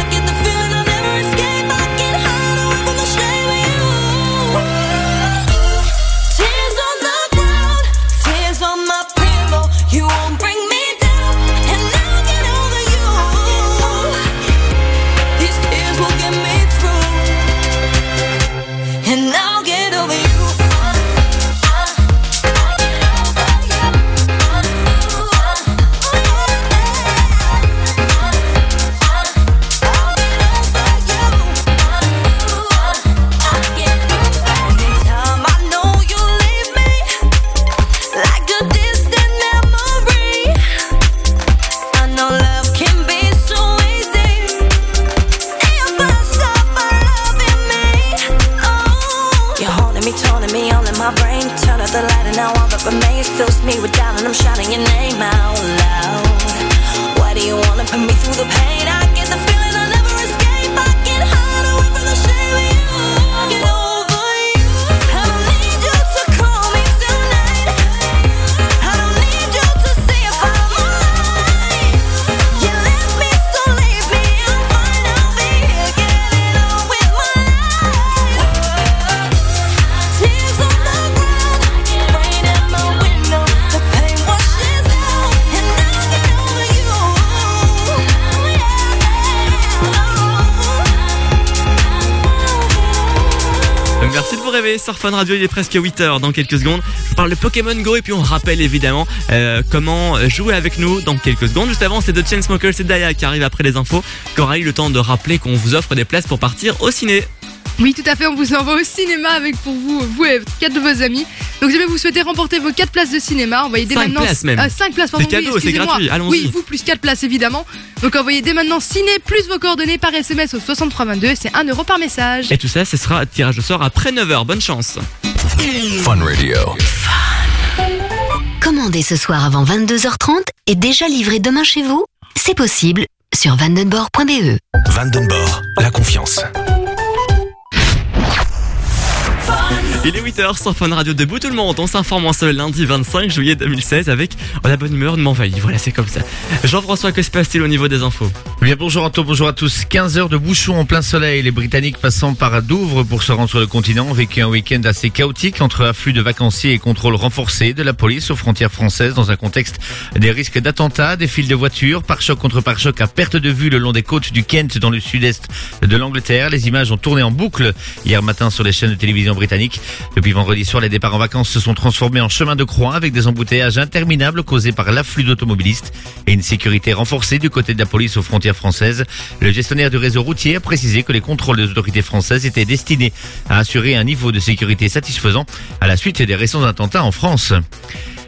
[SPEAKER 35] All fills me with doubt, and I'm shouting your name out loud. Why do you wanna put me through the pain?
[SPEAKER 3] De réveiller sur Fun Radio, il est presque 8h dans quelques secondes. Je vous parle de Pokémon Go et puis on rappelle évidemment euh, comment jouer avec nous dans quelques secondes. Juste avant, c'est The Chainsmokers et Daya qui arrivent après les infos. Coralie, le temps de rappeler qu'on vous offre des places pour partir au ciné.
[SPEAKER 9] Oui, tout à fait. On vous envoie au cinéma avec pour vous, vous et quatre de vos amis. Donc, si jamais vous souhaitez remporter vos 4 places de cinéma, envoyez dès
[SPEAKER 3] Cinq
[SPEAKER 9] maintenant.
[SPEAKER 3] places même.
[SPEAKER 9] 5 places, pardon.
[SPEAKER 3] C'est
[SPEAKER 9] oui,
[SPEAKER 3] cadeau, c'est
[SPEAKER 9] excusez-moi.
[SPEAKER 3] gratuit, allons-y.
[SPEAKER 9] Oui, vous plus 4 places évidemment. Donc, envoyez dès maintenant ciné plus vos coordonnées par SMS au 6322. C'est 1 euro par message.
[SPEAKER 3] Et tout ça, ce sera tirage au sort après 9h. Bonne chance.
[SPEAKER 6] Fun Radio.
[SPEAKER 2] Commandez ce soir avant 22h30 et déjà livré demain chez vous C'est possible sur vandenborg.be.
[SPEAKER 6] Vandenborg, la confiance.
[SPEAKER 3] Il est 8h sur Fun Radio debout tout le monde. On s'informe en ce lundi 25 juillet 2016 avec oh, la bonne humeur de m'envahir. Voilà, c'est comme ça. Jean-François, que se passe-t-il au niveau des infos?
[SPEAKER 5] Eh Bien bonjour Anto, bonjour à tous. 15 heures de bouchon en plein soleil. Les Britanniques passant par Douvres pour se rendre sur le continent ont vécu un week-end assez chaotique entre afflux de vacanciers et contrôle renforcé de la police aux frontières françaises dans un contexte des risques d'attentats, des files de voitures, pare-choc contre pare-choc à perte de vue le long des côtes du Kent dans le sud-est de l'Angleterre. Les images ont tourné en boucle hier matin sur les chaînes de télévision britanniques. Depuis vendredi soir, les départs en vacances se sont transformés en chemin de croix avec des embouteillages interminables causés par l'afflux d'automobilistes et une sécurité renforcée du côté de la police aux frontières françaises. Le gestionnaire du réseau routier a précisé que les contrôles des autorités françaises étaient destinés à assurer un niveau de sécurité satisfaisant à la suite des récents attentats en France.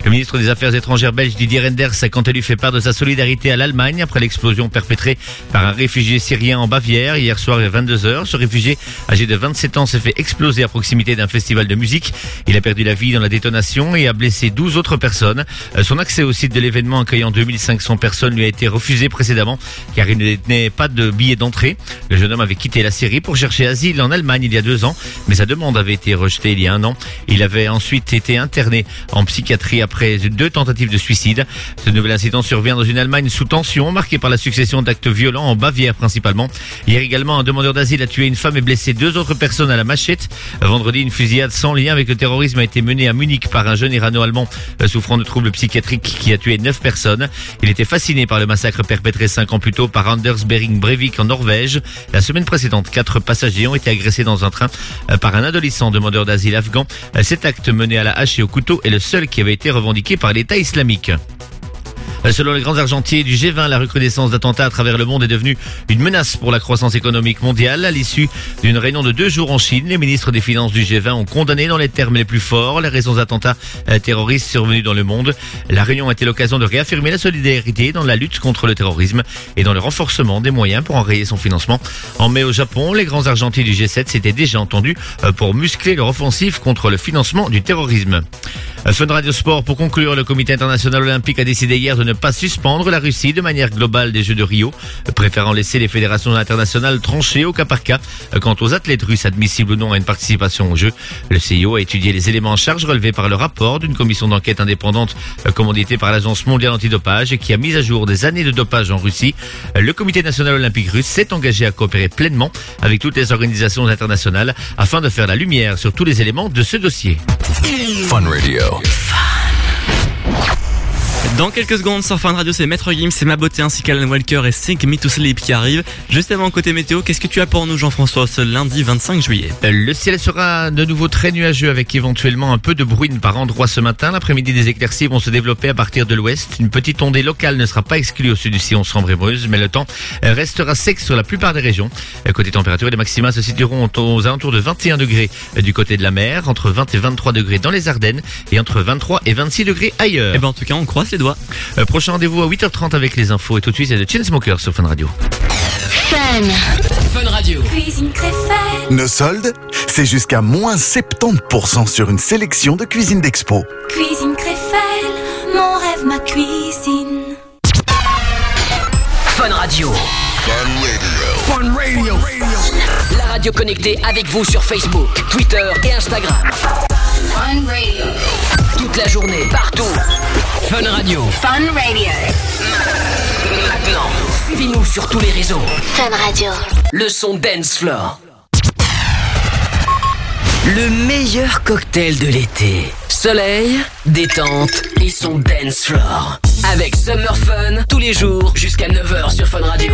[SPEAKER 5] Le ministre des Affaires étrangères belge Didier Renders a quant à lui fait part de sa solidarité à l'Allemagne après l'explosion perpétrée par un réfugié syrien en Bavière hier soir à 22h. Ce réfugié, âgé de 27 ans, s'est fait exploser à proximité d'un festival de musique. Il a perdu la vie dans la détonation et a blessé 12 autres personnes. Euh, Son accès au site de l'événement accueillant 2500 personnes lui a été refusé précédemment car il ne détenait pas de billet d'entrée. Le jeune homme avait quitté la Syrie pour chercher asile en Allemagne il y a deux ans, mais sa demande avait été rejetée il y a un an. Il avait ensuite été interné en psychiatrie deux tentatives de suicide. Ce nouvel incident survient dans une Allemagne sous tension, marquée par la succession d'actes violents en Bavière principalement. Hier également, un demandeur d'asile a tué une femme et blessé deux autres personnes à la machette. Vendredi, une fusillade sans lien avec le terrorisme a été menée à Munich par un jeune irano-allemand euh, souffrant de troubles psychiatriques qui a tué neuf personnes. Il était fasciné par le massacre perpétré cinq ans plus tôt par Anders Behring Breivik en Norvège. La semaine précédente, quatre passagers ont été agressés dans un train euh, par un adolescent demandeur d'asile afghan. Euh, Cet acte mené à la hache et au couteau est le seul qui avait été revendiqué revendiquée par l'État islamique. Euh, Selon les grands argentiers du G20, la recrudescence d'attentats à travers le monde est devenue une menace pour la croissance économique mondiale. À l'issue d'une réunion de deux jours en Chine, les ministres des Finances du G20 ont condamné dans les termes les plus forts les raisons d'attentats euh, terroristes survenus dans le monde. La réunion a été l'occasion de réaffirmer la solidarité dans la lutte contre le terrorisme et dans le renforcement des moyens pour enrayer son financement. En mai au Japon, les grands argentiers du G7 s'étaient déjà entendus euh, pour muscler leur offensive contre le financement du terrorisme. Fun Radio Sport, pour conclure, le comité international olympique a décidé hier de ne pas suspendre la Russie de manière globale des Jeux de Rio, préférant laisser les fédérations internationales trancher au cas par cas quant aux athlètes russes admissibles ou non à une participation aux Jeux. Le CIO a étudié les éléments en charge relevés par le rapport d'une commission d'enquête indépendante commanditée par l'Agence mondiale antidopage qui a mis à jour des années de dopage en Russie. Le comité national olympique russe s'est engagé à coopérer pleinement avec toutes les organisations internationales afin de faire la lumière sur tous les éléments de ce dossier.
[SPEAKER 6] Fun Radio.
[SPEAKER 3] Dans quelques secondes sur Fun Radio, c'est Maître Gims, c'est ma beauté ainsi qu'Alan Walker et Sink Me to Sleep qui arrivent. Juste avant côté météo, qu'est-ce que tu as pour nous Jean-François ce lundi 25 juillet?
[SPEAKER 5] Euh, Le ciel sera de nouveau très nuageux avec éventuellement un peu de bruine par endroit ce matin. L'après-midi, des éclaircies vont se développer à partir de l'ouest. Une petite ondée locale ne sera pas exclue au sud du sillon Sambre-et-Meuse, mais le temps euh, restera sec sur la plupart des régions. Euh, Côté température, les maxima se situeront aux alentours de 21 degrés euh, du côté de la mer, entre 20 et 23 degrés dans les Ardennes et entre 23 et 26 degrés ailleurs.
[SPEAKER 3] Eh ben en tout cas, on croise les doigts.
[SPEAKER 5] Euh, prochain rendez-vous à 8h30 avec les infos et tout de suite c'est de Chainsmokers sur Fun Radio.
[SPEAKER 8] Fun.
[SPEAKER 35] Fun Radio.
[SPEAKER 1] Cuisine préfère.
[SPEAKER 7] Nos soldes, c'est jusqu'à moins 70% sur une sélection de cuisine d'expo.
[SPEAKER 1] Cuisine Créfelle, mon rêve, ma cuisine.
[SPEAKER 35] Fun Radio.
[SPEAKER 6] Fun Radio.
[SPEAKER 35] La radio connectée avec vous sur Facebook, Twitter et Instagram.
[SPEAKER 1] Fun Radio.
[SPEAKER 35] Toute la journée, partout. Fun Radio.
[SPEAKER 8] Fun Radio.
[SPEAKER 35] Maintenant, suivez-nous sur tous les réseaux.
[SPEAKER 8] Fun Radio.
[SPEAKER 35] Le son Dance Floor. Le meilleur cocktail de l'été. Soleil, détente et son Dance Floor. Avec Summer Fun tous les jours jusqu'à 9h sur Fun Radio.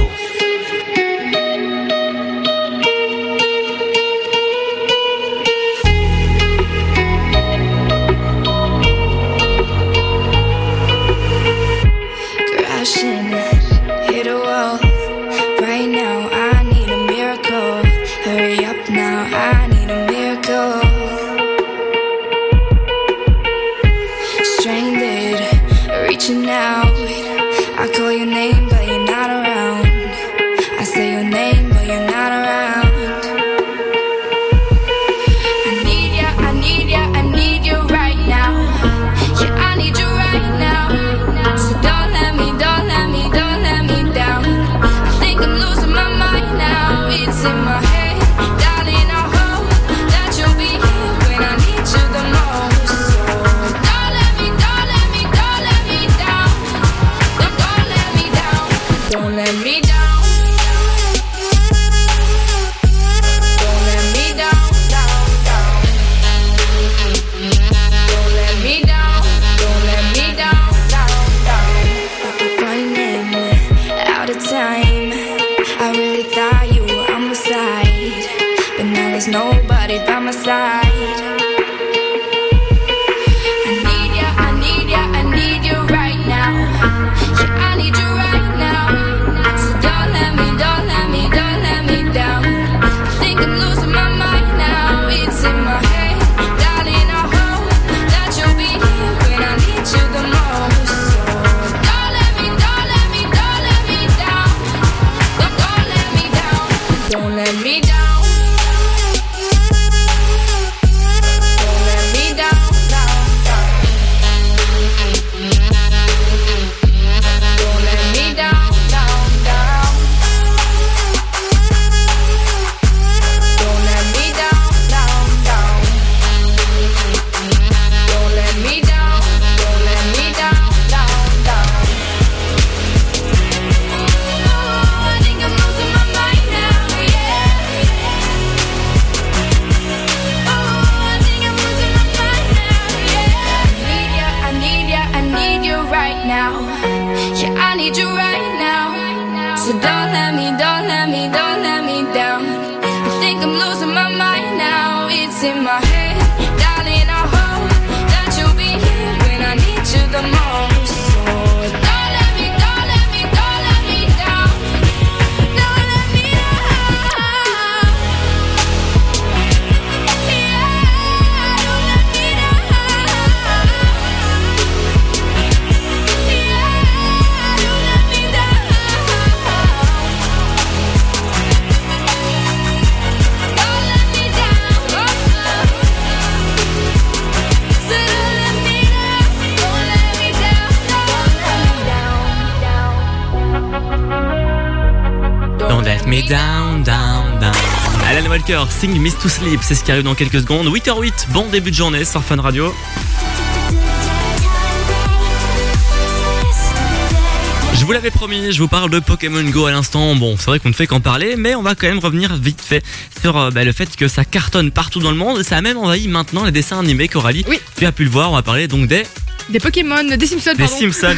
[SPEAKER 3] Sing Miss to Sleep, c'est ce qui arrive dans quelques secondes. 8h08, bon début de journée sur Fun Radio. Je vous l'avais promis, je vous parle de Pokémon Go à l'instant. Bon, c'est vrai qu'on ne fait qu'en parler, mais on va quand même revenir vite fait sur euh, bah, le fait que ça cartonne partout dans le monde. Ça a même envahi maintenant les dessins animés, Coralie.
[SPEAKER 9] Oui.
[SPEAKER 3] Tu as pu le voir, on va parler donc des
[SPEAKER 9] Des Pokémon, des Simpsons,
[SPEAKER 3] les
[SPEAKER 9] pardon.
[SPEAKER 3] Simpsons.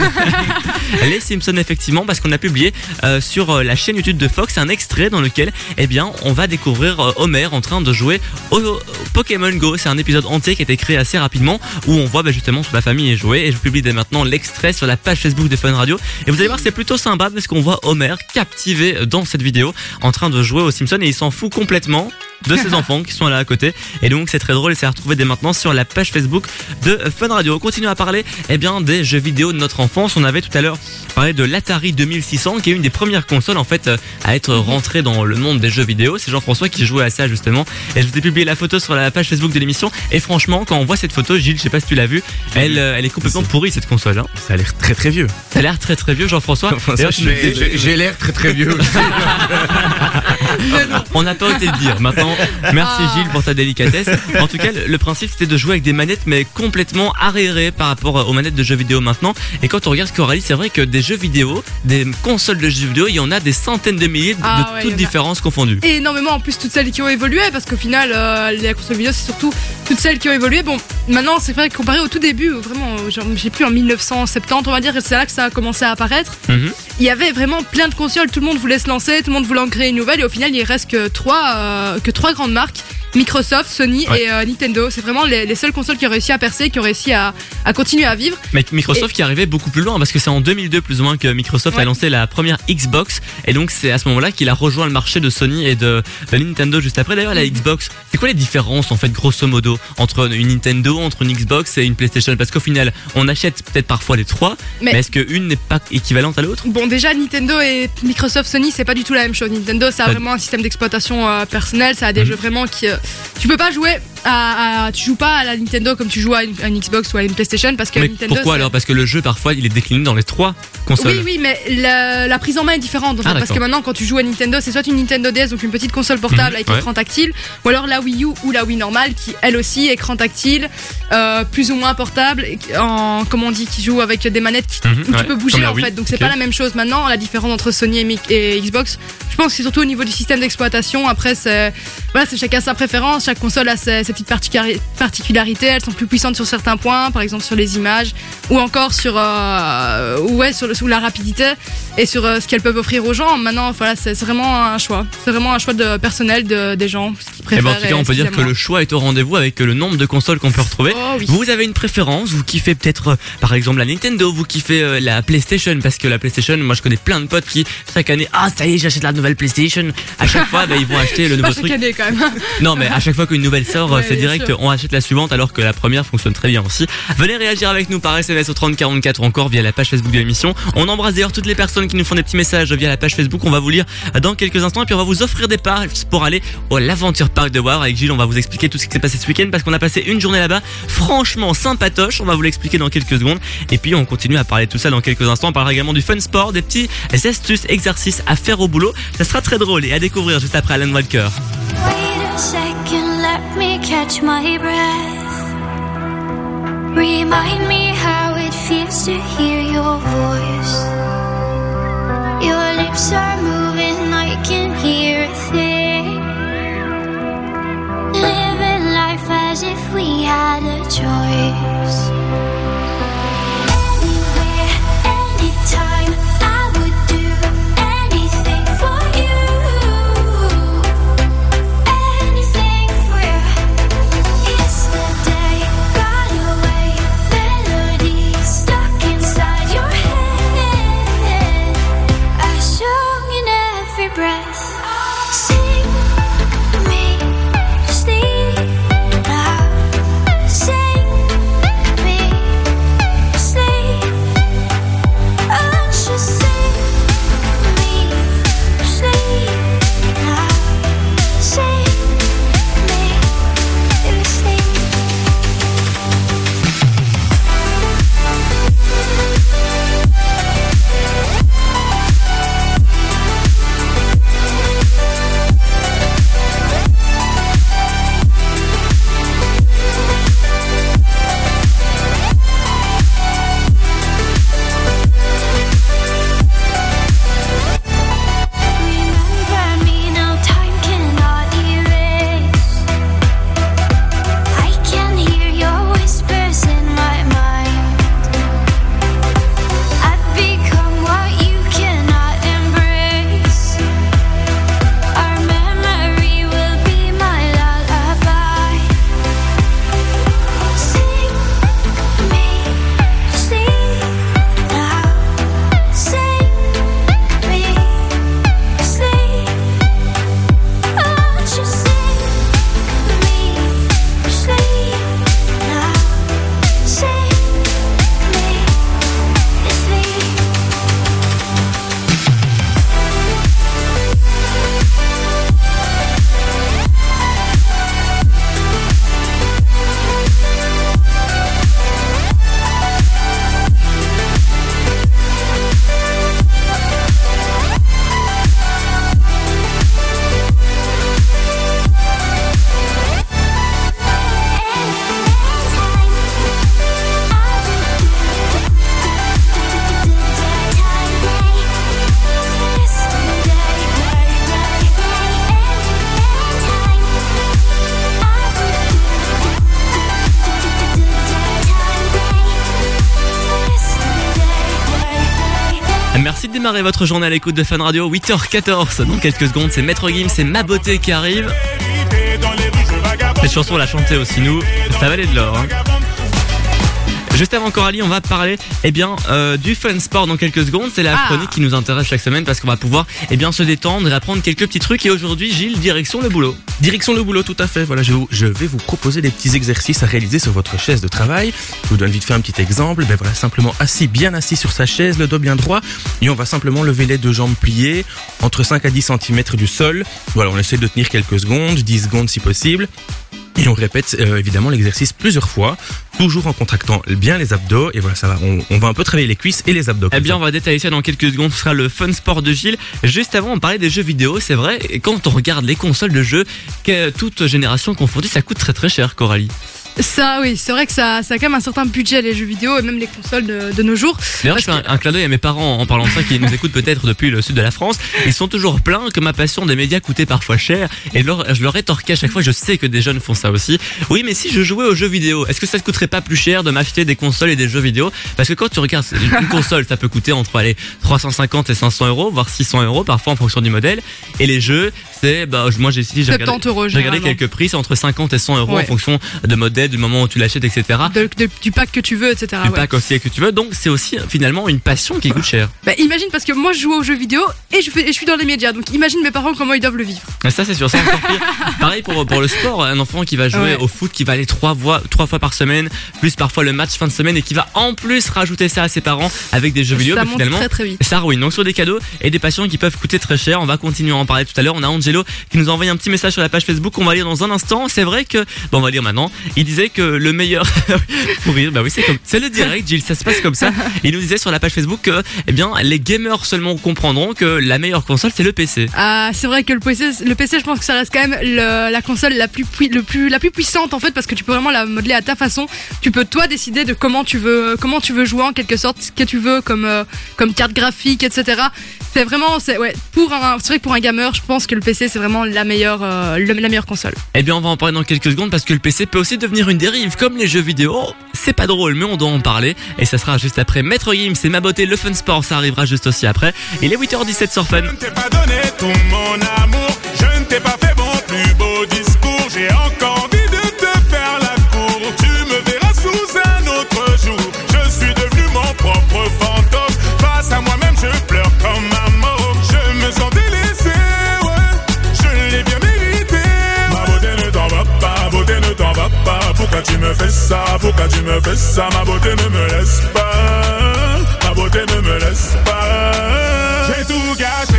[SPEAKER 3] les Simpsons, effectivement, parce qu'on a publié euh, sur euh, la chaîne YouTube de Fox un extrait dans lequel, eh bien, on va découvrir euh, Homer en train de jouer au, au Pokémon Go. C'est un épisode entier qui a été créé assez rapidement où on voit bah, justement toute la famille jouer. Et je publie dès maintenant l'extrait sur la page Facebook de Fun Radio. Et vous allez voir, c'est plutôt sympa parce qu'on voit Homer captivé dans cette vidéo en train de jouer aux Simpsons et il s'en fout complètement de ses enfants qui sont là à côté et donc c'est très drôle et c'est à retrouver dès maintenant sur la page Facebook de Fun Radio. On continue à parler eh bien des jeux vidéo de notre enfance. On avait tout à l'heure parlé de l'Atari 2600 qui est une des premières consoles en fait euh, à être rentrée dans le monde des jeux vidéo. C'est Jean-François qui jouait à ça justement et je vous ai publié la photo sur la page Facebook de l'émission et franchement quand on voit cette photo Gilles, je sais pas si tu l'as vu, elle euh, elle est complètement pourrie cette console hein.
[SPEAKER 33] Ça a l'air très très vieux.
[SPEAKER 3] Ça a l'air très très vieux Jean-François.
[SPEAKER 5] J'ai l'air très très vieux
[SPEAKER 3] on n'a pas osé le dire. Maintenant, merci Gilles pour ta délicatesse. En tout cas, le- principe c'était de jouer avec des manettes mais complètement arriérées par rapport aux manettes de jeux vidéo maintenant. Et quand on regarde Coralie, c'est vrai que des jeux vidéo, des consoles de jeux vidéo, il y en a des centaines de milliers de
[SPEAKER 9] Ah ouais,
[SPEAKER 3] toutes
[SPEAKER 9] a.
[SPEAKER 3] différences confondues.
[SPEAKER 9] Et énormément en plus toutes celles qui ont évolué parce qu'au final euh, les consoles vidéo c'est surtout toutes celles qui ont évolué. Bon maintenant c'est vrai que comparé au tout début vraiment genre, j'ai plus en 1970 on va dire c'est là que ça a commencé à apparaître.
[SPEAKER 3] Mhm.
[SPEAKER 9] Il y avait vraiment plein de consoles, tout le monde voulait se lancer, tout le monde voulait en créer une nouvelle et au final il reste que trois, euh, que trois grandes marques. Microsoft, Sony
[SPEAKER 3] Ouais.
[SPEAKER 9] et euh, Nintendo, c'est vraiment les, les seules consoles qui ont réussi à percer, qui ont réussi à, à continuer à vivre.
[SPEAKER 3] Mais Microsoft qui arrivait beaucoup plus loin parce que c'est en 2002 plus ou moins que Microsoft a lancé la première Xbox et donc c'est à ce moment-là qu'il a rejoint le marché de Sony et de, de Nintendo juste après. D'ailleurs la Xbox, c'est quoi les différences en fait grosso modo entre une Nintendo, entre une Xbox et une PlayStation? Parce qu'au final on achète peut-être parfois les trois, mais,
[SPEAKER 9] Mais-
[SPEAKER 3] est-ce qu'une n'est pas équivalente à l'autre?
[SPEAKER 9] Bon, déjà, Nintendo et Microsoft Sony, c'est pas du tout la même chose. Nintendo, ça a vraiment un système d'exploitation euh, personnel, ça a des
[SPEAKER 3] Mhm.
[SPEAKER 9] jeux vraiment qui. euh, tu peux pas jouer à, à- Tu joues pas à la Nintendo comme tu joues à une, à une Xbox ou à une PlayStation parce que
[SPEAKER 3] Mais
[SPEAKER 9] Nintendo.
[SPEAKER 3] pourquoi alors Parce que le jeu parfois il est décliné dans les trois consoles.
[SPEAKER 9] Oui, oui, mais la, la prise en main est différente. en fait,
[SPEAKER 3] Ah,
[SPEAKER 9] parce que maintenant, quand tu joues à Nintendo, c'est soit une Nintendo DS, donc une petite console portable
[SPEAKER 3] Mhm,
[SPEAKER 9] avec
[SPEAKER 3] ouais.
[SPEAKER 9] écran tactile, ou alors la Wii U ou la Wii normale, qui elle aussi écran tactile, euh, plus ou moins portable, en comment on dit, qui joue avec des manettes qui-
[SPEAKER 3] Mhm,
[SPEAKER 9] où
[SPEAKER 3] ouais,
[SPEAKER 9] tu peux bouger en
[SPEAKER 3] Wii,
[SPEAKER 9] fait. Donc c'est
[SPEAKER 3] ok.
[SPEAKER 9] pas la même chose. Maintenant, la différence entre Sony et, et Xbox, je pense que c'est surtout au niveau du système d'exploitation. Après, c'est voilà, c'est chacun sa préférence. Chaque console a ses, ses petites particularités. Elles sont plus puissantes sur certains points, par exemple sur les images, ou encore sur euh, ouais sur, la rapidité et sur euh, ce qu'elles peuvent offrir aux gens. Maintenant, voilà, c'est vraiment un choix. C'est vraiment un choix de personnel de, des gens. Ce qu'ils
[SPEAKER 3] Eh ben, en tout cas,
[SPEAKER 9] et
[SPEAKER 3] on peut dire que le choix est au rendez-vous avec le nombre de consoles qu'on peut retrouver.
[SPEAKER 9] Oh oui.
[SPEAKER 3] Vous avez une préférence Vous kiffez peut-être, euh, par exemple, la Nintendo Vous kiffez la PlayStation Parce que la PlayStation, moi je connais plein de potes qui, chaque année, ah ça y est, j'achète la nouvelle PlayStation. À chaque fois, bah, ils vont acheter le
[SPEAKER 9] Pas
[SPEAKER 3] nouveau
[SPEAKER 9] chaque
[SPEAKER 3] truc.
[SPEAKER 9] année quand même.
[SPEAKER 3] Non, mais à chaque fois qu'une nouvelle sort,
[SPEAKER 9] Ouais,
[SPEAKER 3] c'est direct,
[SPEAKER 9] sûr.
[SPEAKER 3] on achète la suivante alors que la première fonctionne très bien aussi. Venez réagir avec nous par SMS au 3044 ou encore via la page Facebook de l'émission. On embrasse d'ailleurs toutes les personnes qui nous font des petits messages via la page Facebook. On va vous lire dans quelques instants et puis on va vous offrir des parts pour aller au l'Aventure Park de War. Avec Gilles, on va vous expliquer tout ce qui s'est passé ce week-end parce qu'on a passé une journée là-bas. Franchement, sympatoche. On va vous l'expliquer dans quelques secondes. Et puis on continue à parler de tout ça dans quelques instants. On parlera également du fun sport, des petits astuces, exercices à faire au boulot. Ça sera très drôle et à découvrir juste après Alan Walker.
[SPEAKER 32] Wait a second, let me catch my breath. Remind me how it feels to hear your voice. Your lips are moving, I can hear a thing. Living life as if we had a choice.
[SPEAKER 3] Démarrer votre journée à l'écoute de Fun Radio, 8h14. Dans quelques secondes, c'est Maître Gims, c'est Ma Beauté qui arrive. Cette chanson, on l'a chantée aussi, nous. Ça valait de l'or. hein. Juste avant Coralie, on va parler eh bien euh, du fun sport dans quelques secondes. C'est la
[SPEAKER 33] Ah.
[SPEAKER 3] chronique qui nous intéresse chaque semaine parce qu'on va pouvoir eh bien se détendre et apprendre quelques petits trucs. Et aujourd'hui, Gilles, direction le boulot.
[SPEAKER 33] Direction le boulot, tout à fait. Voilà, je, vous- je vais vous proposer des petits exercices à réaliser sur votre chaise de travail. Je vous donne vite fait un petit exemple. Ben voilà, simplement assis, bien assis sur sa chaise, le dos bien droit. Et on va simplement lever les deux jambes pliées entre 5 à 10 cm du sol. Voilà, on essaie de tenir quelques secondes, 10 secondes si possible. Et on répète euh, évidemment l'exercice plusieurs fois, toujours en contractant bien les abdos. Et voilà, ça va. On, on va un peu travailler les cuisses et les abdos.
[SPEAKER 3] Eh bien, on va détailler ça dans quelques secondes. Ce sera le fun sport de Gilles. Juste avant, on parlait des jeux vidéo. C'est vrai, quand on regarde les consoles de jeux, que toute génération confondue, ça coûte très très cher, Coralie.
[SPEAKER 9] Ça, oui, c'est vrai que ça, ça a quand même un certain budget, les jeux vidéo et même les consoles de, de nos jours.
[SPEAKER 3] D'ailleurs, je fais un, un clin d'œil à mes parents en parlant de ça, qui nous écoutent peut-être depuis le sud de la France. Ils sont toujours pleins que ma passion des médias coûtait parfois cher. Et leur- je leur rétorquais à chaque fois, je sais que des jeunes font ça aussi. Oui, mais si je jouais aux jeux vidéo, est-ce que ça te coûterait pas plus cher de m'acheter des consoles et des jeux vidéo? Parce que quand tu regardes une console, ça peut coûter entre allez, 350 et 500 euros, voire 600 euros parfois en fonction du modèle. Et les jeux, c'est, bah, moi j'ai essayé, j'ai
[SPEAKER 9] 70
[SPEAKER 3] regardé, quelques prix, c'est entre 50 et 100 euros
[SPEAKER 9] Ouais.
[SPEAKER 3] en fonction de modèle, du moment où tu l'achètes, etc.
[SPEAKER 9] De- de- du pack que tu veux, etc.
[SPEAKER 3] du
[SPEAKER 9] ouais.
[SPEAKER 3] pack aussi que tu veux. Donc c'est aussi finalement une passion qui coûte cher.
[SPEAKER 9] Bah, imagine parce que moi je joue aux jeux vidéo et je, fais, et je suis dans les médias. Donc imagine mes parents comment ils doivent le vivre.
[SPEAKER 3] Mais Ça c'est sûr, ça encore pire. Pareil pour, pour le sport, un enfant qui va jouer
[SPEAKER 9] Ouais.
[SPEAKER 3] au foot, qui va aller trois fois, trois fois par semaine, plus parfois le match fin de semaine et qui va en plus rajouter ça à ses parents avec des jeux vidéo.
[SPEAKER 9] Ça monte
[SPEAKER 3] finalement,
[SPEAKER 9] très, très vite.
[SPEAKER 3] Ça ruine. Donc sur des cadeaux et des passions qui peuvent coûter très cher. On va continuer à en parler tout à l'heure. On a Angelo qui nous a envoyé un petit message sur la page Facebook. On va lire dans un instant. C'est vrai que, bon, on va lire maintenant. Il disait que le meilleur, pour rire, bah oui, c'est comme, c'est le direct, Gilles, ça se passe comme ça. Il nous disait sur la page Facebook que, eh bien, les gamers seulement comprendront que la meilleure console c'est le PC.
[SPEAKER 9] Ah, c'est vrai que le PC, le PC, je pense que ça reste quand même le- la console la plus, le plus, la plus puissante en fait, parce que tu peux vraiment la modeler à ta façon. Tu peux toi décider de comment tu veux, comment tu veux jouer en quelque sorte, ce que tu veux comme, euh, comme carte graphique, etc. C'est vraiment, c'est ouais, pour un, c'est vrai que pour un gamer, je pense que le PC c'est vraiment la meilleure, euh, la meilleure console.
[SPEAKER 3] Eh bien, on va en parler dans quelques secondes parce que le PC peut aussi devenir une dérive comme les jeux vidéo. C'est pas drôle, mais on doit en parler. Et ça sera juste après Maître Gims et ma beauté, le fun sport. Ça arrivera juste aussi après. Il est 8h17 sur Fun.
[SPEAKER 38] pas donné tout mon amour. Je ne t'ai pas fait Pourquoi tu me fais ça, pourquoi tu me fais ça? Ma beauté ne me laisse pas. Ma beauté ne me laisse pas. J'ai tout gâché,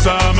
[SPEAKER 38] some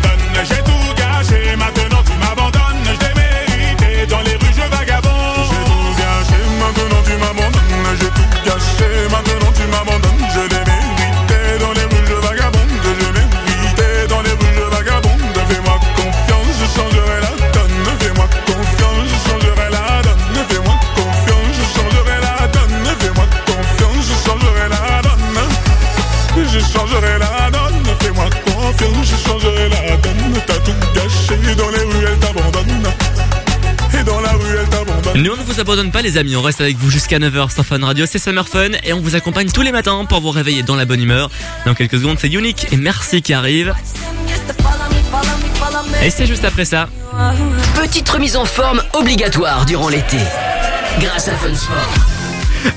[SPEAKER 3] Nous, on ne vous abandonne pas, les amis. On reste avec vous jusqu'à 9h sur Fun Radio. C'est Summer Fun et on vous accompagne tous les matins pour vous réveiller dans la bonne humeur. Dans quelques secondes, c'est Unique et Merci qui arrive. Et c'est juste après ça.
[SPEAKER 8] Petite remise en forme obligatoire durant l'été. Grâce à Fun Sport.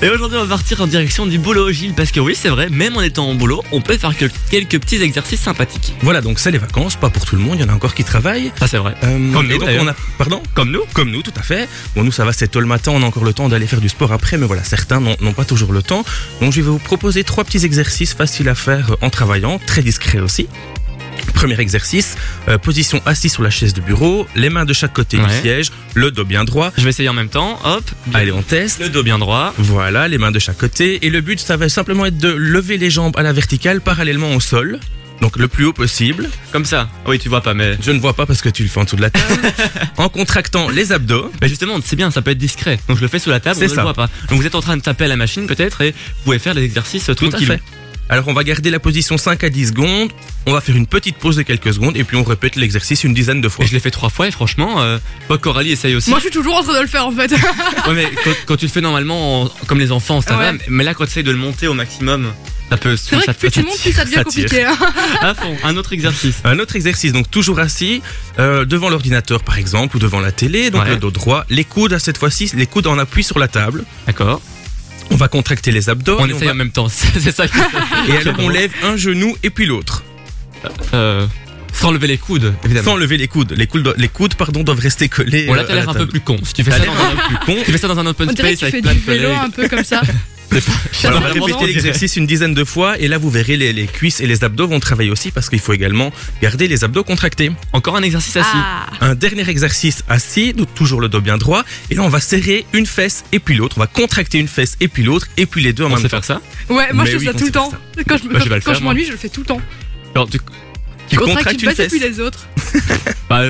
[SPEAKER 3] Et aujourd'hui, on va partir en direction du boulot, Gilles, parce que oui, c'est vrai, même en étant en boulot, on peut faire que- quelques petits exercices sympathiques.
[SPEAKER 33] Voilà, donc c'est les vacances, pas pour tout le monde, il y en a encore qui travaillent.
[SPEAKER 3] Ah, c'est vrai.
[SPEAKER 33] Euh,
[SPEAKER 3] Comme nous,
[SPEAKER 33] donc
[SPEAKER 3] d'ailleurs.
[SPEAKER 33] on a, pardon
[SPEAKER 3] Comme nous
[SPEAKER 33] Comme nous, tout à fait. Bon, nous, ça va, c'est tôt le matin, on a encore le temps d'aller faire du sport après, mais voilà, certains n'ont pas toujours le temps. Donc, je vais vous proposer trois petits exercices faciles à faire en travaillant, très discrets aussi. Premier exercice, euh, position assis sur la chaise de bureau, les mains de chaque côté
[SPEAKER 3] Ouais.
[SPEAKER 33] du siège, le dos bien droit.
[SPEAKER 3] Je vais essayer en même temps. Hop.
[SPEAKER 33] Allez, on teste.
[SPEAKER 3] Le dos bien droit.
[SPEAKER 33] Voilà, les mains de chaque côté. Et le but, ça va simplement être de lever les jambes à la verticale parallèlement au sol. Donc le plus haut possible.
[SPEAKER 3] Comme ça. Oui, tu vois pas, mais.
[SPEAKER 33] Je ne vois pas parce que tu le fais en dessous de la table. en contractant les abdos.
[SPEAKER 3] Bah justement, c'est bien, ça peut être discret. Donc je le fais sous la table, on ne le voit pas. Donc vous êtes en train de taper à la machine peut-être et vous pouvez faire des exercices
[SPEAKER 33] Tout à
[SPEAKER 3] tranquilles.
[SPEAKER 33] fait. Alors on va garder la position 5 à 10 secondes, on va faire une petite pause de quelques secondes et puis on répète l'exercice une dizaine de fois.
[SPEAKER 3] Et je l'ai fait trois fois et franchement, euh, pas Coralie essaye aussi.
[SPEAKER 9] Moi, je suis toujours en train de le faire en fait.
[SPEAKER 3] Ouais, mais quand, quand tu le fais normalement en- comme les enfants, ça
[SPEAKER 9] Ouais.
[SPEAKER 3] va. Mais là, quand tu essayes de le monter au maximum, ça peut.
[SPEAKER 9] C'est vrai
[SPEAKER 3] ça
[SPEAKER 9] que plus tu montes, plus ça devient
[SPEAKER 33] ça
[SPEAKER 9] compliqué. hein.
[SPEAKER 3] À fond. Un autre exercice.
[SPEAKER 33] Un autre exercice, donc toujours assis, euh, devant l'ordinateur par exemple ou devant la télé, donc
[SPEAKER 3] Ouais.
[SPEAKER 33] le dos droit, les coudes à cette fois-ci, les coudes en appui sur la table.
[SPEAKER 3] D'accord.
[SPEAKER 33] On va contracter les abdos.
[SPEAKER 3] On essaye
[SPEAKER 33] va-
[SPEAKER 3] en même temps. C'est ça. qui-
[SPEAKER 33] Et alors on lève un genou et puis l'autre.
[SPEAKER 3] Euh, sans lever les coudes, évidemment.
[SPEAKER 33] Sans lever les coudes. Les coudes, les coudes pardon, doivent rester collés.
[SPEAKER 3] Bon, là,
[SPEAKER 33] euh,
[SPEAKER 3] t'as
[SPEAKER 33] à
[SPEAKER 3] l'air
[SPEAKER 33] la
[SPEAKER 3] un peu plus con. Si tu fais ça dans
[SPEAKER 33] un plus con.
[SPEAKER 3] tu fais ça dans un open
[SPEAKER 9] On
[SPEAKER 3] space
[SPEAKER 9] que tu
[SPEAKER 3] avec
[SPEAKER 9] fais
[SPEAKER 3] plein
[SPEAKER 9] du
[SPEAKER 3] de
[SPEAKER 9] vélo un peu comme ça.
[SPEAKER 33] Voilà, on va répéter l'exercice une dizaine de fois et là vous verrez les, les cuisses et les abdos vont travailler aussi parce qu'il faut également garder les abdos contractés.
[SPEAKER 3] Encore un exercice assis.
[SPEAKER 9] Ah.
[SPEAKER 33] Un dernier exercice assis, donc toujours le dos bien droit et là on va serrer une fesse et puis l'autre, on va contracter une fesse et puis l'autre et puis les deux en
[SPEAKER 3] On
[SPEAKER 33] même
[SPEAKER 3] sait
[SPEAKER 33] temps.
[SPEAKER 3] faire ça
[SPEAKER 9] Ouais, moi
[SPEAKER 33] Mais
[SPEAKER 9] je fais
[SPEAKER 33] oui,
[SPEAKER 9] ça tout le temps. Quand je, me-
[SPEAKER 3] Bah, je
[SPEAKER 9] quand je
[SPEAKER 3] moi.
[SPEAKER 9] m'ennuie, je le fais tout le temps.
[SPEAKER 3] Alors, tu,
[SPEAKER 33] Tu
[SPEAKER 9] Contracte
[SPEAKER 33] contractes
[SPEAKER 9] une fesse puis les autres.
[SPEAKER 3] bah,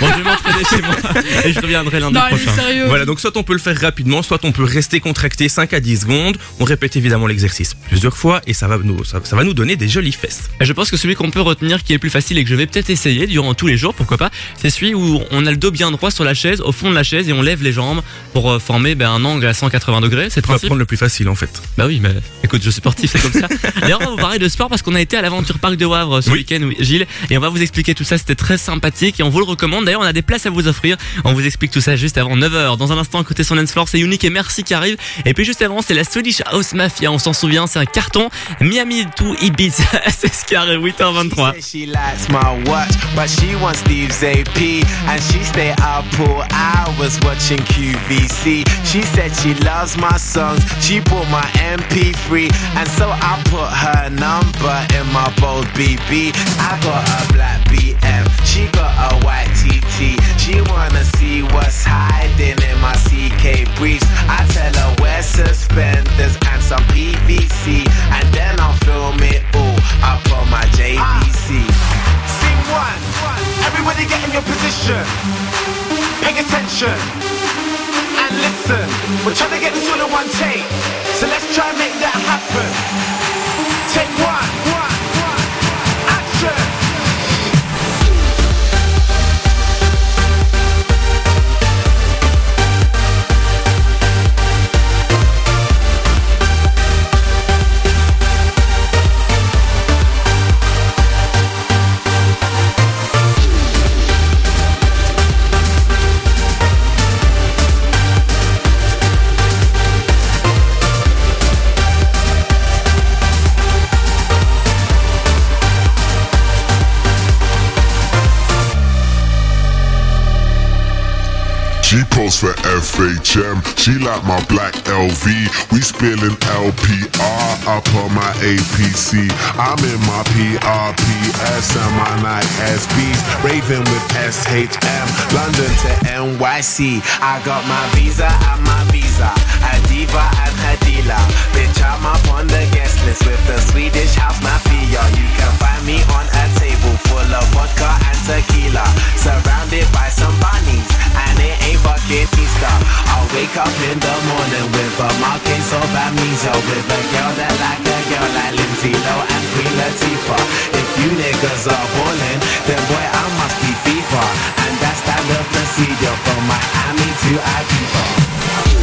[SPEAKER 3] bon, je vais m'entraîner chez moi et je reviendrai lundi
[SPEAKER 9] Non,
[SPEAKER 3] prochain.
[SPEAKER 9] sérieux.
[SPEAKER 33] Voilà, donc soit on peut le faire rapidement, soit on peut rester contracté 5 à 10 secondes. On répète évidemment l'exercice plusieurs fois et ça va nous, ça, ça va nous donner des jolies fesses.
[SPEAKER 3] Et je pense que celui qu'on peut retenir qui est le plus facile et que je vais peut-être essayer durant tous les jours, pourquoi pas, c'est celui où on a le dos bien droit sur la chaise, au fond de la chaise et on lève les jambes pour euh, former ben, un angle à 180 degrés. C'est
[SPEAKER 33] va
[SPEAKER 3] principe.
[SPEAKER 33] prendre le plus facile en fait.
[SPEAKER 3] Bah oui, mais écoute, je suis sportif, c'est comme ça. D'ailleurs, on va vous parler de sport parce qu'on a été à l'aventure parc de Wavre ce
[SPEAKER 33] Oui.
[SPEAKER 3] week-end, oui, Et on va vous expliquer tout ça. C'était très sympathique et on vous le recommande. D'ailleurs, on a des places à vous offrir. On vous explique tout ça juste avant 9h. Dans un instant, côté son floor, c'est Unique et Merci qui arrive. Et puis juste avant, c'est la Swedish House Mafia. On s'en souvient, c'est un carton. Miami to Ibiza, c'est ce qui arrive 8h23.
[SPEAKER 39] She likes my watch, but she wants Steve's AP. And she stay up all hours watching QVC. She said she loves my songs, she bought my MP3. And so I got a black BM, she got a white TT. She wanna see what's hiding in my CK briefs. I tell her wear suspenders and some PVC. And then I'll film it all up on my JVC. Scene one, everybody get in your position. Pay attention and listen. We're trying to get this all in one take. So let's try and make that happen. Take one, one, one, action.
[SPEAKER 40] She posts for FHM. She like my black LV. We spilling LPR up on my APC. I'm in my PRPS and my Nike SBs. Raving with SHM.
[SPEAKER 39] London to NYC. I got my visa and my visa. A diva and her dealer. Bitch, I'm up on the guest list with the Swedish house mafia. You can find me on a table full of vodka and tequila. Surrounded by some bunnies. And it ain't fucking Easter. I'll wake up in the morning with a markings of amnesia. With a girl that like a girl like Lindsay Lohan and Queen Latifah. If you niggas are ballin', then boy, I must be FIFA. And that's standard procedure from Miami to Ibiza.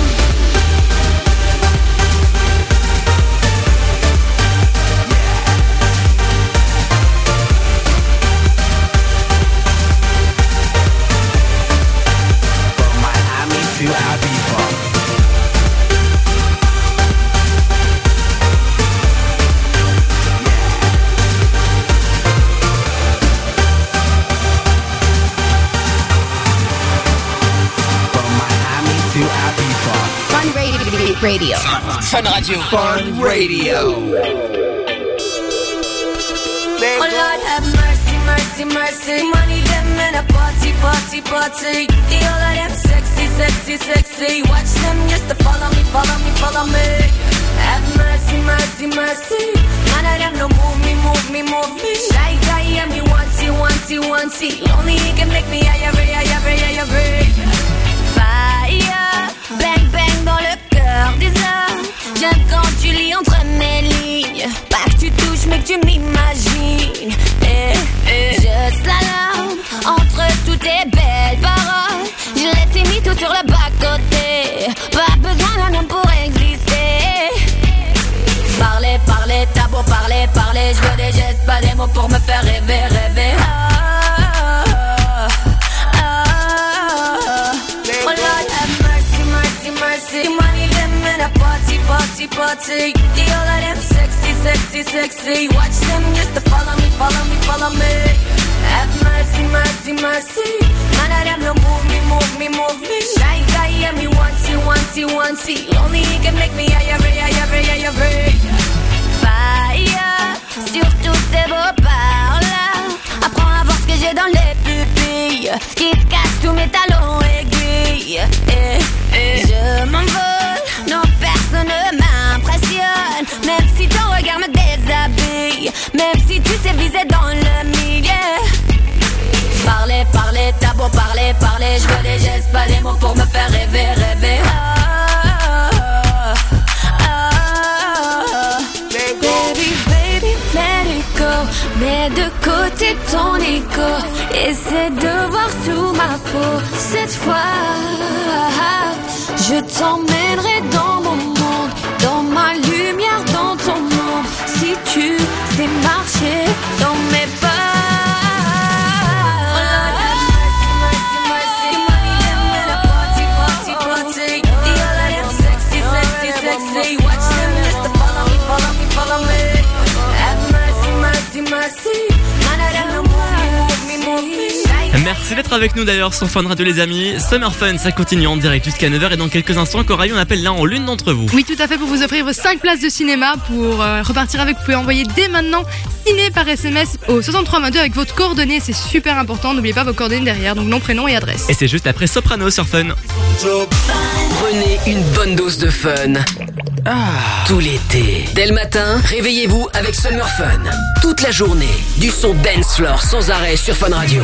[SPEAKER 41] Radio. radio.
[SPEAKER 8] Fun Radio.
[SPEAKER 39] Fun Radio.
[SPEAKER 35] Oh Lord have mercy, mercy, mercy. Money them in a party, party, party. The all of them sexy, sexy, sexy. Watch them just to follow me, follow me, follow me. Have mercy, mercy, mercy. None of them no move me, move me, move me. Like I am me once, once, once. Only he can make me higher, higher, higher, higher. J'aime quand tu lis entre mes lignes. Pas que tu touches, mais que tu m'imagines. Eh, eh. Je slalom entre toutes tes belles paroles. Je laisse mis tout sur le bas-côté. Pas besoin d'un homme pour exister. Parler, parler, t'as beau parler, parler. Je veux des gestes, pas des mots pour me faire rêver, party, party. The all of them sexy, sexy, sexy. Watch them just to follow me, follow me, follow me. Have mercy, mercy, mercy. None of them no move me, move me, move me. Like I am me once, once, once. Only he can make me higher, higher, higher, higher. Fire sur tous ces beaux parles. Apprends à voir ce que j'ai dans les pupilles. Ce qui se cache sous mes talons aiguilles. Eh, eh. Je m'envole, personne ne m'impressionne. Même si ton regard me déshabille. Même si tu sais viser dans le milieu. Parler, parler, t'as beau parler, parler. Je veux des gestes, pas des mots pour me faire rêver, rêver. Ah, ah, ah. Baby, baby, let it go. Mets de côté ton ego. Essaie de voir sous ma peau. Cette fois, je t'emmènerai dans mon monde. Lumière, dans ton monde. Si tu sais marcher dans mes pas.
[SPEAKER 3] Merci d'être avec nous d'ailleurs sur Fun Radio les amis. Summer Fun, ça continue en direct jusqu'à 9h et dans quelques instants, Coralie, on appelle l'un en l'une d'entre vous.
[SPEAKER 9] Oui, tout à fait, pour vous offrir vos 5 places de cinéma. Pour euh, repartir avec, vous pouvez envoyer dès maintenant ciné par SMS au 6322 avec votre coordonnée. C'est super important. N'oubliez pas vos coordonnées derrière, donc nom, prénom et adresse.
[SPEAKER 3] Et c'est juste après Soprano sur Fun.
[SPEAKER 8] Prenez une bonne dose de fun. Tout l'été. Dès le matin, réveillez-vous avec Summer Fun. Toute la journée, du son dance floor sans arrêt sur Fun Radio.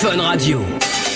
[SPEAKER 35] Fun Radio.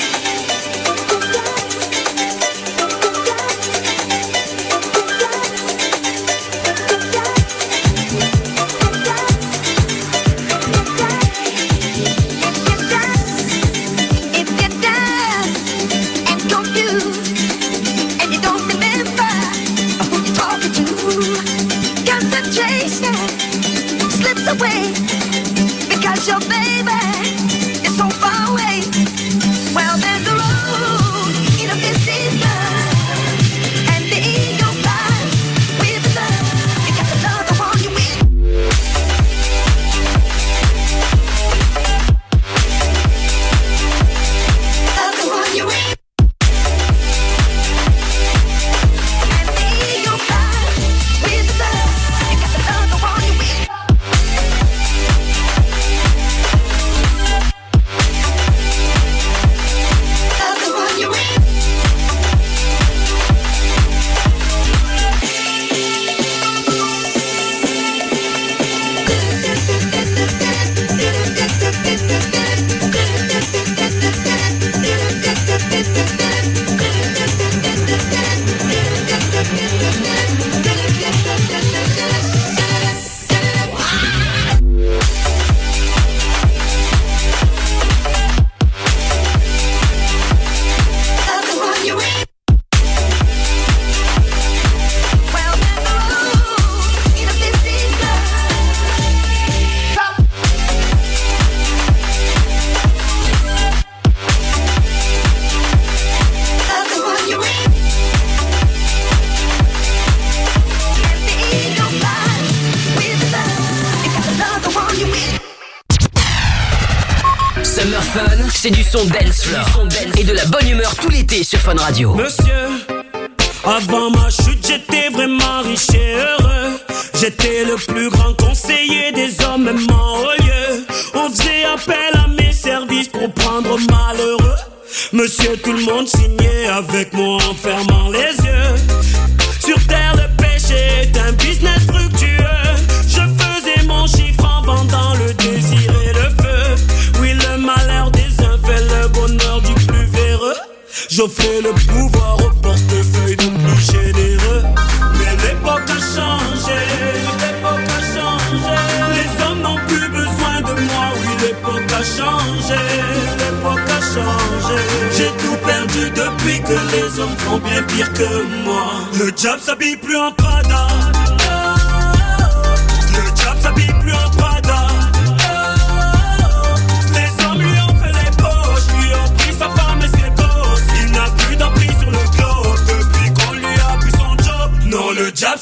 [SPEAKER 8] Radio.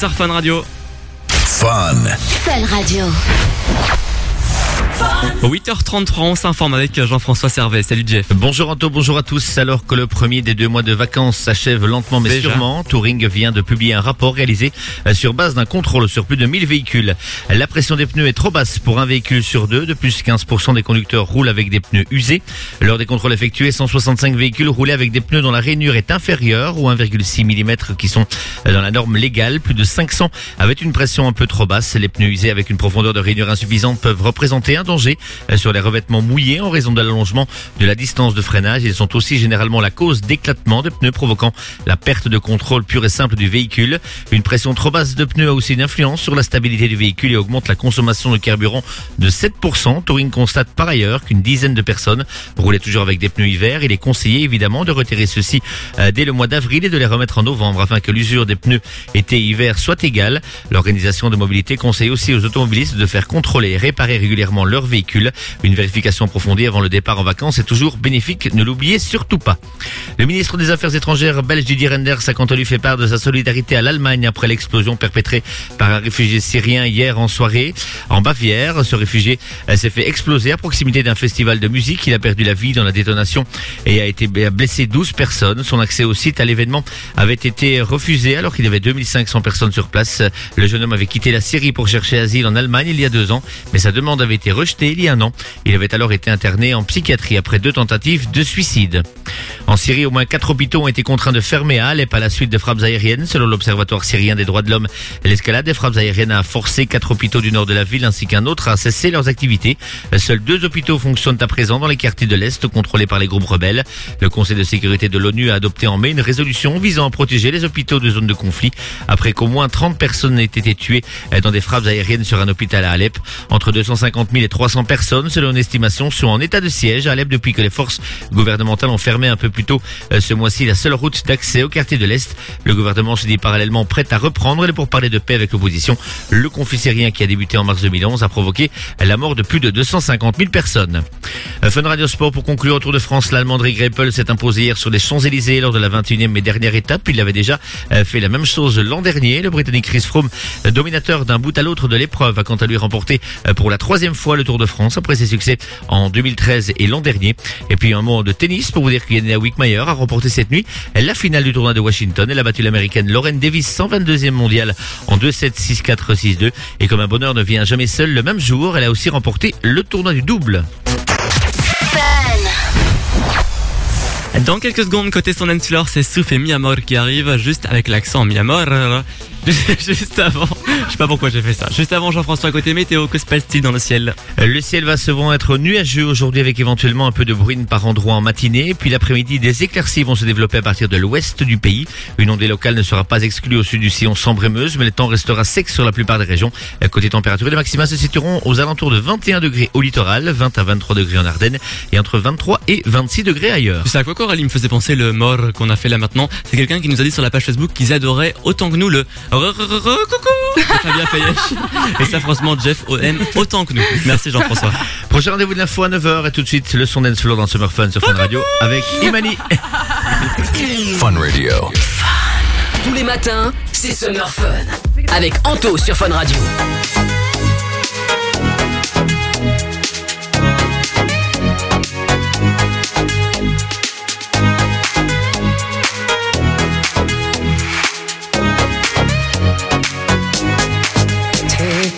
[SPEAKER 42] Sur
[SPEAKER 3] Fun Radio.
[SPEAKER 6] Fun.
[SPEAKER 2] Fun Radio.
[SPEAKER 3] 8h33, on s'informe avec Jean-François Servet. Salut Jeff.
[SPEAKER 5] Bonjour Anto, bonjour à tous. Alors que le premier des deux mois de vacances s'achève lentement mais
[SPEAKER 3] Déjà.
[SPEAKER 5] sûrement, Touring vient de publier un rapport réalisé euh, sur base d'un contrôle sur plus de 1000 véhicules. La pression des pneus est trop basse pour un véhicule sur deux. De plus, 15% des conducteurs roulent avec des pneus usés. Lors des contrôles effectués, 165 véhicules roulaient avec des pneus dont la rainure est inférieure ou 1,6 mm qui sont euh, dans la norme légale. Plus de 500 avaient une pression un peu trop basse. Les pneus usés avec une profondeur de rainure insuffisante peuvent représenter un danger sur les revêtements mouillés en raison de l'allongement de la distance de freinage. Ils sont aussi généralement la cause d'éclatement de pneus provoquant la perte de contrôle pure et simple du véhicule. Une pression trop basse de pneus a aussi une influence sur la stabilité du véhicule et augmente la consommation de carburant de 7%. Touring constate par ailleurs qu'une dizaine de personnes roulaient toujours avec des pneus hiver. Il est conseillé évidemment de retirer ceux-ci euh, dès le mois d'avril et de les remettre en novembre afin que l'usure des pneus été-hiver soit égale. L'organisation de mobilité conseille aussi aux automobilistes de faire contrôler et réparer régulièrement leur Une vérification approfondie avant le départ en vacances est toujours bénéfique, ne l'oubliez surtout pas. Le ministre des Affaires étrangères belge Didier Renders a quant à lui fait part de sa solidarité à l'Allemagne après l'explosion perpétrée par un réfugié syrien hier en soirée en Bavière. Ce réfugié euh, s'est fait exploser à proximité d'un festival de musique. Il a perdu la vie dans la détonation et a été blessé 12 personnes. Son accès au site à l'événement avait été refusé alors qu'il y avait 2500 personnes sur place. Le jeune homme avait quitté la Syrie pour chercher asile en Allemagne il y a deux ans, mais sa demande avait été rejetée il y a Il avait alors été interné en psychiatrie après deux tentatives de suicide. En Syrie, au moins quatre hôpitaux ont été contraints de fermer à Alep à la suite de frappes aériennes. Selon l'Observatoire syrien des droits de l'homme, l'escalade des frappes aériennes a forcé quatre hôpitaux du nord de la ville ainsi qu'un autre à cesser leurs activités. Seuls deux hôpitaux fonctionnent à présent dans les quartiers de l'Est contrôlés par les groupes rebelles. Le Conseil de sécurité de l'ONU a adopté en mai une résolution visant à protéger les hôpitaux de zones de conflit après qu'au moins 30 personnes aient été tuées dans des frappes aériennes sur un hôpital à Alep. Entre 250 000 et 300 personnes, selon une estimation, sont en état de siège à Alep depuis que les forces gouvernementales ont fermé un peu plus tôt euh, ce mois-ci la seule route d'accès au quartier de l'Est. Le gouvernement se dit parallèlement prêt à reprendre les pourparlers de paix avec l'opposition. Le conflit syrien qui a débuté en mars 2011 a provoqué la mort de plus de 250 000 personnes. Euh, Fun Radio Sport pour conclure au Tour de France. L'Allemand André Greipel s'est imposé hier sur les Champs-Élysées lors de la 21e et dernière étape. Il avait déjà euh, fait la même chose l'an dernier. Le Britannique Chris Froome, dominateur d'un bout à l'autre de l'épreuve, a quant à lui remporté pour la troisième fois le Tour de France après ses succès en 2013 et l'an dernier. Et puis un mot de tennis pour vous dire qu'Yannia Wickmayer a remporté cette nuit la finale du tournoi de Washington. Elle a battu l'américaine Lauren Davis, 122e mondiale en 2-7, 6-4, 6-2. Et comme un bonheur ne vient jamais seul, le même jour, elle a aussi remporté le tournoi du double.
[SPEAKER 3] Dans quelques secondes, côté son c'est Souf et Miamor qui arrivent, juste avec l'accent Miamor. Juste avant, je sais pas pourquoi j'ai fait ça. Juste avant, Jean-François, côté météo, que se passe-t-il dans le ciel
[SPEAKER 5] Le ciel va souvent être nuageux aujourd'hui avec éventuellement un peu de bruine par endroit en matinée. Puis l'après-midi, des éclaircies vont se développer à partir de l'ouest du pays. Une ondée locale ne sera pas exclue au sud du sillon Sambre-et-Meuse, mais le temps restera sec sur la plupart des régions. Côté température, les maxima se situeront aux alentours de 21 degrés au littoral, 20 à 23 degrés en Ardennes et entre 23 et 26 degrés ailleurs.
[SPEAKER 3] Sais à quoi Coralie me faisait penser le mort qu'on a fait là maintenant C'est quelqu'un qui nous a dit sur la page Facebook qu'ils adoraient autant que nous le coucou Fabien Fayech. Et ça franchement Jeff aime autant que nous. Merci Jean-François.
[SPEAKER 5] Prochain rendez-vous de l'info à 9h et tout de suite le son dance floor dans Summer Fun sur Fun Radio avec Imani.
[SPEAKER 6] Fun Radio.
[SPEAKER 8] Tous les matins, c'est Summer Fun. Avec Anto sur Fun Radio.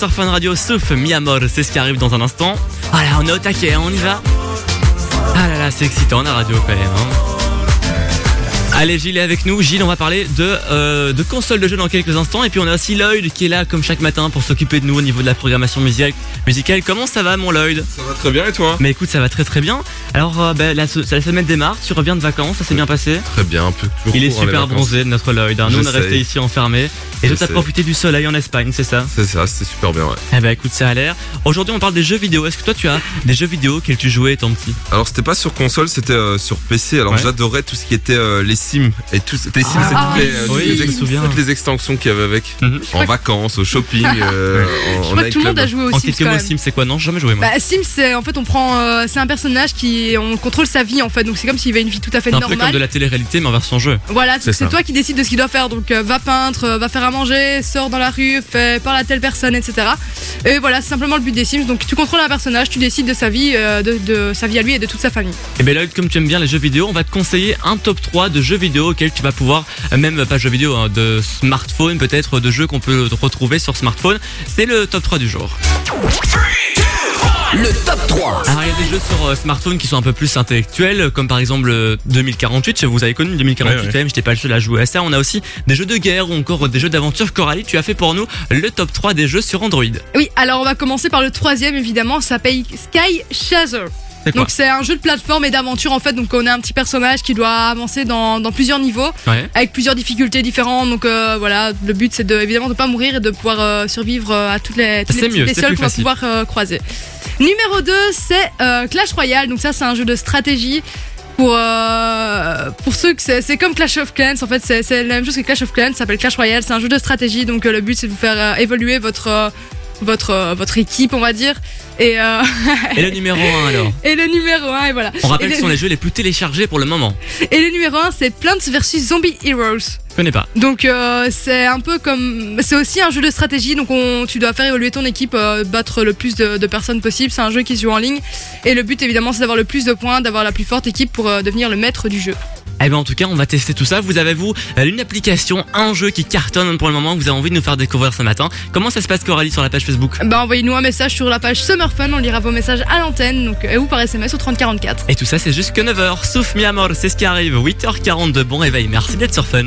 [SPEAKER 3] Sur Fun Radio, sauf Miamor, c'est ce qui arrive dans un instant. Ah là, on est au taquet, hein, on y va. Ah là là, c'est excitant la radio quand même. hein. Allez, Gilles est avec nous. Gilles, on va parler de, euh, de console de jeu dans quelques instants. Et puis on a aussi Lloyd qui est là comme chaque matin pour s'occuper de nous au niveau de la programmation musica- musicale. Comment ça va mon Lloyd?
[SPEAKER 43] Ça va très bien et toi?
[SPEAKER 3] Mais écoute, ça va très très bien. Alors, euh, bah, la, la semaine démarre, tu reviens de vacances, ça s'est bien passé
[SPEAKER 43] Très bien, un peu toujours
[SPEAKER 3] Il est
[SPEAKER 43] court, hein, les
[SPEAKER 3] super
[SPEAKER 43] vacances.
[SPEAKER 3] bronzé, notre Lloyd. hein. Nous, on est
[SPEAKER 43] J'essaye.
[SPEAKER 3] resté ici enfermés. Et toi, t'as
[SPEAKER 43] J'essaye.
[SPEAKER 3] profité du soleil en Espagne, c'est ça
[SPEAKER 43] C'est ça, c'était super bien, ouais.
[SPEAKER 3] Eh bah écoute, ça a l'air. Aujourd'hui, on parle des jeux vidéo. Est-ce que toi, tu as des jeux vidéo auxquels tu jouais étant petit?
[SPEAKER 43] Alors c'était pas sur console, c'était euh, sur PC. Alors
[SPEAKER 3] Ouais.
[SPEAKER 43] j'adorais tout ce qui était euh, les Sims et tous les Sims, c'est
[SPEAKER 9] Ah,
[SPEAKER 43] toutes, les, euh,
[SPEAKER 3] oui,
[SPEAKER 43] toutes les
[SPEAKER 3] je me
[SPEAKER 43] ex-
[SPEAKER 3] souviens.
[SPEAKER 43] toutes les extensions qu'il y avait avec,
[SPEAKER 3] Mhm.
[SPEAKER 43] en vacances, au shopping, euh, en,
[SPEAKER 9] Je
[SPEAKER 43] en
[SPEAKER 9] crois que tout le monde
[SPEAKER 43] nightclub.
[SPEAKER 9] a joué
[SPEAKER 3] En
[SPEAKER 9] Sims
[SPEAKER 3] quelques
[SPEAKER 9] quand
[SPEAKER 3] mots,
[SPEAKER 9] même.
[SPEAKER 3] Sims, c'est quoi? Non, jamais joué moi.
[SPEAKER 9] Bah, Sims, c'est en fait on prend, euh, c'est un personnage qui on contrôle sa vie en fait, donc c'est comme s'il avait une vie tout à fait
[SPEAKER 3] C'est un peu comme
[SPEAKER 9] normale.
[SPEAKER 3] de la télé-réalité, mais en version jeu.
[SPEAKER 9] Voilà,
[SPEAKER 43] C'est
[SPEAKER 9] toi qui décides de ce qu'il doit faire. Donc euh, va peindre, euh, va faire à manger, sort dans la rue, fait parle à telle personne, etc. Et voilà, c'est simplement le but des Sims. Donc tu contrôles un personnage, tu décides de sa vie, euh, de, de sa vie à lui et de toute sa famille.
[SPEAKER 3] Et bien là, comme tu aimes bien les jeux vidéo, on va te conseiller un top 3 de jeux vidéo auxquels tu vas pouvoir, euh, même pas jeux vidéo, hein, de smartphone, peut-être de jeux qu'on peut retrouver sur smartphone. C'est le top 3 du jour.
[SPEAKER 8] Le top 3.
[SPEAKER 3] Alors il y a des jeux sur euh, smartphone qui sont un peu plus intellectuels, comme par exemple euh, 2048. Vous avez connu 2048
[SPEAKER 33] Ouais, ouais.
[SPEAKER 3] quand même, j'étais pas le seul à jouer à ça. On a aussi des jeux de guerre ou encore des jeux d'aventure. Coralie, tu as fait pour nous le top 3 des jeux sur Android.
[SPEAKER 9] Oui, alors on va commencer par le troisième évidemment, ça s'appelle Sky Chaser. Donc c'est un jeu de plateforme et d'aventure en fait, donc on a un petit personnage qui doit avancer dans, dans plusieurs niveaux.
[SPEAKER 3] Ouais.
[SPEAKER 9] avec plusieurs difficultés différentes. Donc euh, voilà, le but c'est de, évidemment de pas mourir et de pouvoir euh, survivre euh, à toutes les, toutes les qu'on va pouvoir euh, croiser. Numéro 2, c'est Clash Royale. Donc ça c'est un jeu de stratégie. Pour, euh, pour ceux que c'est comme Clash of Clans en fait c'est la même chose que Clash of Clans ça s'appelle Clash Royale c'est un jeu de stratégie donc euh, le but c'est de vous faire euh, évoluer votre votre votre équipe on va dire et euh,
[SPEAKER 3] Et le numéro 1 alors?
[SPEAKER 9] Et le numéro 1 et voilà
[SPEAKER 3] On rappelle
[SPEAKER 9] et
[SPEAKER 3] que ce
[SPEAKER 9] le,
[SPEAKER 3] sont les jeux les plus téléchargés pour le moment.
[SPEAKER 9] et le numéro 1 c'est Plants vs Zombie Heroes
[SPEAKER 3] Je connais pas.
[SPEAKER 9] donc euh, c'est un peu comme c'est aussi un jeu de stratégie donc on, tu dois faire évoluer ton équipe euh, battre le plus de, de personnes possible c'est un jeu qui se joue en ligne et le but évidemment c'est d'avoir le plus de points d'avoir la plus forte équipe pour euh, devenir le maître du jeu
[SPEAKER 3] Eh ben en tout cas, on va tester tout ça. Vous avez vous une application, un jeu qui cartonne pour le moment que vous avez envie de nous faire découvrir ce matin. Comment ça se passe Coralie sur la page Facebook?
[SPEAKER 9] Bah envoyez-nous un message sur la page Summer Fun on lira vos messages à l'antenne donc euh, ou par SMS au 3044
[SPEAKER 3] Et tout ça c'est jusque 9h, sauf mi amor, c'est ce qui arrive. 8h42, bon réveil, merci d'être sur Fun.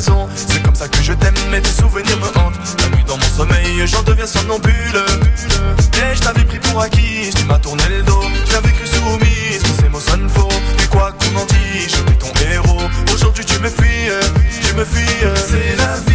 [SPEAKER 10] C'est comme ça que je t'aime, mais tes souvenirs me hantent. La nuit dans mon sommeil, j'en deviens somnambule. Et je t'avais pris pour acquis, tu m'as tourné le dos. J'avais cru soumise, que ces mots sonnent faux. Mais quoi qu'on en dise, je suis ton héros. Aujourd'hui, tu me fuis, tu me fuis. C'est la vie,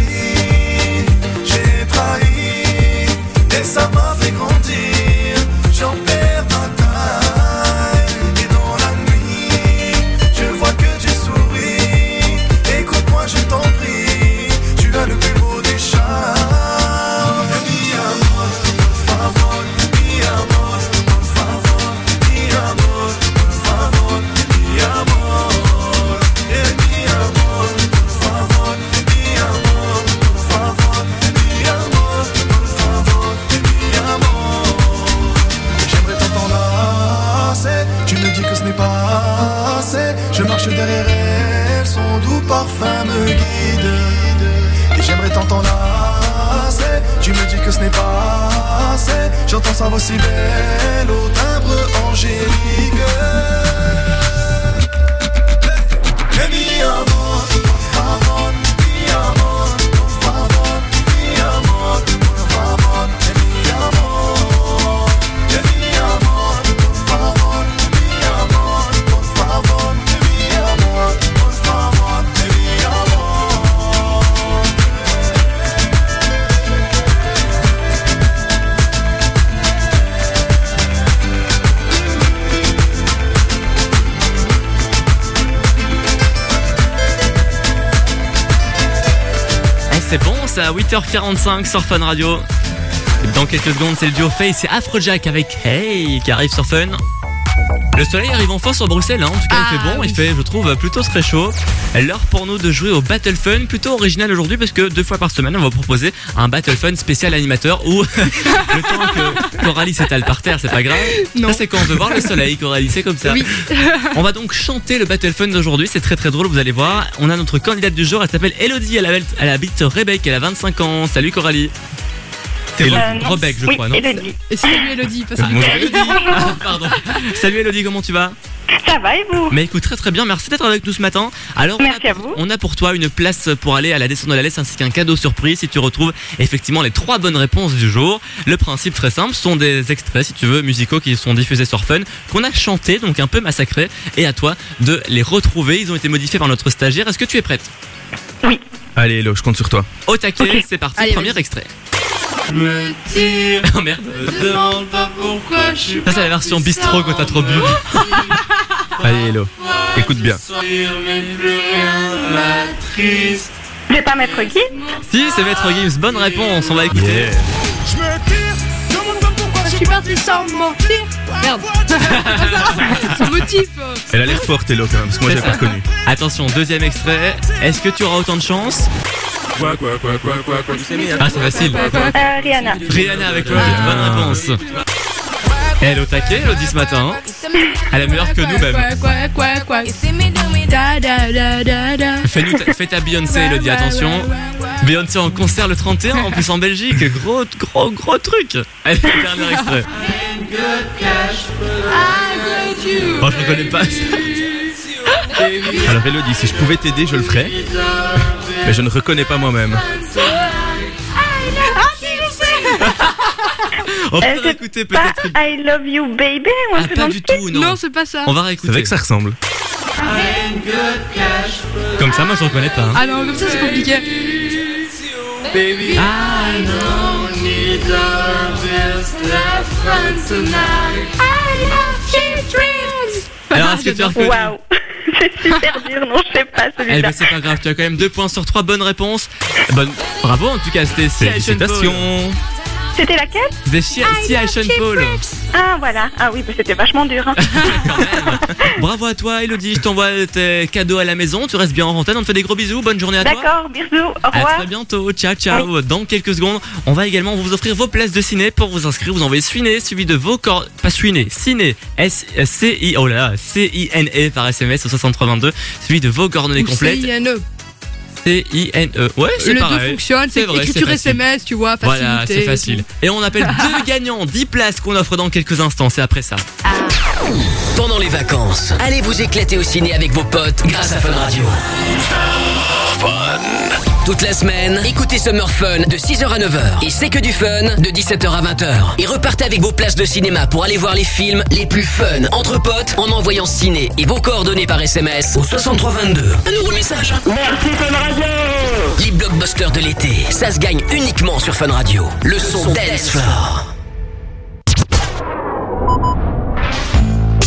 [SPEAKER 10] sa voix si belle au timbre angélique.
[SPEAKER 3] À 8h45 sur Fun Radio. Dans quelques secondes, c'est le duo Face et Afrojack avec Hey qui arrive sur Fun. Le soleil arrive enfin sur Bruxelles, hein. en tout cas il fait bon, il fait je trouve plutôt très chaud. L'heure pour nous de jouer au Battle Fun, plutôt original aujourd'hui parce que deux fois par semaine on va proposer un Battle Fun spécial animateur où le temps que Coralie s'étale par terre c'est pas grave. Ça c'est quand on veut voir le soleil Coralie, c'est comme ça.
[SPEAKER 9] Oui.
[SPEAKER 3] On va donc chanter le Battle Fun d'aujourd'hui, c'est très très drôle, vous allez voir. On a notre candidate du jour, elle s'appelle Elodie, elle, elle habite Rebecca, elle a 25 ans. Salut Coralie.
[SPEAKER 36] Euh.
[SPEAKER 3] Rebecca, je
[SPEAKER 36] Oui,
[SPEAKER 3] crois, non
[SPEAKER 36] Elodie.
[SPEAKER 9] Salut Elodie.
[SPEAKER 3] Ah, Pardon. Salut Elodie, comment tu vas?
[SPEAKER 36] Ça va et vous?
[SPEAKER 3] Mais écoute, très très bien, merci d'être avec nous ce matin. Alors, on
[SPEAKER 36] Merci
[SPEAKER 3] a,
[SPEAKER 36] à vous.
[SPEAKER 3] on a pour toi une place pour aller à la descente de la laisse ainsi qu'un cadeau surprise si tu retrouves effectivement les trois bonnes réponses du jour. Le principe très simple, ce sont des extraits, si tu veux, musicaux qui sont diffusés sur Fun, qu'on a chantés, donc un peu massacrés, et à toi de les retrouver. Ils ont été modifiés par notre stagiaire. Est-ce que tu es prête?
[SPEAKER 33] Allez, Hello, je compte sur toi.
[SPEAKER 3] Au taquet, c'est parti,
[SPEAKER 9] Allez,
[SPEAKER 3] premier extrait.
[SPEAKER 11] Me tire,
[SPEAKER 3] Oh merde.
[SPEAKER 11] me demande pas pourquoi je suis
[SPEAKER 3] Ça, c'est la version bistrot quand t'as trop bu.
[SPEAKER 33] Allez, Hello, écoute bien.
[SPEAKER 36] Je vais pas mettre qui
[SPEAKER 3] Si, c'est Maître Gims, bonne réponse, on va écouter.
[SPEAKER 33] Yeah.
[SPEAKER 11] Je me tire, demande pas pourquoi
[SPEAKER 9] Je suis parti sans mentir. Merde. Son motif.
[SPEAKER 33] Elle a l'air forte, Hello, quand même, parce que moi, j'ai pas reconnu.
[SPEAKER 3] Attention, deuxième extrait. Est-ce que tu auras autant de chance
[SPEAKER 33] Quoi, quoi, quoi, quoi, quoi, quoi, tu sais, mais-
[SPEAKER 3] Ah, c'est facile.
[SPEAKER 36] euh, Rihanna.
[SPEAKER 3] Rihanna avec toi, bonne réponse. Elle au taquet, Elodie ce matin. hein. Elle est meilleure que nous même.
[SPEAKER 9] Quoi, quoi, quoi, quoi. Da, da, da, da, da.
[SPEAKER 3] Fais-nous ta, fais ta Beyoncé, Elodie, attention. Beyoncé en concert le 31, en plus en Belgique. Gros, gros, gros truc. Allez, dernier extrait. Oh, je reconnais pas.
[SPEAKER 33] Alors, Elodie, si je pouvais t'aider, je le ferais. Mais je ne reconnais pas moi-même.
[SPEAKER 3] On peut
[SPEAKER 36] Euh, c'est
[SPEAKER 3] réécouter
[SPEAKER 36] Pas
[SPEAKER 3] peut-être.
[SPEAKER 36] I love you baby ou un
[SPEAKER 3] Ah, pas du tout, non.
[SPEAKER 9] Non, c'est pas ça.
[SPEAKER 3] On va
[SPEAKER 33] C'est
[SPEAKER 3] réécouter.
[SPEAKER 33] vrai que ça ressemble.
[SPEAKER 3] Comme ça, moi je reconnais pas. hein.
[SPEAKER 9] Ah non, comme ça c'est compliqué.
[SPEAKER 11] Baby, I don't need the best of fun tonight.
[SPEAKER 9] I love children.
[SPEAKER 3] Alors, est-ce que tu as reconnu
[SPEAKER 36] Waouh C'est super dur, non, je sais pas
[SPEAKER 3] Eh
[SPEAKER 36] celui-là.
[SPEAKER 3] ben c'est pas grave, tu as quand même deux points sur trois bonnes réponses. Bonne, bravo en tout cas, c'était.
[SPEAKER 33] Félicitations.
[SPEAKER 36] C'était laquelle
[SPEAKER 3] C'était Sia Sean Paul.
[SPEAKER 36] Ah voilà, ah oui, bah, c'était vachement dur. Hein.
[SPEAKER 3] Quand même. Bravo à toi, Elodie. Je t'envoie tes cadeaux à la maison. Tu restes bien en antenne. On te fait des gros bisous. Bonne journée à toi.
[SPEAKER 36] D'accord, bisous, au
[SPEAKER 3] À
[SPEAKER 36] revoir.
[SPEAKER 3] très bientôt. Ciao, ciao. Dans quelques secondes, on va également vous offrir vos places de ciné. Pour vous inscrire, vous envoyez Suiné suivi de vos corps. Pas Suiné, Ciné. S-C-I. Oh là là, C-I-N-E par SMS au 6322. Suivi de vos coordonnées complètes.
[SPEAKER 9] C-I-N-E.
[SPEAKER 3] C-I-N-E. Ouais, c'est
[SPEAKER 9] Le
[SPEAKER 3] pareil.
[SPEAKER 9] deux fonctionne, c'est
[SPEAKER 3] vrai,
[SPEAKER 9] écriture
[SPEAKER 3] facile.
[SPEAKER 9] SMS, tu vois, facilité.
[SPEAKER 3] Voilà, c'est facile. Et on appelle deux gagnants, 10 places qu'on offre dans quelques instants. C'est après ça.
[SPEAKER 8] Pendant les vacances, allez vous éclater au ciné avec vos potes grâce à Fun Radio. Toute la semaine, écoutez Summer Fun de 6h à 9h. Et c'est que du fun de 17h à 20h. Et repartez avec vos places de cinéma pour aller voir les films les plus fun entre potes en envoyant ciné et vos coordonnées par SMS au 6322. Un nouveau message. Merci Fun Radio Les blockbusters de l'été, ça se gagne uniquement sur Fun Radio. Le son Dance Floor.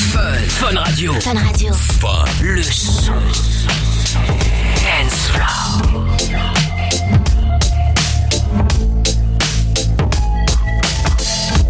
[SPEAKER 8] Fun, Fun Radio.
[SPEAKER 2] Fun Radio.
[SPEAKER 8] Fun. Le son. Dance Floor.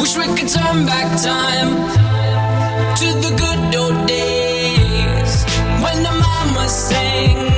[SPEAKER 44] Wish we could turn back time to the good old days when the mama sang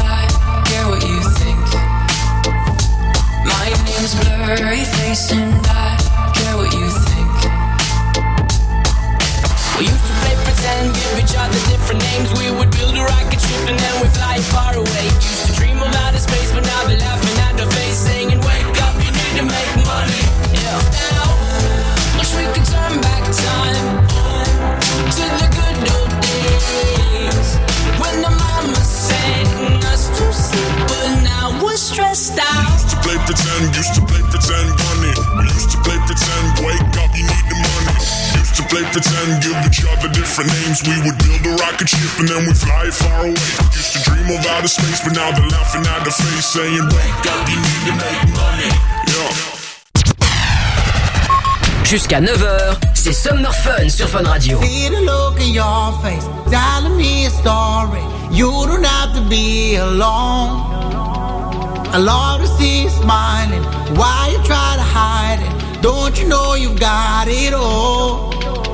[SPEAKER 44] space, but now they're laughing at the face, saying, Wake up, you need to make money. Yeah.
[SPEAKER 8] Jusqu'à 9h, c'est Summer Fun sur Fun Radio.
[SPEAKER 45] See the look in your face, telling me a story. You don't have to be alone. I love to see you smiling. Why you try to hide it? Don't you know you've got it all?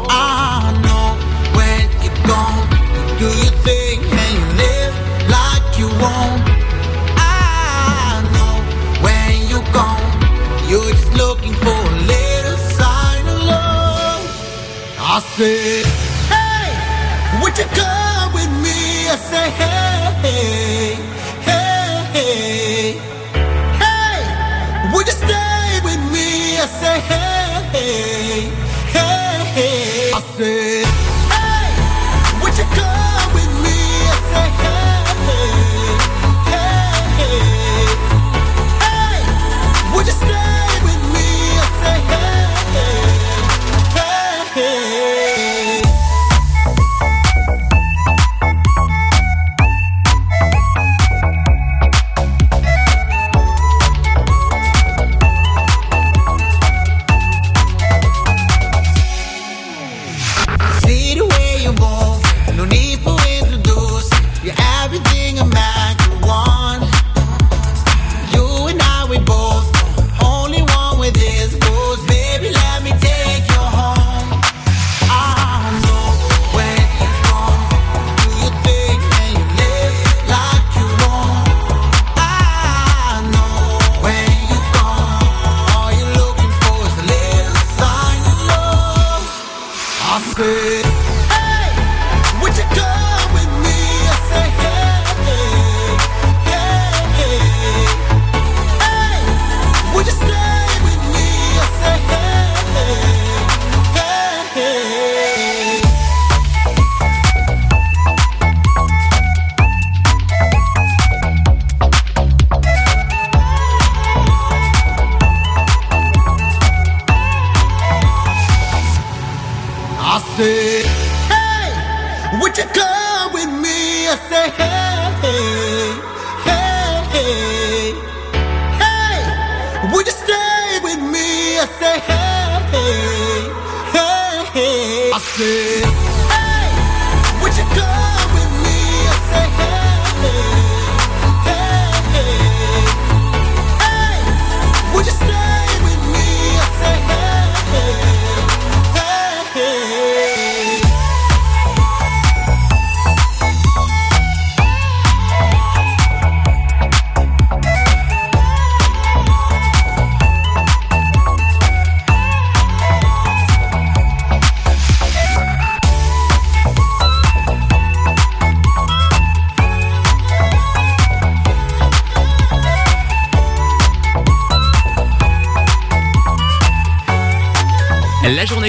[SPEAKER 45] I know when you're gone, you do your thing and you live like you won't. I said, hey, would you come with me? I say, hey, hey, hey, hey, would you stay with me? I hey, hey, hey, hey. I said,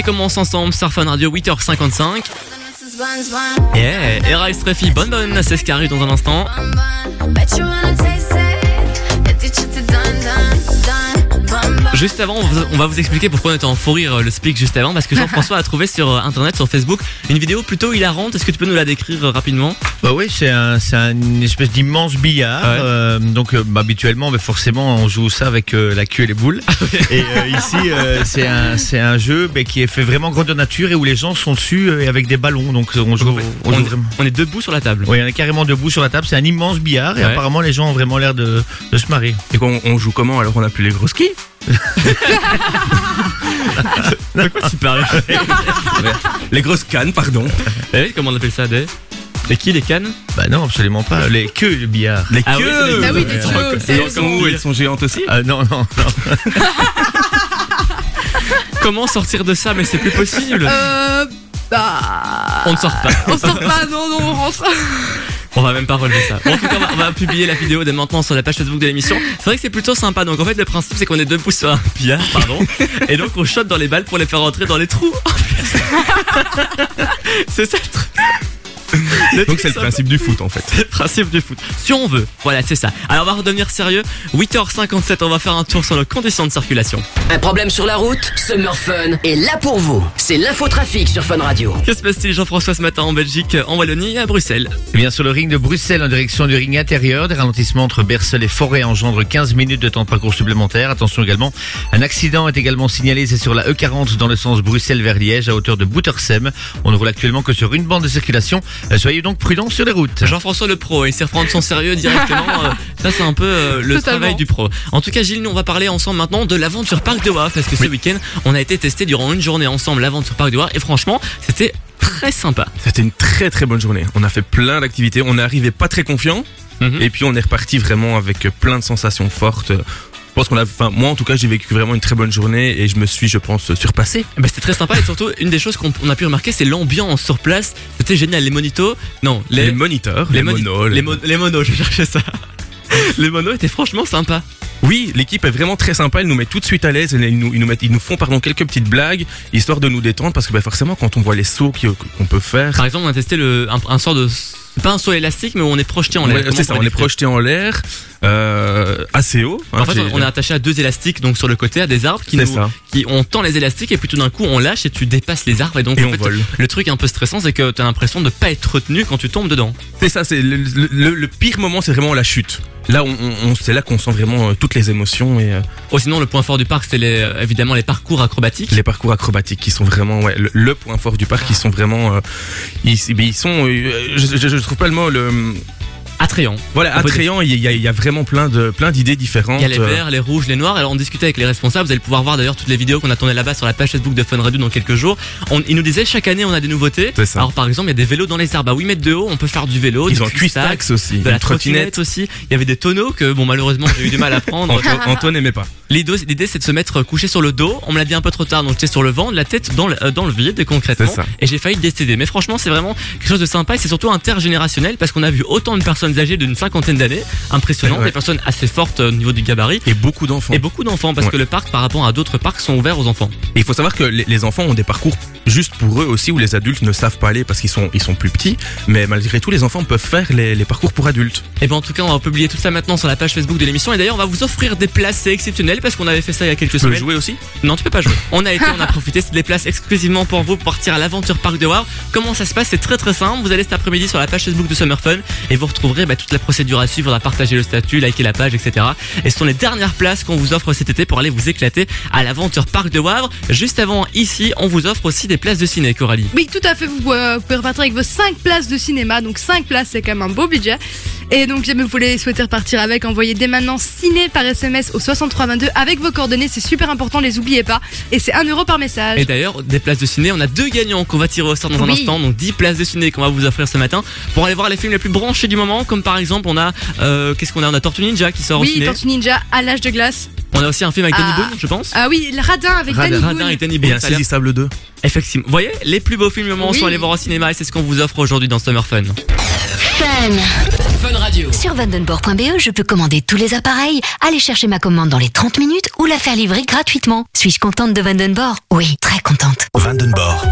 [SPEAKER 3] commence ensemble sur Fun Radio 8h55. Yeah, Era Estrefi, bonne bonne, c'est ce qui arrive dans un instant. Juste avant, on va vous expliquer pourquoi on était en fou euh, le speak juste avant, parce que Jean-François a trouvé sur euh, internet, sur Facebook, une vidéo plutôt hilarante. Est-ce que tu peux nous la décrire euh, rapidement?
[SPEAKER 5] Bah oui, c'est un, c'est un- une espèce d'immense billard. euh, donc euh, bah, habituellement, mais forcément, on joue ça avec euh, la queue et les boules. et euh, ici, c'est un, c'est un jeu qui est fait vraiment grandeur nature et où les gens sont dessus et avec des ballons. Donc on joue, on, joue vraiment.
[SPEAKER 3] On est debout sur la table.
[SPEAKER 5] Oui, on est carrément debout sur la table. C'est un immense billard et
[SPEAKER 33] Ouais.
[SPEAKER 5] apparemment les gens ont vraiment l'air de, de se marrer.
[SPEAKER 33] Et qu'on on joue comment alors On a plus les gros skis
[SPEAKER 3] De quoi tu parles?
[SPEAKER 33] Les grosses cannes, pardon.
[SPEAKER 3] Eh, comment on appelle ça des Les qui les cannes
[SPEAKER 5] Bah non, absolument pas. Les queues de billard.
[SPEAKER 33] Les
[SPEAKER 3] Ah oui,
[SPEAKER 33] queues
[SPEAKER 3] c'est des-
[SPEAKER 9] Ah oui, des queues,
[SPEAKER 33] Et elles sont où Elles sont géantes aussi
[SPEAKER 5] Ah non, non, non.
[SPEAKER 3] Comment sortir de ça Mais c'est plus possible.
[SPEAKER 9] Euh. Bah.
[SPEAKER 3] On ne sort pas.
[SPEAKER 9] On sort pas, non, non, on rentre.
[SPEAKER 3] On va même pas relever ça. Bon, en tout cas, on va, on va publier la vidéo dès maintenant sur la page Facebook de l'émission. C'est vrai que c'est plutôt sympa. Donc en fait, le principe c'est qu'on est debout sur un billard, pardon, et donc on shot dans les balles pour les faire rentrer dans les trous. c'est ça le truc. Le
[SPEAKER 33] Donc c'est le
[SPEAKER 3] sympa.
[SPEAKER 33] principe du foot en fait.
[SPEAKER 3] Le principe du foot. Si on veut. Voilà, c'est ça. Alors on va redevenir sérieux. 8h57, on va faire un tour sur nos conditions de circulation.
[SPEAKER 8] Un problème sur la route Summer Fun est là pour vous. C'est l'infotrafic sur Fun Radio.
[SPEAKER 3] Que se passe-t-il, Jean-François, ce matin en Belgique, en Wallonie et à Bruxelles?
[SPEAKER 5] Eh bien, sur le ring de Bruxelles, en direction du ring intérieur, des ralentissements entre Bercel et Forêt engendrent 15 minutes de temps de parcours supplémentaire. Attention également, un accident est également signalé, c'est sur la E40 dans le sens Bruxelles vers Liège, à hauteur de Boutersem. On ne roule actuellement que sur une bande de circulation. Euh, Soyez donc prudents sur les routes.
[SPEAKER 3] Jean-François le pro, il sait reprendre son sérieux directement. euh, ça, c'est un peu euh, le
[SPEAKER 9] Totalement.
[SPEAKER 3] travail du pro. En tout cas, Gilles, nous, on va parler ensemble maintenant de l'aventure parc de Wavre parce que ce week-end, on a été testé durant une journée ensemble l'aventure parc de Wavre et franchement, c'était très sympa.
[SPEAKER 33] C'était une très très bonne journée. On a fait plein d'activités. On est arrivé pas très confiant.
[SPEAKER 3] Mhm.
[SPEAKER 33] Et puis on est reparti vraiment avec plein de sensations fortes. Pense qu'on a, enfin moi en tout cas j'ai vécu vraiment une très bonne journée et je me suis je pense surpassé.
[SPEAKER 3] Bah, c'était très sympa et surtout, une des choses qu'on on a pu remarquer, c'est l'ambiance sur place. C'était génial. Les monitos, non, les,
[SPEAKER 33] Les, moniteurs, les,
[SPEAKER 3] moni-
[SPEAKER 33] monos,
[SPEAKER 3] les, mo- les monos, je cherchais ça. les monos étaient franchement sympas.
[SPEAKER 33] Oui, l'équipe est vraiment très sympa. Elle nous met tout de suite à l'aise. Ils nous, ils nous mettent, ils nous font pardon quelques petites blagues histoire de nous détendre parce que bah, forcément quand on voit les sauts qu'on peut faire,
[SPEAKER 3] Par exemple, on a testé le, un, un sort de. Pas un saut élastique, mais où on est projeté en l'air.
[SPEAKER 33] Ouais, c'est ça, on est projeté en l'air, euh, assez haut. hein,
[SPEAKER 3] En fait, on est attaché à deux élastiques donc sur le côté à des arbres qui nous,
[SPEAKER 33] ça.
[SPEAKER 3] qui on tend les élastiques et puis tout d'un coup on lâche et tu dépasses les arbres et donc
[SPEAKER 33] Et
[SPEAKER 3] en
[SPEAKER 33] on
[SPEAKER 3] fait,
[SPEAKER 33] vole.
[SPEAKER 3] le truc un peu stressant c'est que t'as l'impression de pas être retenu quand tu tombes dedans.
[SPEAKER 33] C'est ça, c'est le, le- le- le pire moment, c'est vraiment la chute. Là, on, c'est là qu'on sent vraiment euh, toutes les émotions et euh,
[SPEAKER 3] Oh sinon le point fort du parc c'est les, euh, évidemment les parcours acrobatiques.
[SPEAKER 33] les parcours acrobatiques qui sont vraiment ouais, le, le point fort du parc. Ils sont vraiment, euh, ils, sont, euh, je, je, je trouve pas le mot, le
[SPEAKER 3] Attrayant.
[SPEAKER 33] voilà attrayant. Il y, a, il y a vraiment plein de plein d'idées différentes.
[SPEAKER 3] Il y a les
[SPEAKER 33] euh,
[SPEAKER 3] verts, les rouges, les noirs. Alors on discutait avec les responsables. Vous allez pouvoir voir d'ailleurs toutes les vidéos qu'on a tournées là-bas sur la page Facebook de Fun Radio dans quelques jours. On, ils nous disaient chaque année on a des nouveautés.
[SPEAKER 33] C'est ça.
[SPEAKER 3] Alors par exemple il y a des vélos dans les arbres à 8 mètres de haut. On peut faire du vélo.
[SPEAKER 33] Ils ont cuistax aussi,
[SPEAKER 3] de la
[SPEAKER 33] trottinette.
[SPEAKER 3] aussi. Il y avait des tonneaux que bon malheureusement j'ai eu du mal à prendre.
[SPEAKER 33] Antoine, Antoine n'aimait pas.
[SPEAKER 3] L'idée, c'est de se mettre couché sur le dos. On me l'a dit un peu trop tard, donc j'étais sur le vent, la tête dans le, euh, dans le vide, concrètement.
[SPEAKER 33] C'est ça.
[SPEAKER 3] Et j'ai failli décéder. Mais franchement, c'est vraiment quelque chose de sympa et c'est surtout intergénérationnel parce qu'on a vu autant de personnes âgées d'une cinquantaine d'années, impressionnant,
[SPEAKER 33] Ouais,
[SPEAKER 3] des personnes assez fortes euh, au niveau du gabarit.
[SPEAKER 33] Et beaucoup d'enfants.
[SPEAKER 3] Et beaucoup d'enfants parce
[SPEAKER 33] Ouais.
[SPEAKER 3] que le parc, par rapport à d'autres parcs, sont ouverts aux enfants.
[SPEAKER 33] Et il faut savoir que les, les enfants ont des parcours juste pour eux aussi où les adultes ne savent pas aller parce qu'ils sont ils sont plus petits. Mais malgré tout, les enfants peuvent faire les, les parcours pour adultes.
[SPEAKER 3] Et ben en tout cas, on va publier tout ça maintenant sur la page Facebook de l'émission. Et d'ailleurs, on va vous offrir des places, c'est exceptionnel parce qu'on avait fait ça il y a quelques
[SPEAKER 33] Tu peux
[SPEAKER 3] semaines.
[SPEAKER 33] jouer aussi?
[SPEAKER 3] Non, tu peux pas jouer. On a été, on a profité, c'est des places exclusivement pour vous pour partir à l'aventure Parc de War. Comment ça se passe? C'est très très simple. Vous allez cet après-midi sur la page Facebook de Summer Fun et vous bah, toute la procédure à suivre, à partager le statut, liker la page, etc. Et ce sont les dernières places qu'on vous offre cet été pour aller vous éclater à l'aventure Parc de Wavre. Juste avant, ici, on vous offre aussi des places de ciné, Coralie.
[SPEAKER 9] Oui, tout à fait. Vous euh, pouvez repartir avec vos 5 places de cinéma. Donc 5 places, c'est quand même un beau budget. Et donc, si vous voulez souhaiter repartir avec, envoyez dès maintenant ciné par SMS au 6322 avec vos coordonnées. C'est super important, les oubliez pas. Et c'est 1 euro par message.
[SPEAKER 3] Et d'ailleurs, des places de ciné, on a deux gagnants qu'on va tirer au sort dans un
[SPEAKER 9] Oui.
[SPEAKER 3] instant. Donc 10 places de ciné qu'on va vous offrir ce matin pour aller voir les films les plus branchés du moment. Comme par exemple, on a, euh, qu'est-ce qu'on a? On a Tortue Ninja qui sort au
[SPEAKER 9] oui,
[SPEAKER 3] ciné.
[SPEAKER 9] Tortue Ninja à l'âge de glace.
[SPEAKER 3] On a aussi un film avec Danny
[SPEAKER 9] Ah.
[SPEAKER 3] Boone, je pense.
[SPEAKER 9] Ah oui, le radin avec
[SPEAKER 3] Radin.
[SPEAKER 9] Danny
[SPEAKER 3] Radin et Danny
[SPEAKER 33] Et
[SPEAKER 3] Boone. l'air-
[SPEAKER 33] Insaisissable 2.
[SPEAKER 3] Effectivement. Vous voyez, les plus beaux films du moment
[SPEAKER 9] Oui.
[SPEAKER 3] sont allés voir au cinéma et c'est ce qu'on vous offre aujourd'hui dans Summer Fun.
[SPEAKER 2] Fun.
[SPEAKER 8] Fun Radio.
[SPEAKER 2] Sur vandenborg.be, je peux commander tous les appareils, aller chercher ma commande dans les 30 minutes ou la faire livrer gratuitement. Suis-je contente de Vandenborg? Oui, très contente.
[SPEAKER 6] Vandenborg.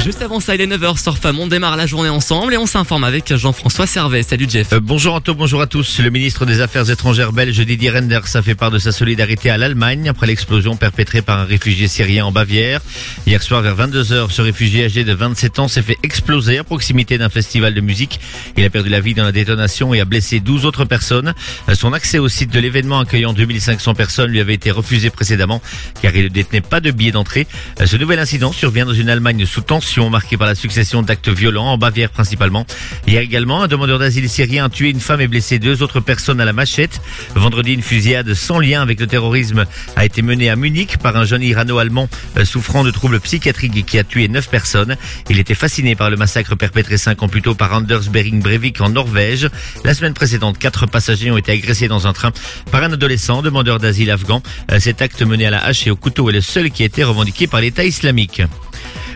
[SPEAKER 3] Juste avant ça, il est 9h sur Femme, on démarre la journée ensemble et on s'informe avec Jean-François Servet. Salut Jeff.
[SPEAKER 5] Euh, bonjour Anto, bonjour à tous. Le ministre des Affaires étrangères belge Didier Renders a fait part de sa solidarité à l'Allemagne après l'explosion perpétrée par un réfugié syrien en Bavière. Hier soir vers 22h, ce réfugié âgé de 27 ans s'est fait exploser à proximité d'un festival de musique. Il a perdu la vie dans la détonation et a blessé 12 autres personnes. Euh, Son accès au site de l'événement accueillant 2500 personnes lui avait été refusé précédemment car il ne détenait pas de billet d'entrée. Euh, Ce nouvel incident survient dans une Allemagne sous tension marquée par la succession d'actes violents en Bavière principalement. Hier également, un demandeur d'asile syrien a tué une femme et blessé deux autres personnes à la machette. Vendredi, une fusillade sans lien avec le terrorisme a été menée à Munich par un jeune irano-allemand euh, souffrant de troubles psychiatriques qui a tué neuf personnes. Il était fasciné par le massacre perpétré cinq ans plus tôt par Anders Behring Breivik en Norvège. La semaine précédente, quatre passagers ont été agressés dans un train par un adolescent demandeur d'asile afghan. Euh, Cet acte mené à la hache et au couteau est le seul qui a été revendiqué par l'État islamique.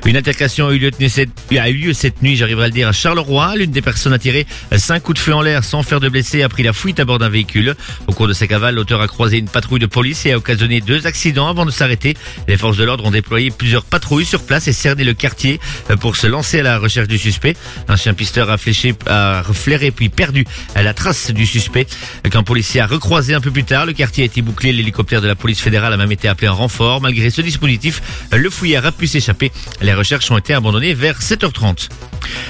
[SPEAKER 5] Une altercation a eu lieu, cette- nuit, j'arriverai à le dire, à Charleroi. L'une des personnes a tiré cinq coups de feu en l'air sans faire de blessés a pris la fuite à bord d'un véhicule. Au cours de sa cavale, l'auteur a croisé une patrouille de police et a occasionné deux accidents avant de s'arrêter. Les forces de l'ordre ont déployé plusieurs patrouilles sur place et cerné le quartier euh, pour se lancer à la recherche du suspect. Un chien pisteur a fléché, a flairé puis perdu la trace du suspect. Qu'un policier a recroisé un peu plus tard, le quartier a été bouclé. L'hélicoptère de la police fédérale a même été appelé en renfort. Malgré ce dispositif, le fouillard a pu s'échapper. Recherches ont été abandonnées vers 7h30.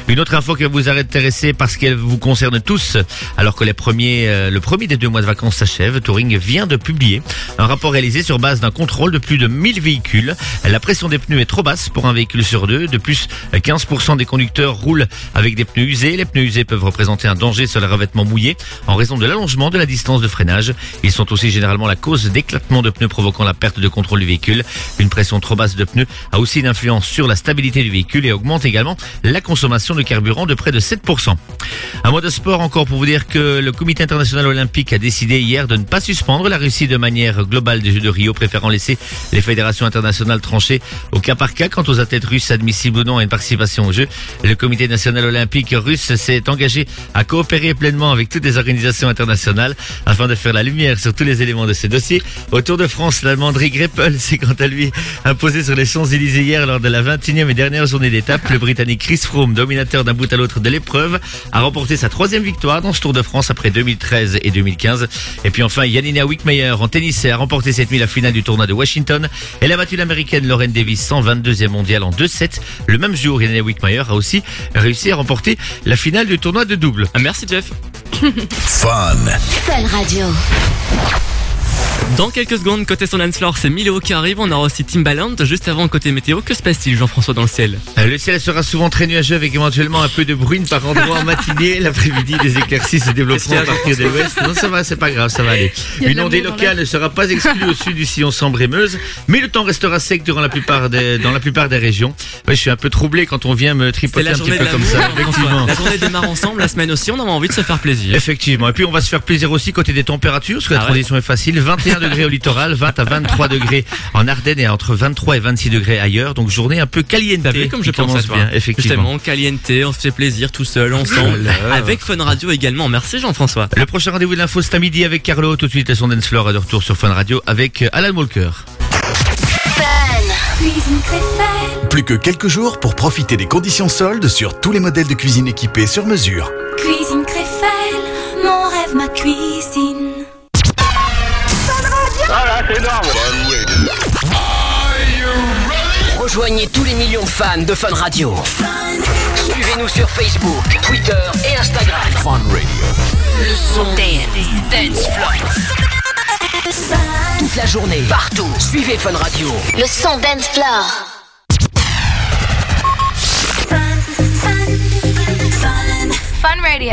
[SPEAKER 5] Une autre info qui va vous intéresser parce qu'elle vous concerne tous, alors que les premiers, euh, le premier des deux mois de vacances s'achève, Touring vient de publier un rapport réalisé sur base d'un contrôle de plus de 1000 véhicules. La pression des pneus est trop basse pour un véhicule sur deux. De plus, 15% des conducteurs roulent avec des pneus usés. Les pneus usés peuvent représenter un danger sur les revêtements mouillés en raison de l'allongement de la distance de freinage. Ils sont aussi généralement la cause d'éclatement de pneus provoquant la perte de contrôle du véhicule. Une pression trop basse de pneus a aussi une influence sur la stabilité du véhicule et augmente également la consommation de carburant de près de 7%. Un mot de sport encore pour vous dire que le comité international olympique a décidé hier de ne pas suspendre la Russie de manière globale des Jeux de Rio, préférant laisser les fédérations internationales trancher au cas par cas quant aux athlètes russes admissibles ou non à une participation aux Jeux. Le comité national olympique russe s'est engagé à coopérer pleinement avec toutes les organisations internationales afin de faire la lumière sur tous les éléments de ce dossier. Au Tour de France, l'Allemand Greppel s'est quant à lui imposé sur les Champs-Élysées hier lors de la 21e et dernière journée d'étape. Le Britannique Chris Froome, dominateur d'un bout à l'autre de l'épreuve, a remporté sa troisième victoire dans ce Tour de France après 2013 et 2015. Et puis enfin, Yanina Wickmeyer en tennis a remporté cette nuit la finale du tournoi de Washington. Elle a battu l'américaine Lauren Davis 122e mondial en 2-7. Le même jour, Yanina Wickmeyer a aussi réussi à remporter la finale du tournoi de double.
[SPEAKER 3] Merci Jeff.
[SPEAKER 6] Fun.
[SPEAKER 2] Fun Radio.
[SPEAKER 3] Dans quelques secondes, côté son floor, c'est Milo qui arrive. On aura aussi Timbaland. Juste avant, côté météo, que se passe-t-il, Jean-François, dans le ciel
[SPEAKER 5] Euh, Le ciel sera souvent très nuageux avec éventuellement un peu de bruine par endroits en matinée. L'après-midi, des éclaircies se développeront à partir de l'ouest. Non, ça va, c'est pas grave, ça va aller. Une ondée locale ne sera pas exclue au sud du sillon sambre-et-meuse, mais le temps restera sec durant la plupart des, dans la plupart des régions. Ouais, je suis un peu troublé quand on vient me tripoter un petit peu comme ça. Effectivement.
[SPEAKER 3] La journée démarre ensemble, la semaine aussi, on a envie de se faire plaisir.
[SPEAKER 5] Effectivement. Et puis on va se faire plaisir aussi côté des températures, parce que la
[SPEAKER 3] Ah
[SPEAKER 5] transition est facile. 21 degrés au littoral, 20 à 23 degrés en Ardennes et entre 23 et 26 degrés ailleurs. Donc journée un peu caliente.
[SPEAKER 3] Comme je pense à
[SPEAKER 5] commence
[SPEAKER 3] toi
[SPEAKER 5] bien, effectivement.
[SPEAKER 3] Justement, caliente, on se fait plaisir tout seul, ensemble, avec Fun Radio également. Merci Jean-François.
[SPEAKER 5] Le prochain rendez-vous de l'info, c'est à midi avec Carlo. Tout de suite, le son dance floor est de retour sur Fun Radio avec Alan Walker.
[SPEAKER 6] Plus que quelques jours pour profiter des conditions soldes sur tous les modèles de cuisine équipés sur mesure.
[SPEAKER 32] cuisine Créfelle, mon rêve, ma cuisine.
[SPEAKER 8] Rejoignez tous les millions de fans de Fun Radio. Suivez-nous sur Facebook, Twitter et Instagram.
[SPEAKER 6] Fun Radio.
[SPEAKER 8] Le son dance, dance floor. Toute la journée, partout. Suivez Fun Radio.
[SPEAKER 2] Le son dance floor.
[SPEAKER 41] Fun Radio.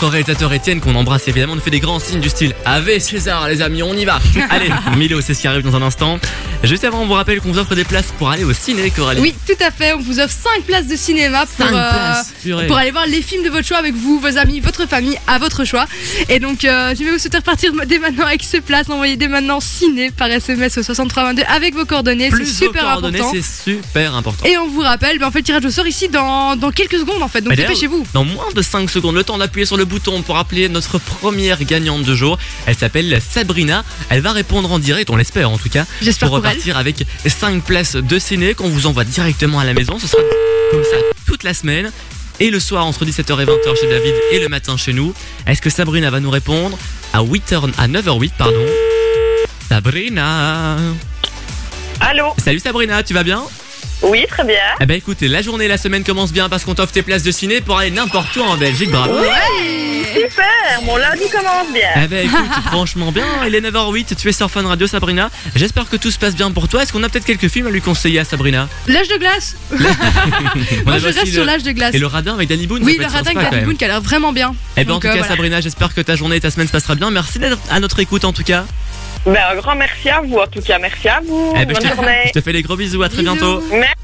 [SPEAKER 3] notre réalisateur Étienne, qu'on embrasse évidemment, nous fait des grands signes du style Ave César, les amis, on y va. Allez, Milo, c'est ce qui arrive dans un instant. Juste avant, on vous rappelle qu'on vous offre des places pour aller au ciné, Coralie.
[SPEAKER 9] Oui, tout à fait. On vous offre 5 places de cinéma pour, euh,
[SPEAKER 3] places, purée.
[SPEAKER 9] pour aller voir les films de votre choix avec vous, vos amis, votre famille, à votre choix. Et donc, euh, je vais vous souhaiter repartir dès maintenant avec ces places. Envoyez dès maintenant ciné par SMS au 6322 avec vos coordonnées. C'est super
[SPEAKER 3] coordonnées,
[SPEAKER 9] important.
[SPEAKER 3] c'est super important.
[SPEAKER 9] Et on vous rappelle, ben, on fait le tirage au sort ici dans, dans quelques secondes en fait. Donc dépêchez-vous.
[SPEAKER 3] Dans moins de 5 secondes, le temps d'appuyer sur le bouton pour appeler notre première gagnante de jour. Elle s'appelle Sabrina. Elle va répondre en direct, on l'espère en tout cas.
[SPEAKER 9] J'espère
[SPEAKER 3] Pour
[SPEAKER 9] pour elle.
[SPEAKER 3] repartir avec 5 places de ciné qu'on vous envoie directement à la maison. Ce sera comme ça toute la semaine. Et le soir entre 17h et 20h chez David et le matin chez nous. Est-ce que Sabrina va nous répondre à 8h, à 9h08 pardon? Sabrina.
[SPEAKER 36] Allô?
[SPEAKER 3] Salut Sabrina, tu vas bien?
[SPEAKER 36] Oui, très bien.
[SPEAKER 3] Eh ben écoute, la journée et la semaine commencent bien parce qu'on t'offre tes places de ciné pour aller n'importe où en Belgique, bravo
[SPEAKER 36] super. Mon lundi commence bien.
[SPEAKER 3] Eh ben écoute, franchement bien, il est 9h08, tu es sur Fun Radio Sabrina. J'espère que tout se passe bien pour toi. Est-ce qu'on a peut-être quelques films à lui conseiller à Sabrina?
[SPEAKER 9] L'âge de glace Moi je reste
[SPEAKER 3] le-
[SPEAKER 9] sur l'âge de glace.
[SPEAKER 3] Et le radin avec Danny Boone
[SPEAKER 9] Oui, le radin avec Danny. Boone qui a l'air vraiment bien.
[SPEAKER 3] Eh ben en
[SPEAKER 9] Donc,
[SPEAKER 3] tout
[SPEAKER 9] euh,
[SPEAKER 3] cas
[SPEAKER 9] voilà.
[SPEAKER 3] Sabrina, j'espère que ta journée et ta semaine se passera bien. Merci d'être à notre écoute en tout cas.
[SPEAKER 36] Ben, un grand merci à vous, en tout cas. Merci à vous.
[SPEAKER 3] Eh ben, je,
[SPEAKER 36] Bonne
[SPEAKER 3] te,
[SPEAKER 36] journée.
[SPEAKER 3] je te fais des gros bisous, à très
[SPEAKER 36] Bisous.
[SPEAKER 3] bientôt.
[SPEAKER 36] Merci.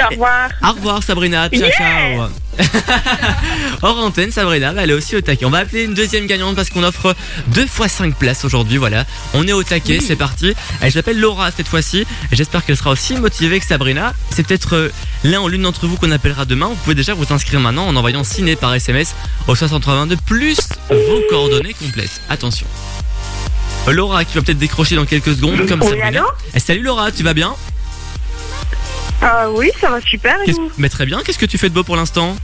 [SPEAKER 36] Au revoir.
[SPEAKER 3] Au revoir Sabrina, ciao
[SPEAKER 36] Yeah.
[SPEAKER 3] ciao. Hors antenne Sabrina, bah, elle est aussi au taquet. On va appeler une deuxième gagnante parce qu'on offre deux fois 5 places aujourd'hui Voilà, on est au taquet, c'est parti. Elle s'appelle Laura cette fois-ci. J'espère qu'elle sera aussi motivée que Sabrina. C'est peut-être euh, l'un ou l'une d'entre vous qu'on appellera demain. Vous pouvez déjà vous inscrire maintenant en envoyant ciné par SMS au 6322 plus vos coordonnées complètes. Attention. Laura qui va peut-être décrocher dans quelques secondes comme
[SPEAKER 36] Oui,
[SPEAKER 3] Sabrina.
[SPEAKER 36] allô
[SPEAKER 3] Eh, Salut Laura, tu vas bien?
[SPEAKER 36] Ah oui, ça va super. Et
[SPEAKER 3] Qu'est-ce-
[SPEAKER 36] vous?
[SPEAKER 3] Mais très bien, qu'est-ce que tu fais de beau pour l'instant?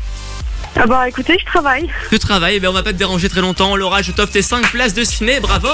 [SPEAKER 36] Ah bah écoutez, je travaille.
[SPEAKER 3] Tu travailles, eh ben on va pas te déranger très longtemps. Laura, je t'offre tes 5 places de ciné, bravo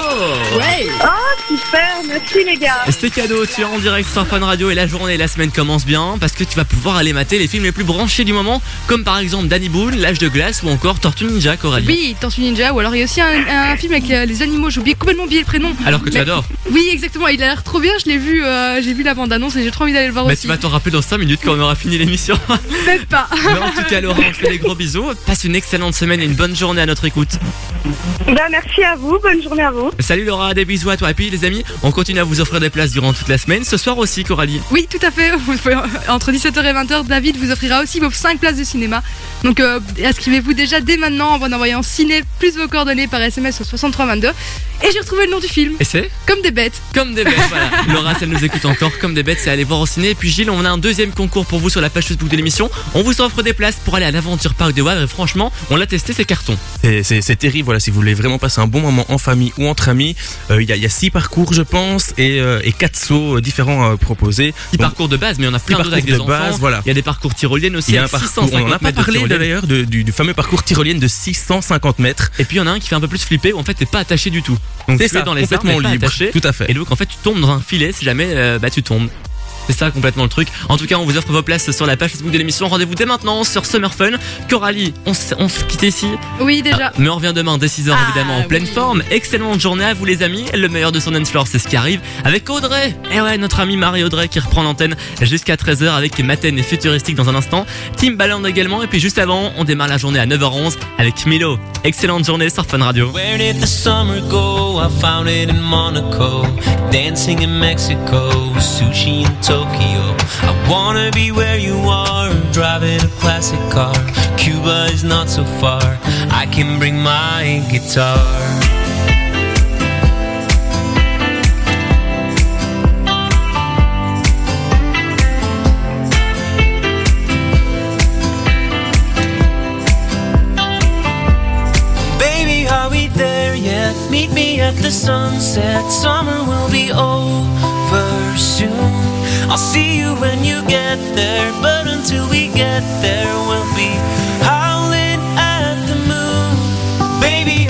[SPEAKER 36] Ah super, merci les gars.
[SPEAKER 3] C'est cadeau, tu es en direct sur Fun Radio et la journée et la semaine commencent bien parce que tu vas pouvoir aller mater les films les plus branchés du moment, comme par exemple Danny Boone, L'âge de glace ou encore Tortue Ninja, Coralie.
[SPEAKER 9] Oui, Tortue Ninja, ou alors il y a aussi un, un film avec euh, les animaux, j'ai oublié complètement oublié le prénom.
[SPEAKER 3] Alors que tu
[SPEAKER 9] Mais-
[SPEAKER 3] adores.
[SPEAKER 9] Oui, exactement, il a l'air trop bien, je l'ai vu, euh, j'ai vu la bande-annonce et j'ai trop envie d'aller le voir
[SPEAKER 3] Mais
[SPEAKER 9] aussi.
[SPEAKER 3] tu vas t'en rappeler dans 5 minutes quand on aura fini l'émission.
[SPEAKER 9] Peut-être pas.
[SPEAKER 3] Mais en tout cas, Laura, on te fait des gros bisous. Passe une excellente semaine et une bonne journée à notre écoute.
[SPEAKER 36] Ben merci à vous, bonne journée à vous.
[SPEAKER 3] Salut Laura, des bisous à toi. Et puis les amis, on continue à vous offrir des places durant toute la semaine. Ce soir aussi, Coralie.
[SPEAKER 9] Oui, tout à fait. Pouvez- Entre 17h et 20h, David vous offrira aussi vos 5 places de cinéma. Donc euh, inscrivez-vous déjà dès maintenant en envoyant ciné plus vos coordonnées par SMS au 6322. Et j'ai retrouvé le nom du film.
[SPEAKER 3] Et c'est
[SPEAKER 9] Comme des bêtes.
[SPEAKER 3] Comme des bêtes, voilà. Laura, si elle nous écoute encore, comme des bêtes, c'est aller voir au ciné. Et puis Gilles, on a un deuxième concours pour vous sur la page Facebook de l'émission. On vous offre des places pour aller à l'Aventure Park franchement, on l'a testé, c'est carton.
[SPEAKER 33] C'est- terrible, voilà, si vous voulez vraiment passer un bon moment en famille ou entre amis, euh, il y, a, il y a six parcours, je pense, et, euh, et quatre sauts euh, différents euh, proposés.
[SPEAKER 3] Petit
[SPEAKER 33] Donc,
[SPEAKER 3] parcours de base, mais on a plein d'autres avec des
[SPEAKER 33] parcours de
[SPEAKER 3] enfants.
[SPEAKER 33] base, voilà.
[SPEAKER 3] Il y a des parcours tyroliennes aussi.
[SPEAKER 33] il y a un
[SPEAKER 3] avec
[SPEAKER 33] parcours, on
[SPEAKER 3] 650
[SPEAKER 33] n'en a pas parlé d'ailleurs du, du fameux parcours tyrolienne de 650 mètres.
[SPEAKER 3] Et puis il y en a un qui fait un peu plus flipper où en fait t'es pas attaché du tout. Donc
[SPEAKER 33] C'est
[SPEAKER 3] dans les
[SPEAKER 33] complètement
[SPEAKER 3] pas
[SPEAKER 33] libre.
[SPEAKER 3] attaché.
[SPEAKER 33] Tout à fait.
[SPEAKER 3] Et donc en fait tu tombes dans un filet si jamais bah tu tombes. C'est ça complètement le truc. En tout cas, on vous offre vos places sur la page Facebook de l'émission. Rendez-vous dès maintenant sur Summer Fun. Coralie, on, se quitte ici.
[SPEAKER 9] Oui, déjà.
[SPEAKER 3] Mais on revient demain dès 6h
[SPEAKER 9] Ah,
[SPEAKER 3] évidemment en pleine
[SPEAKER 9] oui.
[SPEAKER 3] forme. Excellente journée à vous les amis. Le meilleur de son dance floor, c'est ce qui arrive avec Audrey. Et ouais, notre amie Marie-Audrey qui reprend l'antenne jusqu'à 13h avec Maten et Futuristique dans un instant. Timbaland également. Et puis juste avant, on démarre la journée à 9h11 avec Milo. Excellente journée sur Fun Radio.
[SPEAKER 11] Where did the summer go? I found it in Monaco, dancing in Mexico, sushi in Tokyo. I wanna be where you are, driving a classic car. Cuba is not so far, I can bring my guitar.
[SPEAKER 8] at the sunset, summer will be over soon. I'll see you when you get there. But until we get there, we'll be howling at the moon. Baby,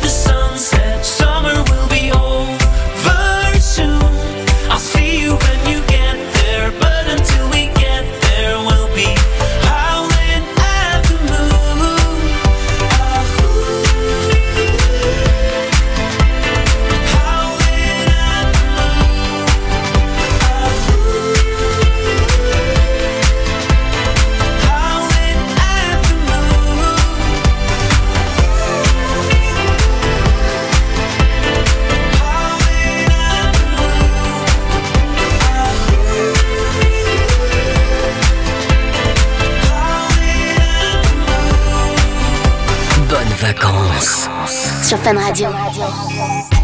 [SPEAKER 1] Sur Fun Radio.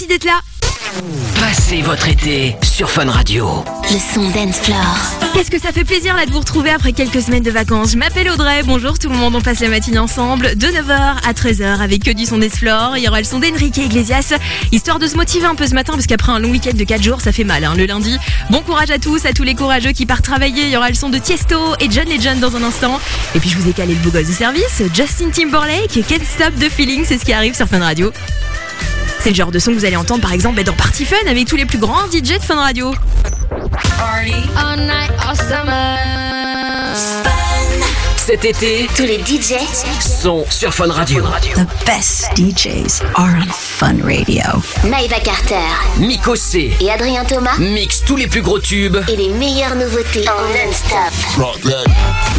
[SPEAKER 46] Merci d'être là.
[SPEAKER 8] Passez votre été sur Fun Radio.
[SPEAKER 40] Le son dance floor.
[SPEAKER 46] Qu'est-ce que ça fait plaisir là de vous retrouver après quelques semaines de vacances. Je m'appelle Audrey, bonjour tout le monde, on passe la matinée ensemble de 9h à 13h avec que du son d'Esflore. Il y aura le son d'Enrique Iglesias, histoire de se motiver un peu ce matin parce qu'après un long week-end de 4 jours, ça fait mal hein, le lundi. Bon courage à tous, à tous les courageux qui partent travailler. Il y aura le son de Tiesto et John Legend dans un instant. Et puis je vous ai calé le beau gosse de service, Justin Timberlake, Can't Stop the Feeling, c'est ce qui arrive sur Fun Radio. C'est le genre de son que vous allez entendre par exemple dans Party Fun avec tous les plus grands DJ de Fun Radio.
[SPEAKER 8] Cet été,
[SPEAKER 40] Tous les DJ
[SPEAKER 8] sont sur Fun Radio.
[SPEAKER 40] The best DJs are on Fun Radio. Maïva Carter
[SPEAKER 8] Miko C
[SPEAKER 40] et Adrien Thomas
[SPEAKER 8] mix tous les plus gros tubes
[SPEAKER 40] et les meilleures nouveautés en non-stop.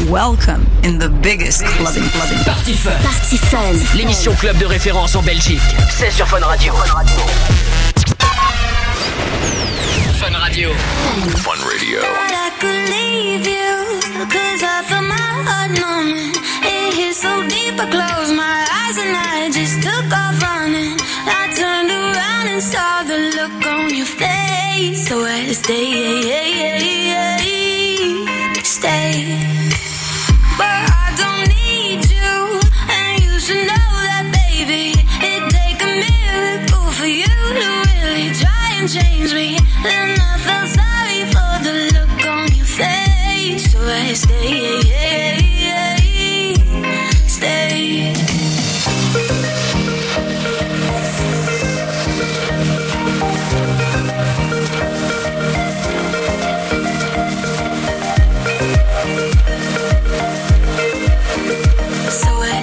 [SPEAKER 47] Welcome in the biggest clubbing clubbing.
[SPEAKER 8] Party Fun.
[SPEAKER 40] Party Fun.
[SPEAKER 8] L'émission club de référence en Belgique. C'est sur Fun Radio. Fun Radio.
[SPEAKER 48] Fun Radio.
[SPEAKER 1] Thought I could leave you, cause I felt my heart numbing. It hit so deep, I closed my eyes and I just took off running. I turned around and saw the look on your face. So I had to stay, stay. Try change me. Then I felt sorry for the look on your face, so I stay, stay.